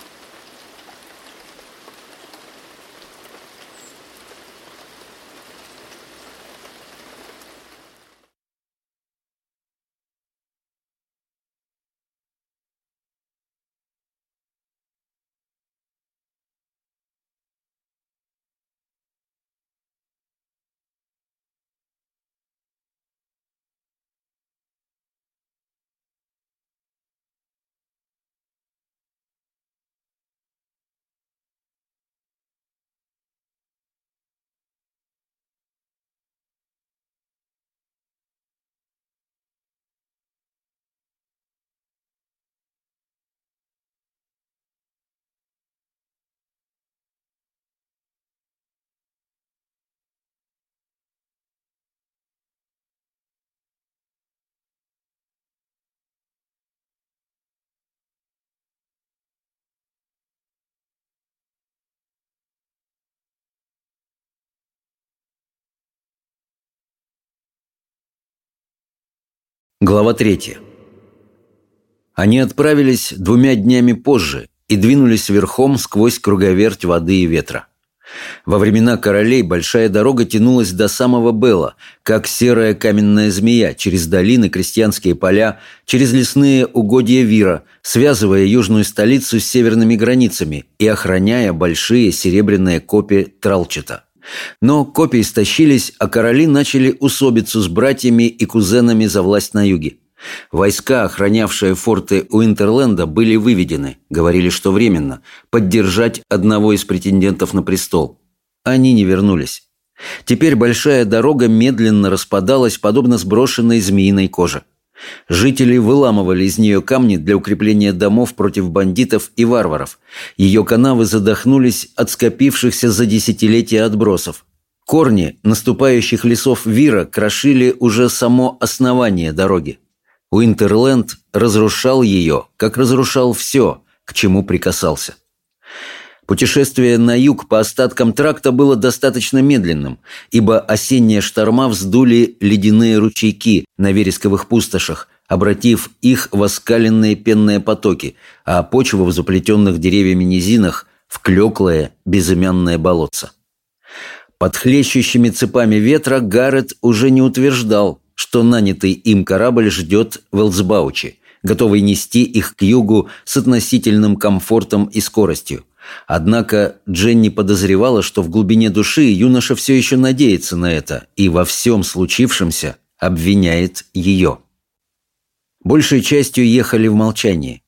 Глава третья. Они отправились двумя днями позже и двинулись верхом сквозь круговерть воды и ветра. Во времена королей большая дорога тянулась до самого Белла, как серая каменная змея, через долины, крестьянские поля, через лесные угодья Вира, связывая южную столицу с северными границами и охраняя большие серебряные копи Тралчета. Но копии истощились, а короли начали усобицу с братьями и кузенами за власть на юге. Войска, охранявшие форты Уинтерленда, были выведены, говорили, что временно, поддержать одного из претендентов на престол. Они не вернулись. Теперь большая дорога медленно распадалась, подобно сброшенной змеиной коже. Жители выламывали из нее камни для укрепления домов против бандитов и варваров. Ее канавы задохнулись от скопившихся за десятилетия отбросов. Корни наступающих лесов Вира крошили уже само основание дороги. Уинтерленд разрушал ее, как разрушал все, к чему прикасался. Путешествие на юг по остаткам тракта было достаточно медленным, ибо осенние шторма вздули ледяные ручейки на вересковых пустошах, обратив их в оскаленные пенные потоки, а почву в заплетенных деревьями низинах в клеклое безымянное болотце. Под хлещущими цепами ветра Гаррет уже не утверждал, что нанятый им корабль ждет в Элсбауче, готовый нести их к югу с относительным комфортом и скоростью. Однако Дженни подозревала, что в глубине души юноша все еще надеется на это и во всем случившемся обвиняет ее. Большей частью ехали в молчании.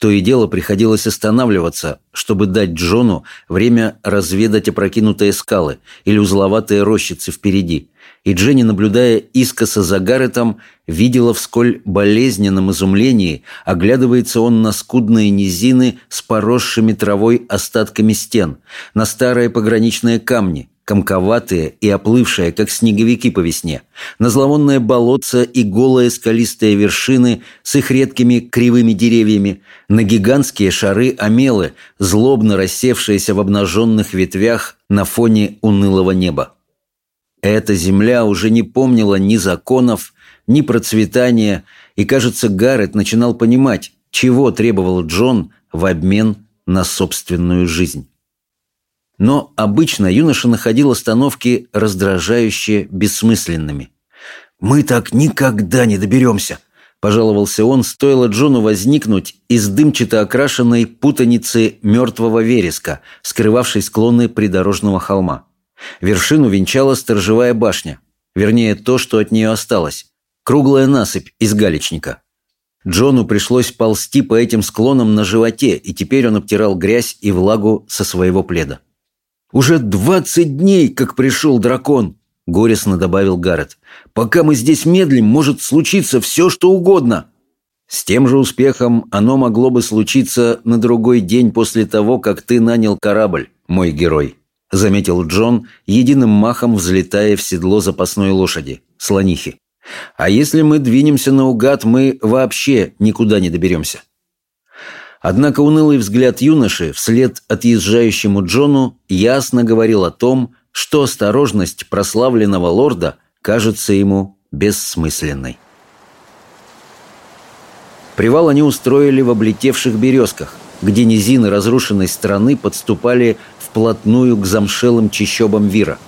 То и дело приходилось останавливаться, чтобы дать Джону время разведать опрокинутые скалы или узловатые рощицы впереди. И Дженни, наблюдая искоса за Гарретом, видела в сколь болезненном изумлении, оглядывается он на скудные низины с поросшими травой остатками стен, на старые пограничные камни, комковатые и оплывшие, как снеговики по весне, на зловонное болотце и голые скалистые вершины с их редкими кривыми деревьями, на гигантские шары омелы, злобно рассевшиеся в обнаженных ветвях на фоне унылого неба. Эта земля уже не помнила ни законов, ни процветания, и, кажется, Гаррет начинал понимать, чего требовал Джон в обмен на собственную жизнь. Но обычно юноша находил остановки раздражающе бессмысленными. «Мы так никогда не доберемся», – пожаловался он, стоило Джону возникнуть из дымчато окрашенной путаницы мертвого вереска, скрывавшей склоны придорожного холма. Вершину венчала сторожевая башня, вернее то, что от нее осталось, круглая насыпь из галечника. Джону пришлось ползти по этим склонам на животе, и теперь он обтирал грязь и влагу со своего пледа. «Уже двадцать дней, как пришел дракон!» – горестно добавил Гаррет. «Пока мы здесь медлим, может случиться все, что угодно!» С тем же успехом оно могло бы случиться на другой день после того, как ты нанял корабль, мой герой, заметил Джон, единым махом взлетая в седло запасной лошади, слонихи. А если мы двинемся наугад, мы вообще никуда не доберемся. Однако унылый взгляд юноши вслед отъезжающему Джону ясно говорил о том, что осторожность прославленного лорда кажется ему бессмысленной. Привал они устроили в облетевших березках, где низины разрушенной страны подступали вплотную к замшелым чащобам Вира.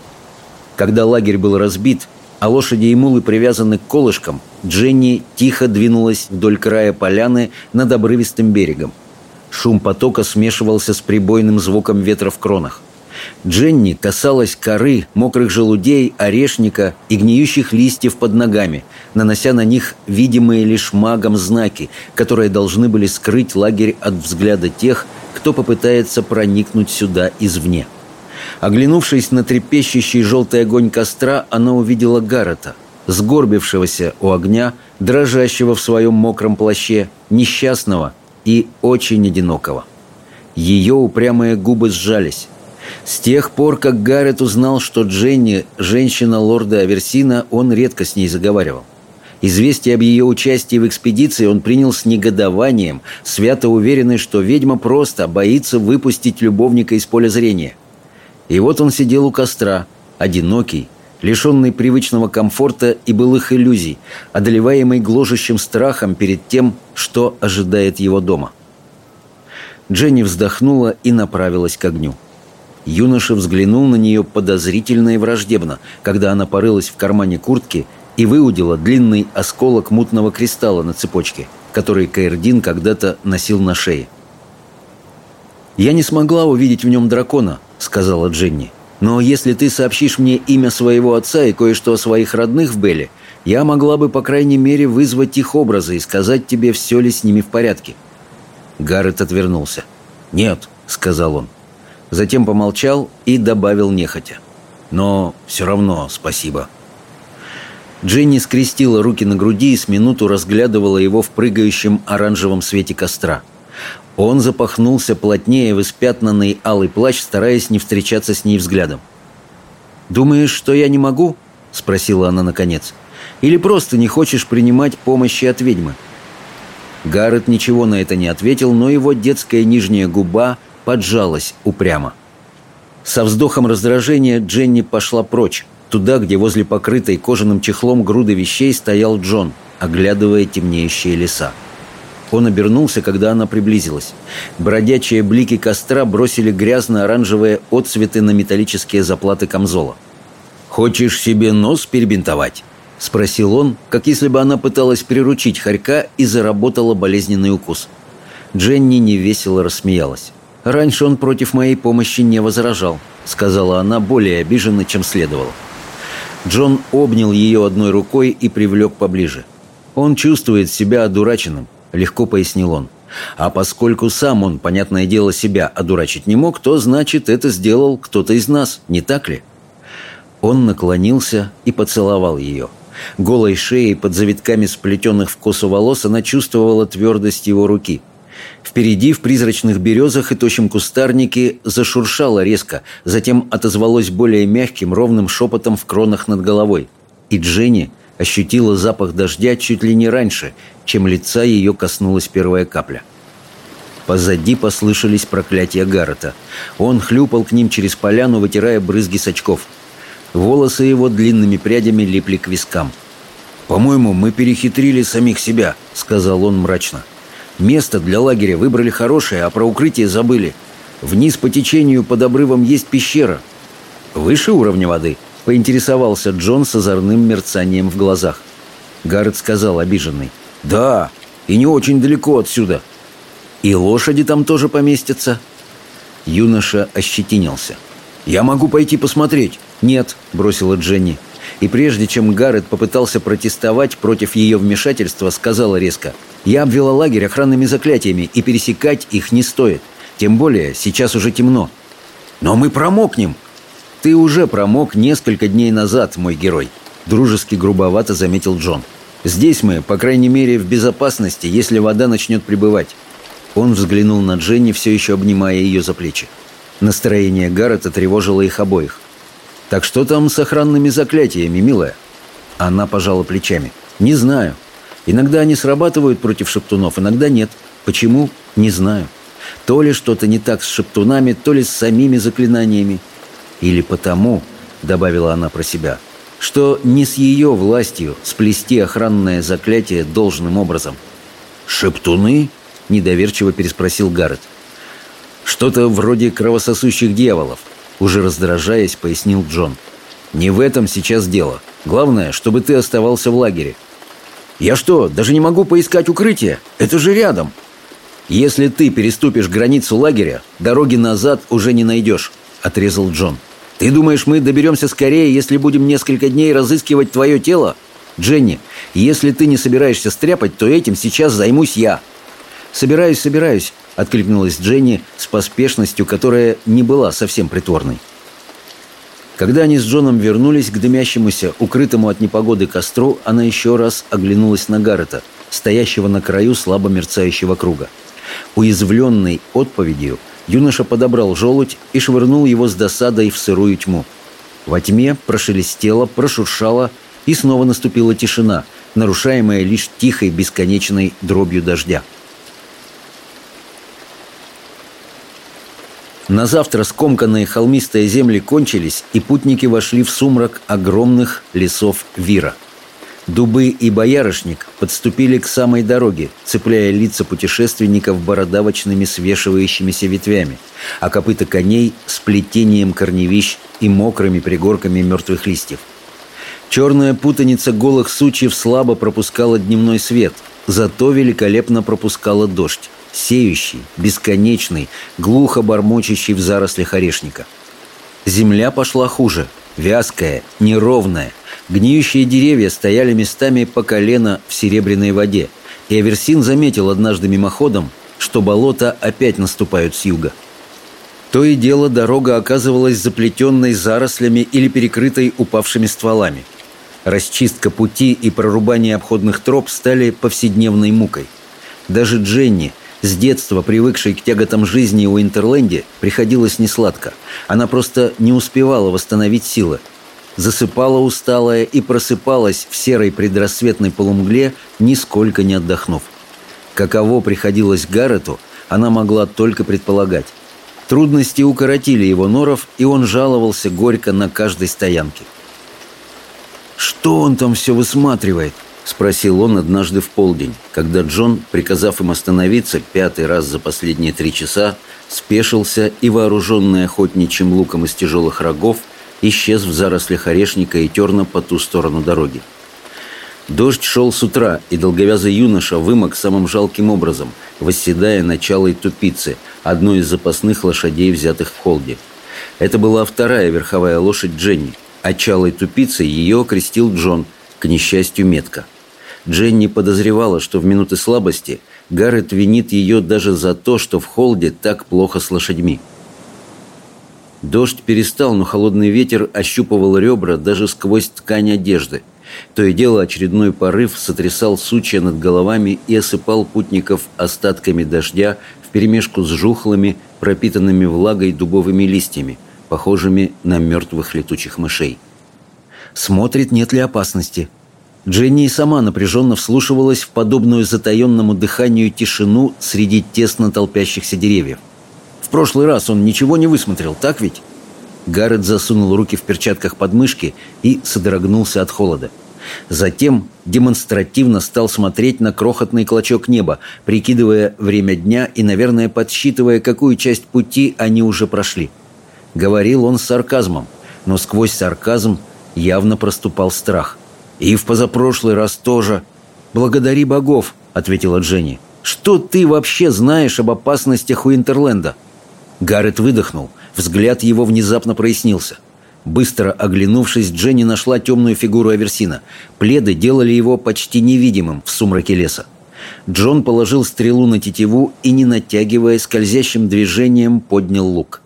Когда лагерь был разбит, а лошади и мулы привязаны к колышкам, Дженни тихо двинулась вдоль края поляны над обрывистым берегом. Шум потока смешивался с прибойным звуком ветра в кронах. Дженни касалась коры, мокрых желудей, орешника и гниющих листьев под ногами, нанося на них видимые лишь магом знаки, которые должны были скрыть лагерь от взгляда тех, кто попытается проникнуть сюда извне. Оглянувшись на трепещущий желтый огонь костра, она увидела Гаррета, сгорбившегося у огня, дрожащего в своем мокром плаще, несчастного и очень одинокого. Ее упрямые губы сжались. С тех пор, как Гаррет узнал, что Дженни – женщина лорда Аверсина, он редко с ней заговаривал. Известие об ее участии в экспедиции он принял с негодованием, свято уверенный, что ведьма просто боится выпустить любовника из поля зрения. И вот он сидел у костра, одинокий, лишенный привычного комфорта и былых иллюзий, одолеваемый гложущим страхом перед тем, что ожидает его дома. Дженни вздохнула и направилась к огню. Юноша взглянул на нее подозрительно и враждебно, когда она порылась в кармане куртки и выудила длинный осколок мутного кристалла на цепочке, который Каирдин когда-то носил на шее. «Я не смогла увидеть в нем дракона», — сказала Дженни. «Но если ты сообщишь мне имя своего отца и кое-что о своих родных в Белле, я могла бы, по крайней мере, вызвать их образы и сказать тебе, все ли с ними в порядке». Гаррет отвернулся. «Нет», — сказал он. Затем помолчал и добавил нехотя. «Но все равно спасибо». Дженни скрестила руки на груди и с минуту разглядывала его в прыгающем оранжевом свете костра. Он запахнулся плотнее в испятнанный алый плащ, стараясь не встречаться с ней взглядом. «Думаешь, что я не могу?» — спросила она наконец. «Или просто не хочешь принимать помощи от ведьмы?» Гаррет ничего на это не ответил, но его детская нижняя губа поджалась упрямо. Со вздохом раздражения Дженни пошла прочь, туда, где возле покрытой кожаным чехлом груды вещей стоял Джон, оглядывая темнеющие леса. Он обернулся, когда она приблизилась. Бродячие блики костра бросили грязно-оранжевые отцветы на металлические заплаты камзола. «Хочешь себе нос перебинтовать?» — спросил он, как если бы она пыталась приручить хорька и заработала болезненный укус. Дженни невесело рассмеялась. «Раньше он против моей помощи не возражал», — сказала она более обиженно, чем следовало. Джон обнял ее одной рукой и привлек поближе. «Он чувствует себя одураченным», — легко пояснил он. «А поскольку сам он, понятное дело, себя одурачить не мог, то значит, это сделал кто-то из нас, не так ли?» Он наклонился и поцеловал ее. Голой шеей под завитками сплетенных в косу волос она чувствовала твердость его руки. Впереди, в призрачных березах и тощем кустарнике, зашуршало резко, затем отозвалось более мягким, ровным шепотом в кронах над головой. И Дженни ощутила запах дождя чуть ли не раньше, чем лица ее коснулась первая капля. Позади послышались проклятия Гаррета. Он хлюпал к ним через поляну, вытирая брызги с очков – Волосы его длинными прядями липли к вискам. «По-моему, мы перехитрили самих себя», — сказал он мрачно. «Место для лагеря выбрали хорошее, а про укрытие забыли. Вниз по течению под обрывом есть пещера». «Выше уровня воды?» — поинтересовался Джон с озорным мерцанием в глазах. Гаррет сказал обиженный. «Да, и не очень далеко отсюда. И лошади там тоже поместятся». Юноша ощетинился. «Я могу пойти посмотреть». «Нет», — бросила Дженни. И прежде чем Гаррет попытался протестовать против ее вмешательства, сказала резко, «Я обвела лагерь охранными заклятиями, и пересекать их не стоит. Тем более, сейчас уже темно». «Но мы промокнем!» «Ты уже промок несколько дней назад, мой герой», — дружески грубовато заметил Джон. «Здесь мы, по крайней мере, в безопасности, если вода начнет прибывать». Он взглянул на Дженни, все еще обнимая ее за плечи. Настроение Гаррета тревожило их обоих. «Так что там с охранными заклятиями, милая?» Она пожала плечами. «Не знаю. Иногда они срабатывают против шептунов, иногда нет. Почему? Не знаю. То ли что-то не так с шептунами, то ли с самими заклинаниями. Или потому, — добавила она про себя, — что не с ее властью сплести охранное заклятие должным образом. «Шептуны?» — недоверчиво переспросил Гаррет. «Что-то вроде кровососущих дьяволов. Уже раздражаясь, пояснил Джон. «Не в этом сейчас дело. Главное, чтобы ты оставался в лагере». «Я что, даже не могу поискать укрытие? Это же рядом!» «Если ты переступишь границу лагеря, дороги назад уже не найдешь», — отрезал Джон. «Ты думаешь, мы доберемся скорее, если будем несколько дней разыскивать твое тело? Дженни, если ты не собираешься стряпать, то этим сейчас займусь я». «Собираюсь, собираюсь», — откликнулась Дженни с поспешностью, которая не была совсем притворной. Когда они с Джоном вернулись к дымящемуся, укрытому от непогоды костру, она еще раз оглянулась на Гаррета, стоящего на краю слабо мерцающего круга. Уязвленный отповедью, юноша подобрал желудь и швырнул его с досадой в сырую тьму. Во тьме прошелестело, прошуршало, и снова наступила тишина, нарушаемая лишь тихой бесконечной дробью дождя. На завтра скомканные холмистые земли кончились, и путники вошли в сумрак огромных лесов Вира. Дубы и боярышник подступили к самой дороге, цепляя лица путешественников бородавочными свешивающимися ветвями, а копыта коней – сплетением корневищ и мокрыми пригорками мертвых листьев. Черная путаница голых сучьев слабо пропускала дневной свет, зато великолепно пропускала дождь сеющий, бесконечный, глухо бормочащий в зарослях орешника. Земля пошла хуже, вязкая, неровная. Гниющие деревья стояли местами по колено в серебряной воде, и Аверсин заметил однажды мимоходом, что болота опять наступают с юга. То и дело дорога оказывалась заплетенной зарослями или перекрытой упавшими стволами. Расчистка пути и прорубание обходных троп стали повседневной мукой. Даже Дженни, с детства привыкшей к тяготам жизни у Интерленде, приходилось несладко. Она просто не успевала восстановить силы. Засыпала усталая и просыпалась в серой предрассветной полумгле, нисколько не отдохнув. Каково приходилось Гаррету, она могла только предполагать. Трудности укоротили его норов, и он жаловался горько на каждой стоянке. «Что он там все высматривает?» – спросил он однажды в полдень, когда Джон, приказав им остановиться пятый раз за последние три часа, спешился и, вооруженный охотничьим луком из тяжелых рогов, исчез в зарослях орешника и терна по ту сторону дороги. Дождь шел с утра, и долговязый юноша вымок самым жалким образом, восседая на чалой тупице, одной из запасных лошадей, взятых в холде. Это была вторая верховая лошадь Дженни, а чалой тупицей ее окрестил Джон, к несчастью, метко. Дженни подозревала, что в минуты слабости Гаррет винит ее даже за то, что в холде так плохо с лошадьми. Дождь перестал, но холодный ветер ощупывал ребра даже сквозь ткань одежды – то и дело очередной порыв сотрясал сучья над головами и осыпал путников остатками дождя вперемешку с жухлыми, пропитанными влагой дубовыми листьями, похожими на мертвых летучих мышей. Смотрит, нет ли опасности. Дженни и сама напряженно вслушивалась в подобную затаенному дыханию тишину среди тесно толпящихся деревьев. В прошлый раз он ничего не высмотрел, так ведь? Гаррет засунул руки в перчатках под мышки и содрогнулся от холода. Затем демонстративно стал смотреть на крохотный клочок неба, прикидывая время дня и, наверное, подсчитывая, какую часть пути они уже прошли. Говорил он с сарказмом, но сквозь сарказм явно проступал страх. «И в позапрошлый раз тоже». «Благодари богов», — ответила Дженни. «Что ты вообще знаешь об опасностях у Интерленда?» Гаррет выдохнул. Взгляд его внезапно прояснился — Быстро оглянувшись, Дженни нашла темную фигуру Аверсина. Пледы делали его почти невидимым в сумраке леса. Джон положил стрелу на тетиву и, не натягивая, скользящим движением поднял лук.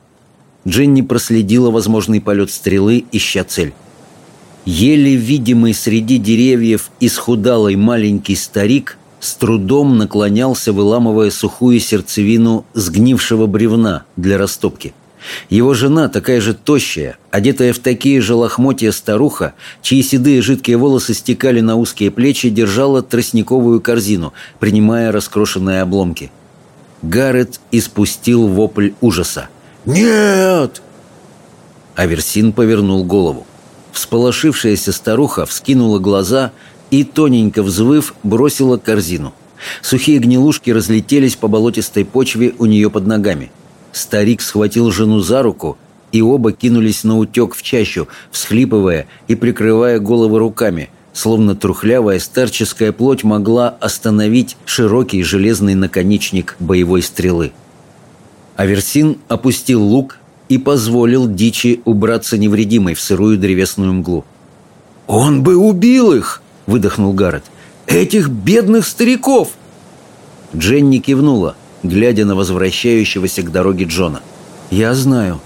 Дженни проследила возможный полет стрелы, ища цель. Еле видимый среди деревьев исхудалый маленький старик с трудом наклонялся, выламывая сухую сердцевину сгнившего бревна для растопки – его жена, такая же тощая, одетая в такие же лохмотья старуха, чьи седые жидкие волосы стекали на узкие плечи, держала тростниковую корзину, принимая раскрошенные обломки. Гаррет испустил вопль ужаса. «Нет!» Аверсин повернул голову. Всполошившаяся старуха вскинула глаза и, тоненько взвыв, бросила корзину. Сухие гнилушки разлетелись по болотистой почве у нее под ногами – Старик схватил жену за руку, и оба кинулись на утек в чащу, всхлипывая и прикрывая головы руками, словно трухлявая старческая плоть могла остановить широкий железный наконечник боевой стрелы. Аверсин опустил лук и позволил дичи убраться невредимой в сырую древесную мглу. «Он бы убил их!» — выдохнул Гаррет. «Этих бедных стариков!» Дженни кивнула — глядя на возвращающегося к дороге Джона. «Я знаю».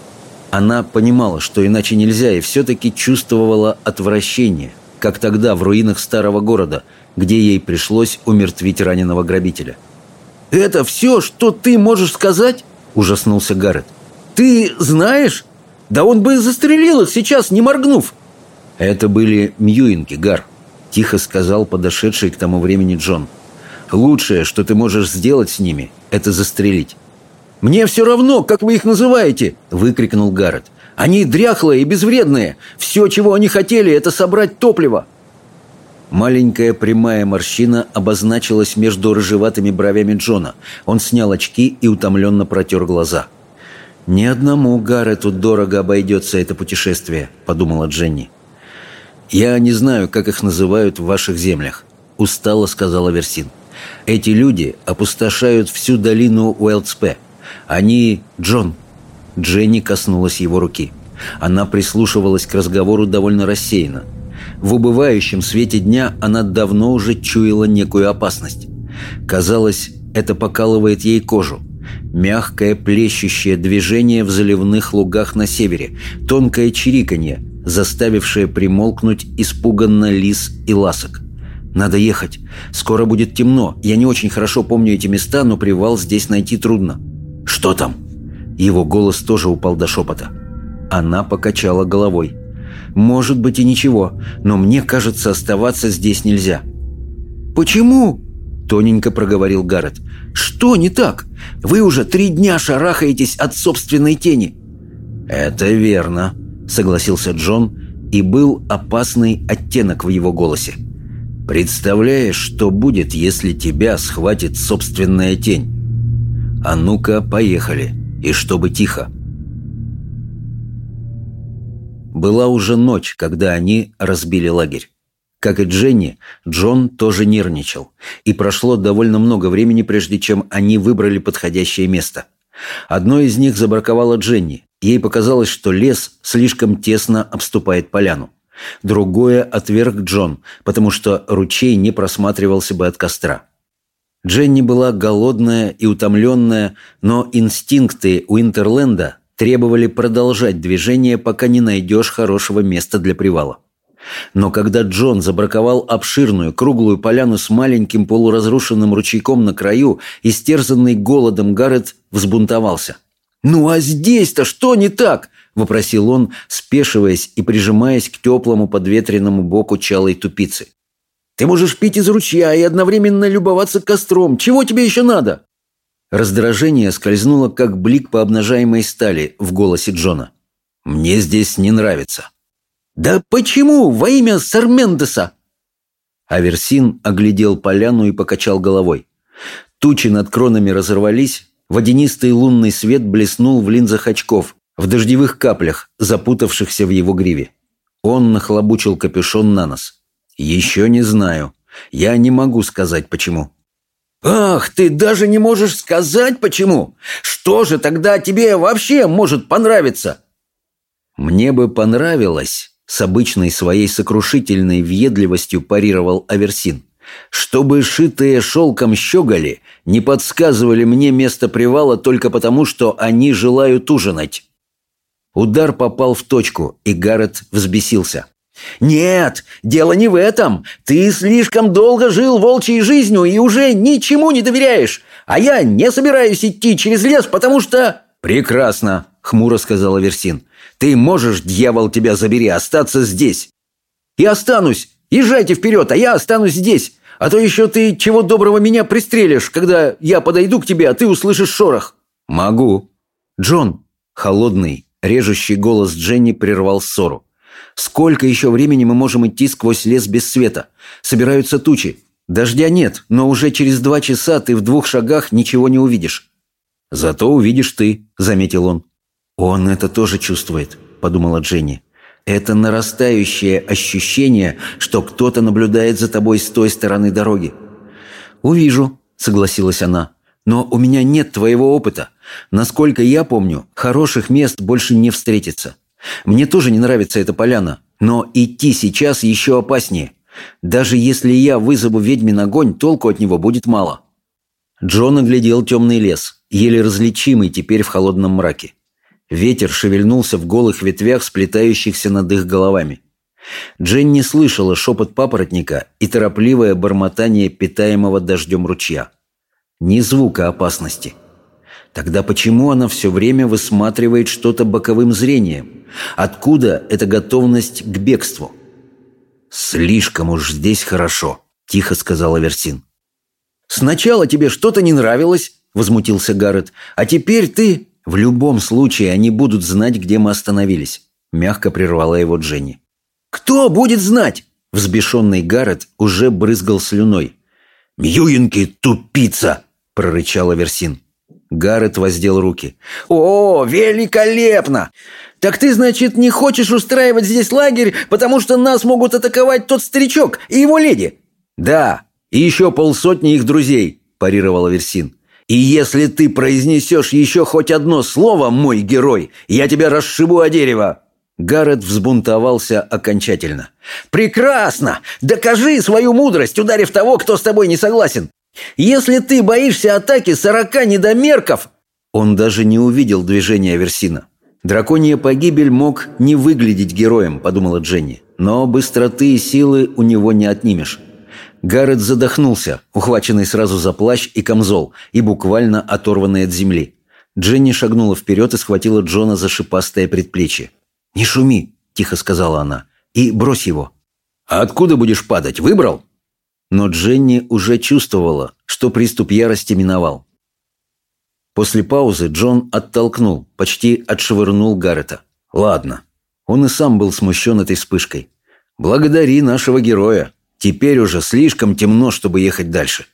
Она понимала, что иначе нельзя, и все-таки чувствовала отвращение, как тогда в руинах старого города, где ей пришлось умертвить раненого грабителя. «Это все, что ты можешь сказать?» – ужаснулся Гаррет. «Ты знаешь? Да он бы застрелил их сейчас, не моргнув!» «Это были Мьюинки, Гар», – тихо сказал подошедший к тому времени Джон. «Лучшее, что ты можешь сделать с ними, это застрелить. «Мне все равно, как вы их называете!» – выкрикнул Гаррет. «Они дряхлые и безвредные. Все, чего они хотели, это собрать топливо». Маленькая прямая морщина обозначилась между рыжеватыми бровями Джона. Он снял очки и утомленно протер глаза. «Ни одному Гаррету дорого обойдется это путешествие», – подумала Дженни. «Я не знаю, как их называют в ваших землях», – устало сказала Версин. Эти люди опустошают всю долину Уэлдспе. Они... Джон. Дженни коснулась его руки. Она прислушивалась к разговору довольно рассеянно. В убывающем свете дня она давно уже чуяла некую опасность. Казалось, это покалывает ей кожу. Мягкое плещущее движение в заливных лугах на севере, тонкое чириканье, заставившее примолкнуть испуганно лис и ласок. «Надо ехать. Скоро будет темно. Я не очень хорошо помню эти места, но привал здесь найти трудно». «Что там?» Его голос тоже упал до шепота. Она покачала головой. «Может быть и ничего, но мне кажется, оставаться здесь нельзя». «Почему?» – тоненько проговорил Гаррет. «Что не так? Вы уже три дня шарахаетесь от собственной тени». «Это верно», – согласился Джон, и был опасный оттенок в его голосе. «Представляешь, что будет, если тебя схватит собственная тень? А ну-ка, поехали, и чтобы тихо». Была уже ночь, когда они разбили лагерь. Как и Дженни, Джон тоже нервничал, и прошло довольно много времени, прежде чем они выбрали подходящее место. Одно из них забраковало Дженни. Ей показалось, что лес слишком тесно обступает поляну. Другое отверг Джон, потому что ручей не просматривался бы от костра. Дженни была голодная и утомленная, но инстинкты Уинтерленда требовали продолжать движение, пока не найдешь хорошего места для привала. Но когда Джон забраковал обширную круглую поляну с маленьким полуразрушенным ручейком на краю, истерзанный голодом Гаррет взбунтовался. «Ну а здесь-то что не так?» – вопросил он, спешиваясь и прижимаясь к теплому подветренному боку чалой тупицы. «Ты можешь пить из ручья и одновременно любоваться костром. Чего тебе еще надо?» Раздражение скользнуло, как блик по обнажаемой стали в голосе Джона. «Мне здесь не нравится». «Да почему? Во имя Сармендеса!» Аверсин оглядел поляну и покачал головой. Тучи над кронами разорвались, водянистый лунный свет блеснул в линзах очков, в дождевых каплях, запутавшихся в его гриве. Он нахлобучил капюшон на нос. «Еще не знаю. Я не могу сказать, почему». «Ах, ты даже не можешь сказать, почему? Что же тогда тебе вообще может понравиться?» «Мне бы понравилось», — с обычной своей сокрушительной въедливостью парировал Аверсин, «чтобы шитые шелком щеголи не подсказывали мне место привала только потому, что они желают ужинать». Удар попал в точку, и Гаррет взбесился. «Нет, дело не в этом. Ты слишком долго жил волчьей жизнью и уже ничему не доверяешь. А я не собираюсь идти через лес, потому что...» «Прекрасно», — хмуро сказал Аверсин. «Ты можешь, дьявол, тебя забери, остаться здесь». «И останусь. Езжайте вперед, а я останусь здесь. А то еще ты чего доброго меня пристрелишь, когда я подойду к тебе, а ты услышишь шорох». «Могу». «Джон», — холодный, режущий голос Дженни прервал ссору. Сколько еще времени мы можем идти сквозь лес без света? Собираются тучи. Дождя нет, но уже через два часа ты в двух шагах ничего не увидишь. Зато увидишь ты, заметил он. Он это тоже чувствует, подумала Дженни. Это нарастающее ощущение, что кто-то наблюдает за тобой с той стороны дороги. «Увижу», — согласилась она. «Но у меня нет твоего опыта. Насколько я помню, хороших мест больше не встретится. Мне тоже не нравится эта поляна, но идти сейчас еще опаснее. Даже если я вызову ведьмин огонь, толку от него будет мало». Джон оглядел темный лес, еле различимый теперь в холодном мраке. Ветер шевельнулся в голых ветвях, сплетающихся над их головами. Дженни слышала шепот папоротника и торопливое бормотание питаемого дождем ручья. Ни звука опасности – Тогда почему она все время высматривает что-то боковым зрением? Откуда эта готовность к бегству? «Слишком уж здесь хорошо», – тихо сказал Аверсин. «Сначала тебе что-то не нравилось», – возмутился Гаррет, «а теперь ты...» «В любом случае они будут знать, где мы остановились», – мягко прервала его Дженни. «Кто будет знать?» – взбешенный Гаррет уже брызгал слюной. «Мьюинки, тупица!» – прорычал Аверсин. Гаррет воздел руки. «О, великолепно! Так ты, значит, не хочешь устраивать здесь лагерь, потому что нас могут атаковать тот старичок и его леди?» «Да, и еще полсотни их друзей», – парировал Аверсин. «И если ты произнесешь еще хоть одно слово, мой герой, я тебя расшибу о дерево!» Гаррет взбунтовался окончательно. «Прекрасно! Докажи свою мудрость, ударив того, кто с тобой не согласен! Если ты боишься атаки сорока недомерков...» Он даже не увидел движения Версина. Драконья погибель мог не выглядеть героем, подумала Дженни, но быстроты и силы у него не отнимешь. Гаррет задохнулся, ухваченный сразу за плащ и камзол, и буквально оторванный от земли. Дженни шагнула вперед и схватила Джона за шипастое предплечье. «Не шуми», – тихо сказала она, – «и брось его». «А откуда будешь падать? Выбрал?» Но Дженни уже чувствовала, что приступ ярости миновал. После паузы Джон оттолкнул, почти отшвырнул Гаррета. «Ладно». Он и сам был смущен этой вспышкой. «Благодари нашего героя. Теперь уже слишком темно, чтобы ехать дальше.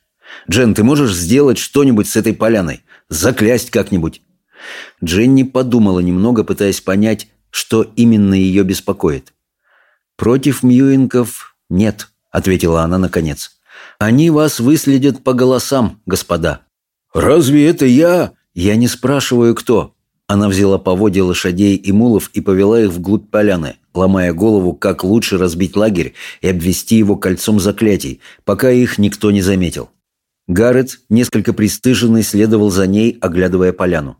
Джен, ты можешь сделать что-нибудь с этой поляной? Заклясть как-нибудь?» Дженни подумала немного, пытаясь понять, что именно ее беспокоит. «Против Мьюинков нет», — ответила она наконец. «Они вас выследят по голосам, господа». «Разве это я?» «Я не спрашиваю, кто». Она взяла поводья лошадей и мулов и повела их вглубь поляны, ломая голову, как лучше разбить лагерь и обвести его кольцом заклятий, пока их никто не заметил. Гаррет, несколько пристыженный, следовал за ней, оглядывая поляну.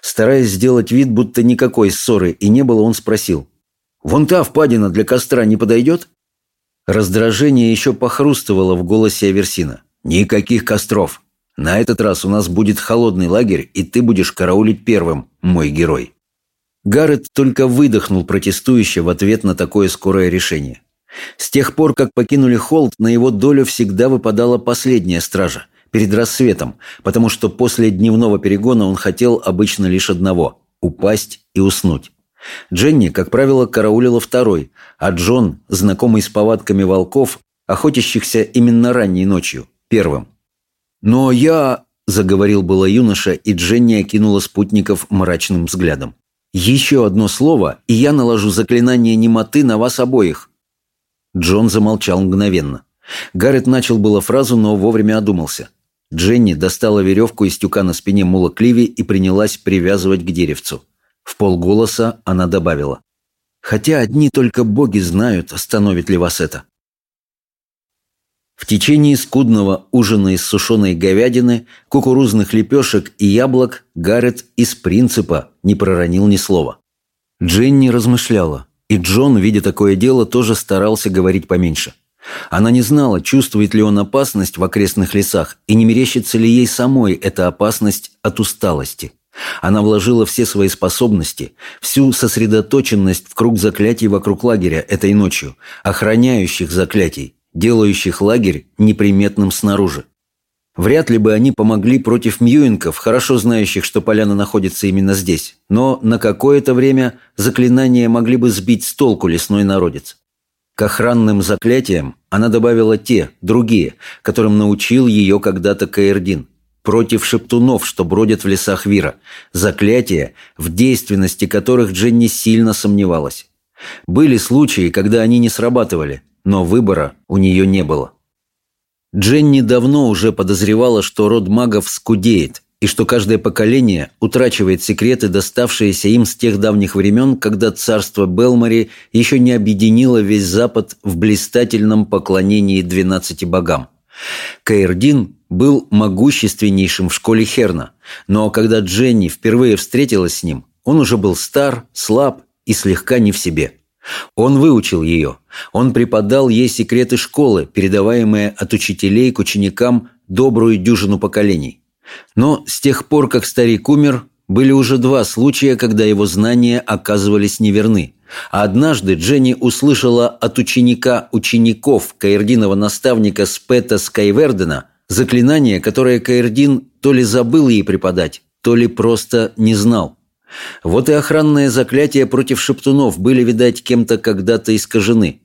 Стараясь сделать вид, будто никакой ссоры и не было, он спросил. «Вон та впадина для костра не подойдет?» Раздражение еще похрустывало в голосе Аверсина. «Никаких костров. На этот раз у нас будет холодный лагерь, и ты будешь караулить первым, мой герой». Гаррет только выдохнул протестующе в ответ на такое скорое решение. С тех пор, как покинули Холд, на его долю всегда выпадала последняя стража, перед рассветом, потому что после дневного перегона он хотел обычно лишь одного – упасть и уснуть. Дженни, как правило, караулила второй, а Джон, знакомый с повадками волков, охотящихся именно ранней ночью, первым. «Но я...» – заговорил было юноша, и Дженни окинула спутников мрачным взглядом. «Еще одно слово, и я наложу заклинание немоты на вас обоих. Джон замолчал мгновенно. Гаррет начал было фразу, но вовремя одумался. Дженни достала веревку из тюка на спине мула Кливи и принялась привязывать к деревцу. В полголоса она добавила. «Хотя одни только боги знают, остановит ли вас это». В течение скудного ужина из сушеной говядины, кукурузных лепешек и яблок Гаррет из принципа не проронил ни слова. Дженни размышляла. И Джон, видя такое дело, тоже старался говорить поменьше. Она не знала, чувствует ли он опасность в окрестных лесах и не мерещится ли ей самой эта опасность от усталости. Она вложила все свои способности, всю сосредоточенность в круг заклятий вокруг лагеря этой ночью, охраняющих заклятий, делающих лагерь неприметным снаружи. Вряд ли бы они помогли против мьюинков, хорошо знающих, что поляна находится именно здесь, но на какое-то время заклинания могли бы сбить с толку лесной народец. К охранным заклятиям она добавила те, другие, которым научил ее когда-то Каэрдин, против шептунов, что бродят в лесах Вира, заклятия, в действенности которых Дженни сильно сомневалась. Были случаи, когда они не срабатывали, но выбора у нее не было. Дженни давно уже подозревала, что род магов скудеет, и что каждое поколение утрачивает секреты, доставшиеся им с тех давних времен, когда царство Белмари еще не объединило весь Запад в блистательном поклонении двенадцати богам. Каирдин был могущественнейшим в школе Херна, но когда Дженни впервые встретилась с ним, он уже был стар, слаб и слегка не в себе – он выучил ее. Он преподал ей секреты школы, передаваемые от учителей к ученикам добрую дюжину поколений. Но с тех пор, как старик умер, были уже два случая, когда его знания оказывались неверны. Однажды Дженни услышала от ученика учеников Каирдинова наставника Спета Скайвердена заклинание, которое Каирдин то ли забыл ей преподать, то ли просто не знал. Вот и охранные заклятия против шептунов были, видать, кем-то когда-то искажены.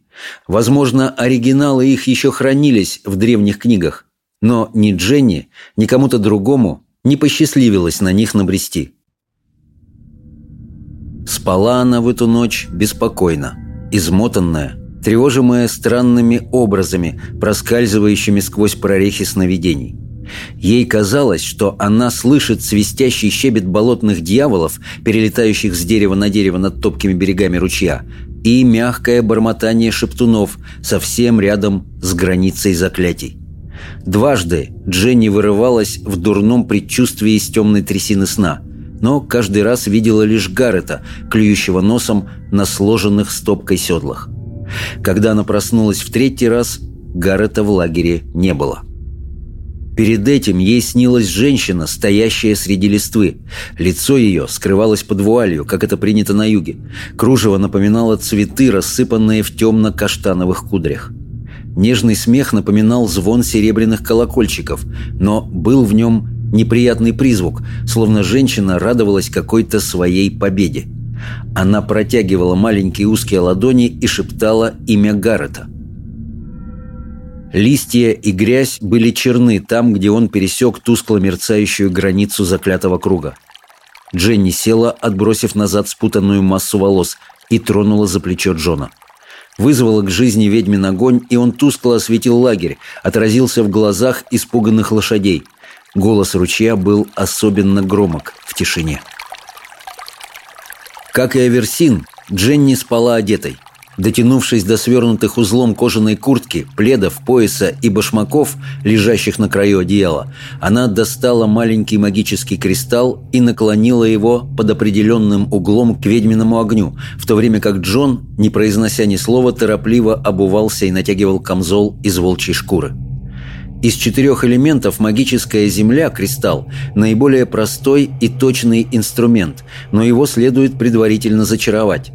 Возможно, оригиналы их еще хранились в древних книгах. Но ни Дженни, ни кому-то другому не посчастливилось на них набрести. Спала она в эту ночь беспокойно, измотанная, тревожимая странными образами, проскальзывающими сквозь прорехи сновидений. Ей казалось, что она слышит свистящий щебет болотных дьяволов, перелетающих с дерева на дерево над топкими берегами ручья, и мягкое бормотание шептунов совсем рядом с границей заклятий. Дважды Дженни вырывалась в дурном предчувствии из темной трясины сна. но каждый раз видела лишь Гаррета, клюющего носом на сложенных стопкой седлах. Когда она проснулась в третий раз, Гаррета в лагере не было. Перед этим ей снилась женщина, стоящая среди листвы. Лицо ее скрывалось под вуалью, как это принято на юге. Кружево напоминало цветы, рассыпанные в темно-каштановых кудрях. Нежный смех напоминал звон серебряных колокольчиков, но был в нем неприятный призвук, словно женщина радовалась какой-то своей победе. Она протягивала маленькие узкие ладони и шептала имя Гаррета – Листья и грязь были черны там, где он пересек тускло мерцающую границу заклятого круга. Дженни села, отбросив назад спутанную массу волос, и тронула за плечо Джона. Вызвала к жизни ведьмин огонь, и он тускло осветил лагерь, отразился в глазах испуганных лошадей. Голос ручья был особенно громок в тишине. Как и Аверсин, Дженни спала одетой. Дотянувшись до свернутых узлом кожаной куртки, пледов, пояса и башмаков, лежащих на краю одеяла, она достала маленький магический кристалл и наклонила его под определенным углом к ведьминому огню, в то время как Джон, не произнося ни слова, торопливо обувался и натягивал камзол из волчьей шкуры. Из четырех элементов магическая земля, кристалл, наиболее простой и точный инструмент, но его следует предварительно зачаровать.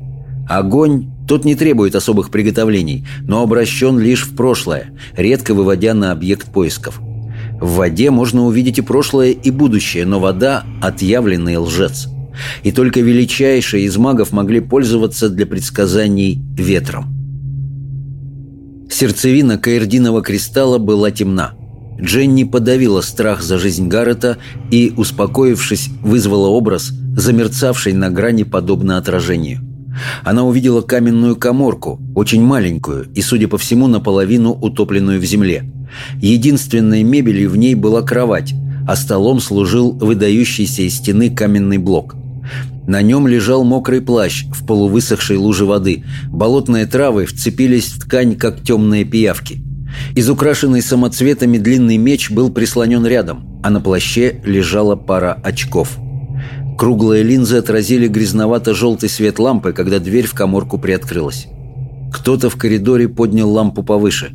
Огонь тот не требует особых приготовлений, но обращен лишь в прошлое, редко выводя на объект поисков. В воде можно увидеть и прошлое, и будущее, но вода – отъявленный лжец. И только величайшие из магов могли пользоваться для предсказаний ветром. Сердцевина каэрдинового кристалла была темна. Дженни подавила страх за жизнь Гаррета и, успокоившись, вызвала образ, замерцавший на грани подобно отражению – она увидела каменную коморку, очень маленькую и, судя по всему, наполовину утопленную в земле. Единственной мебелью в ней была кровать, а столом служил выдающийся из стены каменный блок. На нем лежал мокрый плащ в полувысохшей луже воды. Болотные травы вцепились в ткань, как темные пиявки. Из украшенной самоцветами длинный меч был прислонен рядом, а на плаще лежала пара очков – Круглые линзы отразили грязновато-желтый свет лампы, когда дверь в коморку приоткрылась. Кто-то в коридоре поднял лампу повыше.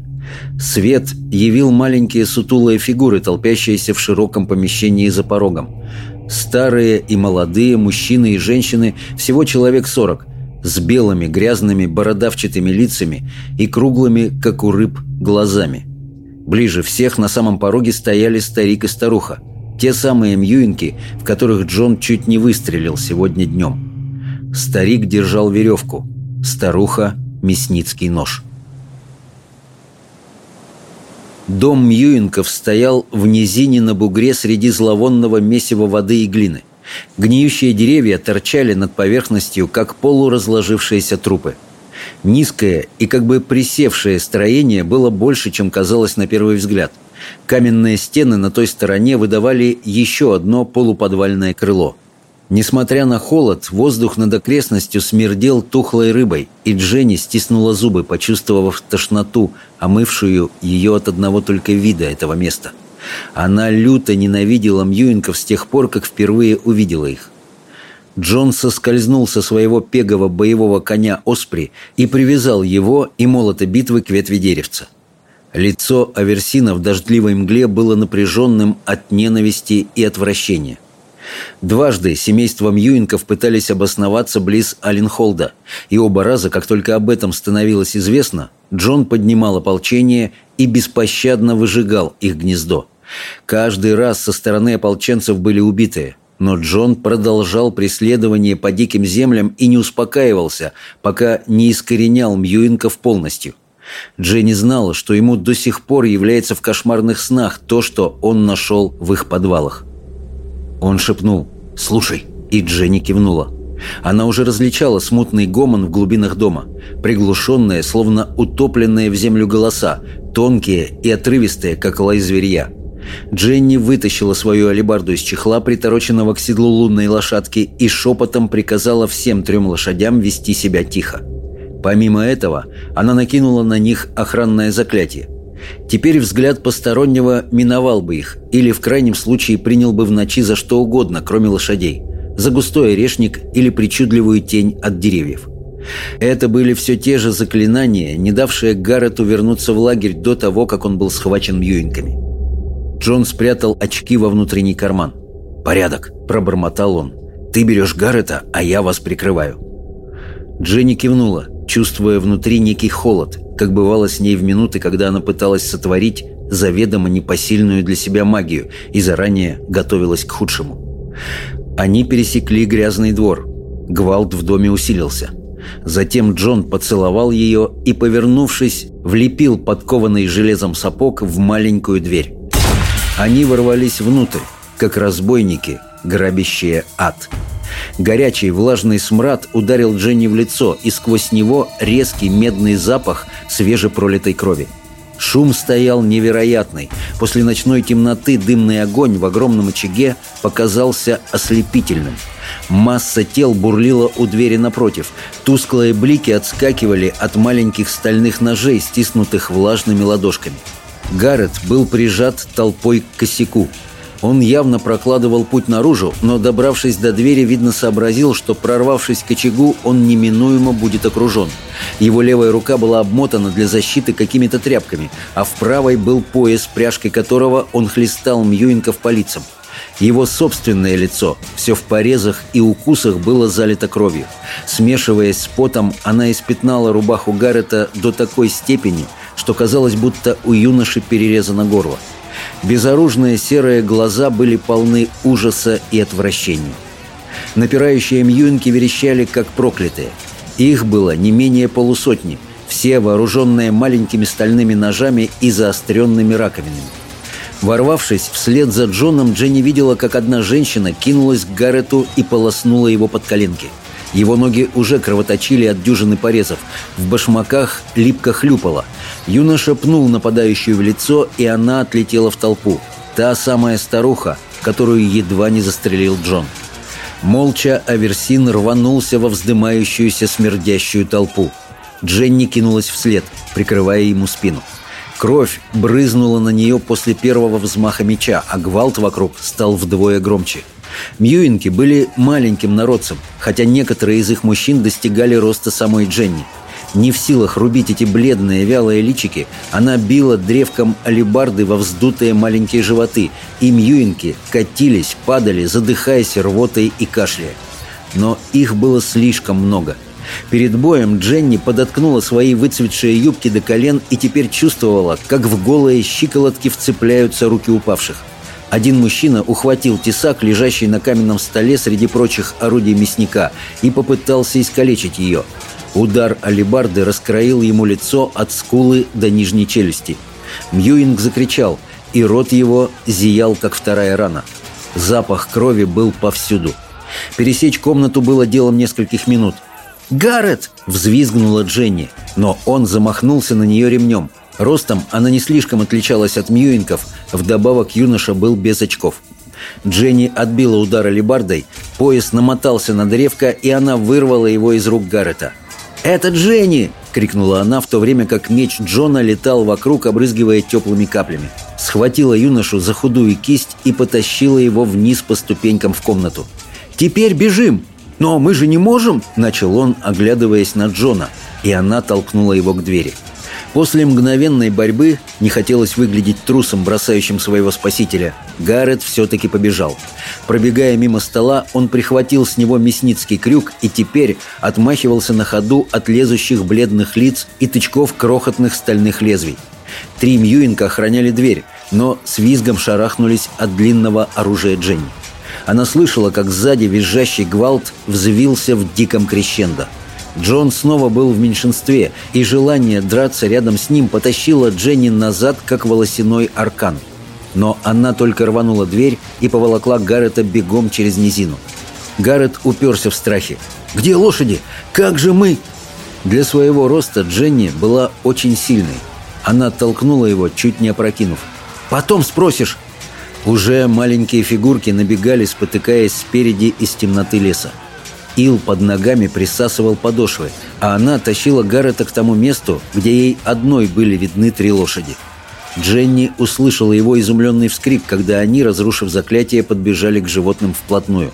Свет явил маленькие сутулые фигуры, толпящиеся в широком помещении за порогом. Старые и молодые, мужчины и женщины, всего человек сорок, с белыми, грязными, бородавчатыми лицами и круглыми, как у рыб, глазами. Ближе всех на самом пороге стояли старик и старуха – те самые мьюинки, в которых Джон чуть не выстрелил сегодня днем. Старик держал веревку, старуха – мясницкий нож. Дом Мьюинков стоял в низине на бугре среди зловонного месива воды и глины. Гниющие деревья торчали над поверхностью, как полуразложившиеся трупы. Низкое и как бы присевшее строение было больше, чем казалось на первый взгляд – Каменные стены на той стороне выдавали еще одно полуподвальное крыло. Несмотря на холод, воздух над окрестностью смердел тухлой рыбой, и Дженни стиснула зубы, почувствовав тошноту, омывшую ее от одного только вида этого места. Она люто ненавидела Мьюинков с тех пор, как впервые увидела их. Джон соскользнул со своего пегового боевого коня Оспри и привязал его и молота битвы к ветви деревца. Лицо Аверсина в дождливой мгле было напряженным от ненависти и отвращения. Дважды семейство Мьюинков пытались обосноваться близ Аленхолда, и оба раза, как только об этом становилось известно, Джон поднимал ополчение и беспощадно выжигал их гнездо. Каждый раз со стороны ополченцев были убитые, но Джон продолжал преследование по диким землям и не успокаивался, пока не искоренял Мьюинков полностью – Дженни знала, что ему до сих пор является в кошмарных снах то, что он нашел в их подвалах. Он шепнул «Слушай», и Дженни кивнула. Она уже различала смутный гомон в глубинах дома, приглушенные, словно утопленные в землю голоса, тонкие и отрывистые, как лай зверья. Дженни вытащила свою алебарду из чехла, притороченного к седлу лунной лошадки, и шепотом приказала всем трем лошадям вести себя тихо. Помимо этого, она накинула на них охранное заклятие. Теперь взгляд постороннего миновал бы их или в крайнем случае принял бы в ночи за что угодно, кроме лошадей. за густой орешник или причудливую тень от деревьев. Это были все те же заклинания, не давшие Гаррету вернуться в лагерь до того, как он был схвачен Мьюинками. Джон спрятал очки во внутренний карман. «Порядок», – пробормотал он. «Ты берешь Гаррета, а я вас прикрываю». Дженни кивнула, чувствуя внутри некий холод, как бывало с ней в минуты, когда она пыталась сотворить заведомо непосильную для себя магию и заранее готовилась к худшему. Они пересекли грязный двор. Гвалт в доме усилился. Затем Джон поцеловал ее и, повернувшись, влепил подкованный железом сапог в маленькую дверь. Они ворвались внутрь, как разбойники, грабящие ад. Горячий влажный смрад ударил Дженни в лицо, и сквозь него резкий медный запах свежепролитой крови. Шум стоял невероятный. После ночной темноты дымный огонь в огромном очаге показался ослепительным. Масса тел бурлила у двери напротив. Тусклые блики отскакивали от маленьких стальных ножей, стиснутых влажными ладошками. Гаррет был прижат толпой к косяку. Он явно прокладывал путь наружу, но, добравшись до двери, видно сообразил, что, прорвавшись к очагу, он неминуемо будет окружен. Его левая рука была обмотана для защиты какими-то тряпками, а в правой был пояс, пряжкой которого он хлестал Мьюинков по лицам. Его собственное лицо, все в порезах и укусах, было залито кровью. Смешиваясь с потом, она испятнала рубаху Гаррета до такой степени, что казалось, будто у юноши перерезано горло. Безоружные серые глаза были полны ужаса и отвращения. Напирающие мьюинки верещали, как проклятые. Их было не менее полусотни, все вооруженные маленькими стальными ножами и заостренными раковинами. Ворвавшись вслед за Джоном, Дженни видела, как одна женщина кинулась к Гаррету и полоснула его под коленки. Его ноги уже кровоточили от дюжины порезов. В башмаках липко хлюпало. Юноша пнул нападающую в лицо, и она отлетела в толпу. Та самая старуха, которую едва не застрелил Джон. Молча Аверсин рванулся во вздымающуюся смердящую толпу. Дженни кинулась вслед, прикрывая ему спину. Кровь брызнула на нее после первого взмаха меча, а гвалт вокруг стал вдвое громче. Мьюинки были маленьким народцем, хотя некоторые из их мужчин достигали роста самой Дженни. Не в силах рубить эти бледные вялые личики, она била древком алибарды во вздутые маленькие животы, и мьюинки катились, падали, задыхаясь рвотой и кашляя. Но их было слишком много – Перед боем Дженни подоткнула свои выцветшие юбки до колен и теперь чувствовала, как в голые щиколотки вцепляются руки упавших. Один мужчина ухватил тесак, лежащий на каменном столе среди прочих орудий мясника, и попытался искалечить ее. Удар алибарды раскроил ему лицо от скулы до нижней челюсти. Мьюинг закричал, и рот его зиял, как вторая рана. Запах крови был повсюду. Пересечь комнату было делом нескольких минут – «Гаррет!» – взвизгнула Дженни, но он замахнулся на нее ремнем. Ростом она не слишком отличалась от Мьюинков, вдобавок юноша был без очков. Дженни отбила удар алебардой, пояс намотался на древко, и она вырвала его из рук Гаррета. «Это Дженни!» – крикнула она, в то время как меч Джона летал вокруг, обрызгивая теплыми каплями. Схватила юношу за худую кисть и потащила его вниз по ступенькам в комнату. «Теперь бежим!» «Но мы же не можем!» – начал он, оглядываясь на Джона, и она толкнула его к двери. После мгновенной борьбы не хотелось выглядеть трусом, бросающим своего спасителя. Гаррет все-таки побежал. Пробегая мимо стола, он прихватил с него мясницкий крюк и теперь отмахивался на ходу от лезущих бледных лиц и тычков крохотных стальных лезвий. Три Мьюинка охраняли дверь, но с визгом шарахнулись от длинного оружия Дженни. Она слышала, как сзади визжащий гвалт взвился в диком крещендо. Джон снова был в меньшинстве, и желание драться рядом с ним потащило Дженни назад, как волосяной аркан. Но она только рванула дверь и поволокла Гаррета бегом через низину. Гаррет уперся в страхе. «Где лошади? Как же мы?» Для своего роста Дженни была очень сильной. Она толкнула его, чуть не опрокинув. «Потом спросишь!» Уже маленькие фигурки набегали, спотыкаясь спереди из темноты леса. Ил под ногами присасывал подошвы, а она тащила Гаррета к тому месту, где ей одной были видны три лошади. Дженни услышала его изумленный вскрик, когда они, разрушив заклятие, подбежали к животным вплотную.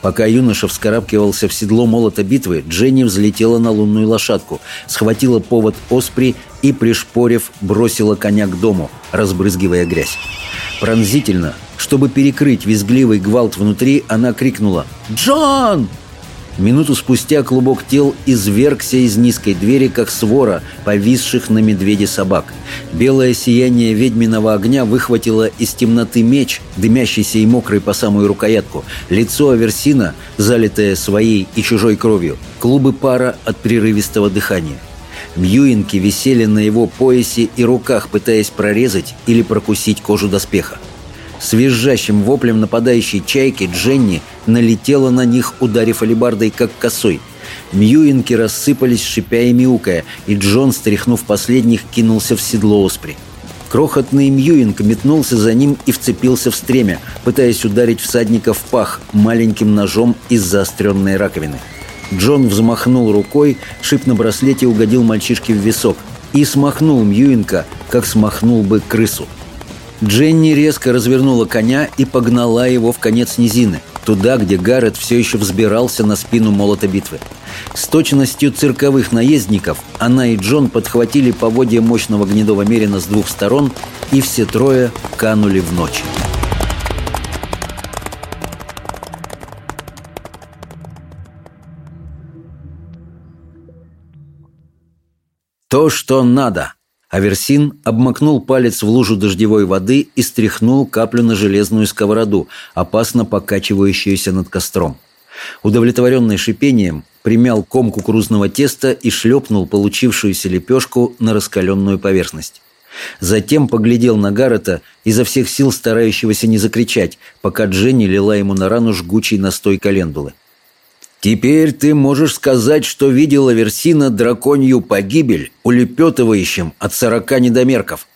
Пока юноша вскарабкивался в седло молота битвы, Дженни взлетела на лунную лошадку, схватила повод Оспри и, пришпорив, бросила коня к дому, разбрызгивая грязь. Пронзительно, чтобы перекрыть визгливый гвалт внутри, она крикнула «Джон!» Минуту спустя клубок тел извергся из низкой двери, как свора повисших на медведе собак. Белое сияние ведьминого огня выхватило из темноты меч, дымящийся и мокрый по самую рукоятку, лицо Аверсина, залитое своей и чужой кровью, клубы пара от прерывистого дыхания. Мьюинки висели на его поясе и руках, пытаясь прорезать или прокусить кожу доспеха. С визжащим воплем нападающей чайки Дженни налетела на них, ударив алебардой как косой. Мьюинки рассыпались, шипя и мяукая, и Джон, стряхнув последних, кинулся в седло Оспри. Крохотный Мьюинг метнулся за ним и вцепился в стремя, пытаясь ударить всадника в пах маленьким ножом из заостренной раковины. Джон взмахнул рукой, шип на браслете угодил мальчишке в висок и смахнул Мьюинка, как смахнул бы крысу. Дженни резко развернула коня и погнала его в конец низины, туда, где Гаррет все еще взбирался на спину молота битвы. С точностью цирковых наездников она и Джон подхватили поводья мощного гнедого мерина с двух сторон, и все трое канули в ночь. То, что надо – Аверсин обмакнул палец в лужу дождевой воды и стряхнул каплю на железную сковороду, опасно покачивающуюся над костром. Удовлетворенный шипением, примял ком кукурузного теста и шлепнул получившуюся лепешку на раскаленную поверхность. Затем поглядел на Гаррета, изо всех сил старающегося не закричать, пока Дженни лила ему на рану жгучий настой календулы. Теперь ты можешь сказать, что видела Версина драконью погибель, улепетывающим от сорока недомерков.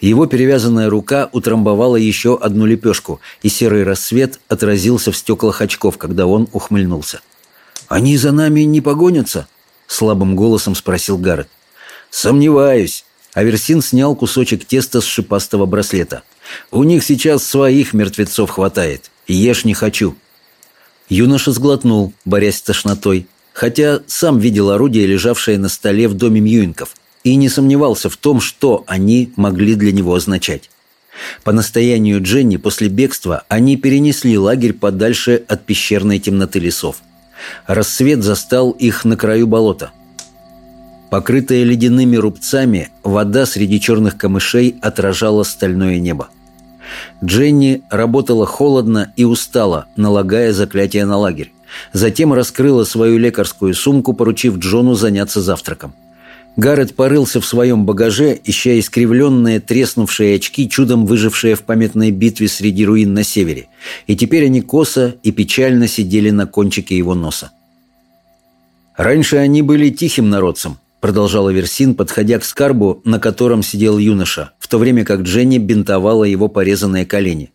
Его перевязанная рука утрамбовала еще одну лепешку, и серый рассвет отразился в стеклах очков, когда он ухмыльнулся. «Они за нами не погонятся?» — слабым голосом спросил Гаррет. «Сомневаюсь». Аверсин снял кусочек теста с шипастого браслета. «У них сейчас своих мертвецов хватает. Ешь не хочу». Юноша сглотнул, борясь с тошнотой, хотя сам видел орудие, лежавшее на столе в доме Мьюинков, и не сомневался в том, что они могли для него означать. По настоянию Дженни после бегства они перенесли лагерь подальше от пещерной темноты лесов. Рассвет застал их на краю болота. Покрытая ледяными рубцами, вода среди черных камышей отражала стальное небо. Дженни работала холодно и устала, налагая заклятие на лагерь. Затем раскрыла свою лекарскую сумку, поручив Джону заняться завтраком. Гаррет порылся в своем багаже, ища искривленные, треснувшие очки, чудом выжившие в памятной битве среди руин на севере. И теперь они косо и печально сидели на кончике его носа. Раньше они были тихим народцем, продолжал Аверсин, подходя к скарбу, на котором сидел юноша, в то время как Дженни бинтовала его порезанные колени.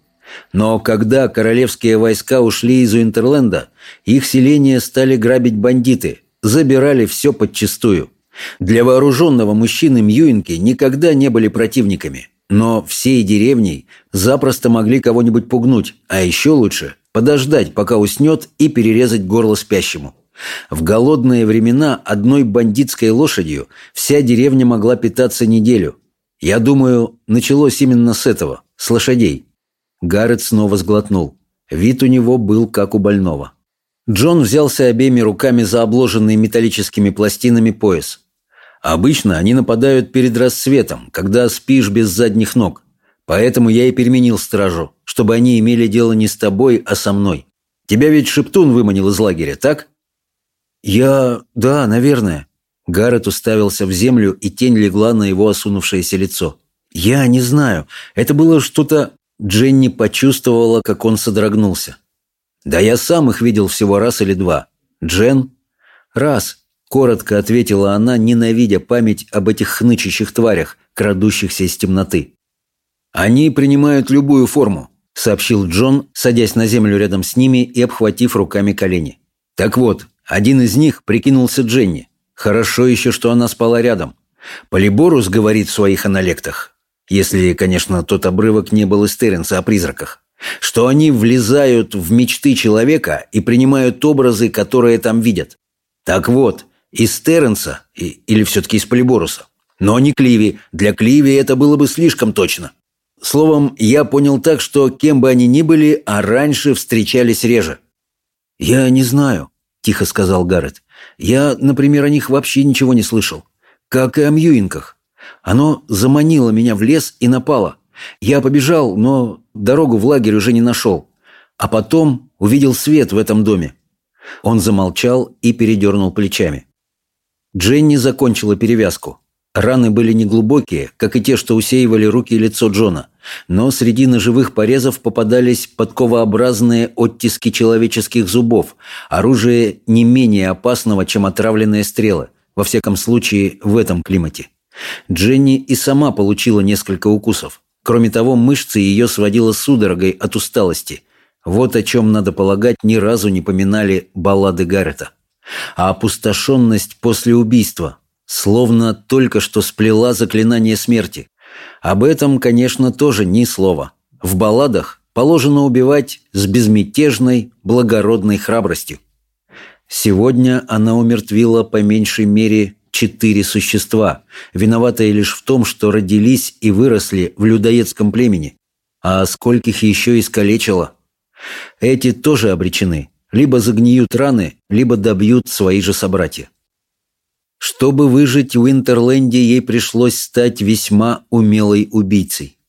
Но когда королевские войска ушли из Уинтерленда, их селения стали грабить бандиты, забирали все подчистую. Для вооруженного мужчины Мьюинки никогда не были противниками, но всей деревней запросто могли кого-нибудь пугнуть, а еще лучше – подождать, пока уснет, и перерезать горло спящему. В голодные времена одной бандитской лошадью вся деревня могла питаться неделю. Я думаю, началось именно с этого, с лошадей. Гаррет снова сглотнул. Вид у него был как у больного. Джон взялся обеими руками за обложенный металлическими пластинами пояс. Обычно они нападают перед рассветом, когда спишь без задних ног. Поэтому я и переменил стражу, чтобы они имели дело не с тобой, а со мной. Тебя ведь Шептун выманил из лагеря, так? «Я... да, наверное». Гаррет уставился в землю, и тень легла на его осунувшееся лицо. «Я не знаю. Это было что-то...» Дженни почувствовала, как он содрогнулся. «Да я сам их видел всего раз или два. Джен?» «Раз», — коротко ответила она, ненавидя память об этих хнычащих тварях, крадущихся из темноты. «Они принимают любую форму», — сообщил Джон, садясь на землю рядом с ними и обхватив руками колени. «Так вот, один из них прикинулся Дженни. Хорошо еще, что она спала рядом. Полиборус говорит в своих аналектах. Если, конечно, тот обрывок не был из Терренса о призраках. Что они влезают в мечты человека и принимают образы, которые там видят. Так вот, из Терренса, или все-таки из Полиборуса. Но не Кливи. Для Кливи это было бы слишком точно. Словом, я понял так, что кем бы они ни были, а раньше встречались реже. «Я не знаю», – тихо сказал Гаррет. «Я, например, о них вообще ничего не слышал. Как и о Мьюинках. Оно заманило меня в лес и напало. Я побежал, но дорогу в лагерь уже не нашел. А потом увидел свет в этом доме». Он замолчал и передернул плечами. Дженни закончила перевязку. Раны были неглубокие, как и те, что усеивали руки и лицо Джона, но среди ножевых порезов попадались подковообразные оттиски человеческих зубов, оружие не менее опасного, чем отравленные стрелы, во всяком случае в этом климате. Дженни и сама получила несколько укусов. Кроме того, мышцы ее сводило судорогой от усталости. Вот о чем, надо полагать, ни разу не поминали баллады Гаррета. А опустошенность после убийства – Словно только что сплела заклинание смерти. Об этом, конечно, тоже ни слова. В балладах положено убивать с безмятежной, благородной храбростью. Сегодня она умертвила по меньшей мере четыре существа, виноватые лишь в том, что родились и выросли в людоедском племени. А скольких еще искалечила. Эти тоже обречены. Либо загниют раны, либо добьют свои же собратья. Чтобы выжить в Интерленде, ей пришлось стать весьма умелой убийцей.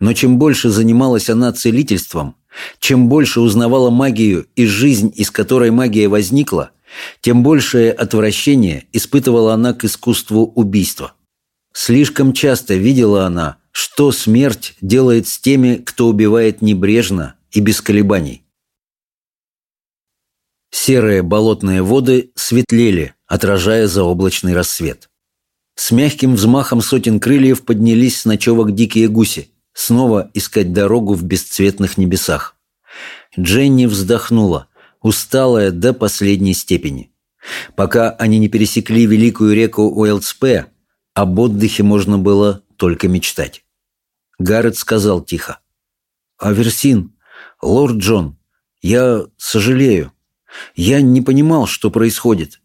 Но чем больше занималась она целительством, чем больше узнавала магию и жизнь, из которой магия возникла, тем большее отвращение испытывала она к искусству убийства. Слишком часто видела она, что смерть делает с теми, кто убивает небрежно и без колебаний. Серые болотные воды светлели, отражая заоблачный рассвет. С мягким взмахом сотен крыльев поднялись с ночевок дикие гуси, снова искать дорогу в бесцветных небесах. Дженни вздохнула, усталая до последней степени. Пока они не пересекли великую реку Уэльспе, об отдыхе можно было только мечтать. Гаррет сказал тихо. «Аверсин, лорд Джон, я сожалею. Я не понимал, что происходит.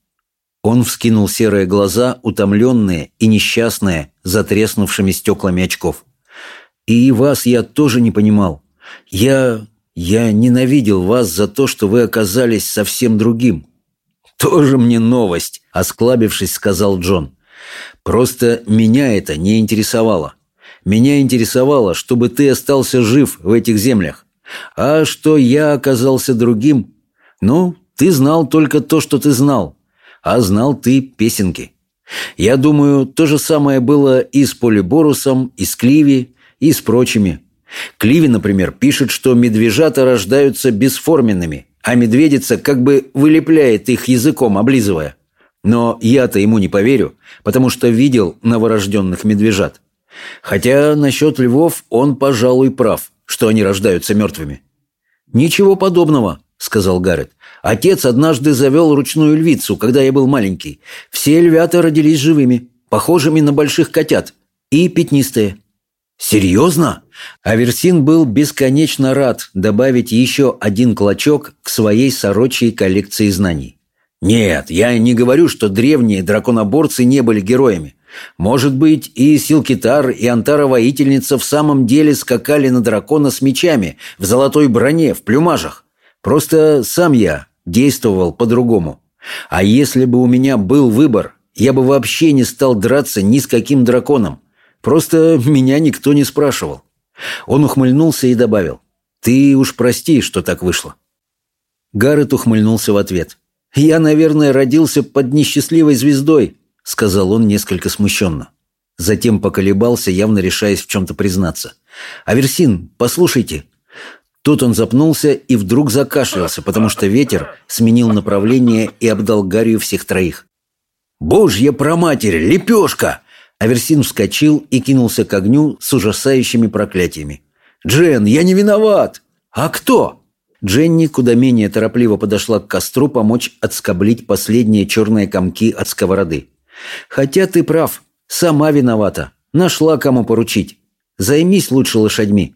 Он вскинул серые глаза, утомленные и несчастные, затреснувшими стеклами очков. «И вас я тоже не понимал. Я... я ненавидел вас за то, что вы оказались совсем другим». «Тоже мне новость», — осклабившись, сказал Джон. «Просто меня это не интересовало. Меня интересовало, чтобы ты остался жив в этих землях. А что я оказался другим? Ну, ты знал только то, что ты знал а знал ты песенки. Я думаю, то же самое было и с Полиборусом, и с Кливи, и с прочими. Кливи, например, пишет, что медвежата рождаются бесформенными, а медведица как бы вылепляет их языком, облизывая. Но я-то ему не поверю, потому что видел новорожденных медвежат. Хотя насчет львов он, пожалуй, прав, что они рождаются мертвыми. «Ничего подобного», — сказал Гаррет. Отец однажды завел ручную львицу, когда я был маленький. Все львята родились живыми, похожими на больших котят. И пятнистые. Серьезно? Аверсин был бесконечно рад добавить еще один клочок к своей сорочьей коллекции знаний. Нет, я не говорю, что древние драконоборцы не были героями. Может быть, и Силкитар, и Антара-воительница в самом деле скакали на дракона с мечами, в золотой броне, в плюмажах. Просто сам я действовал по-другому. А если бы у меня был выбор, я бы вообще не стал драться ни с каким драконом. Просто меня никто не спрашивал. Он ухмыльнулся и добавил. «Ты уж прости, что так вышло». Гаррет ухмыльнулся в ответ. «Я, наверное, родился под несчастливой звездой», — сказал он несколько смущенно. Затем поколебался, явно решаясь в чем-то признаться. «Аверсин, послушайте, Тут он запнулся и вдруг закашлялся, потому что ветер сменил направление и обдал гарью всех троих. «Божья проматерь! Лепешка!» Аверсин вскочил и кинулся к огню с ужасающими проклятиями. «Джен, я не виноват!» «А кто?» Дженни куда менее торопливо подошла к костру помочь отскоблить последние черные комки от сковороды. «Хотя ты прав, сама виновата. Нашла кому поручить. Займись лучше лошадьми».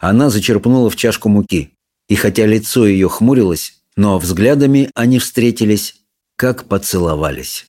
Она зачерпнула в чашку муки. И хотя лицо ее хмурилось, но взглядами они встретились, как поцеловались.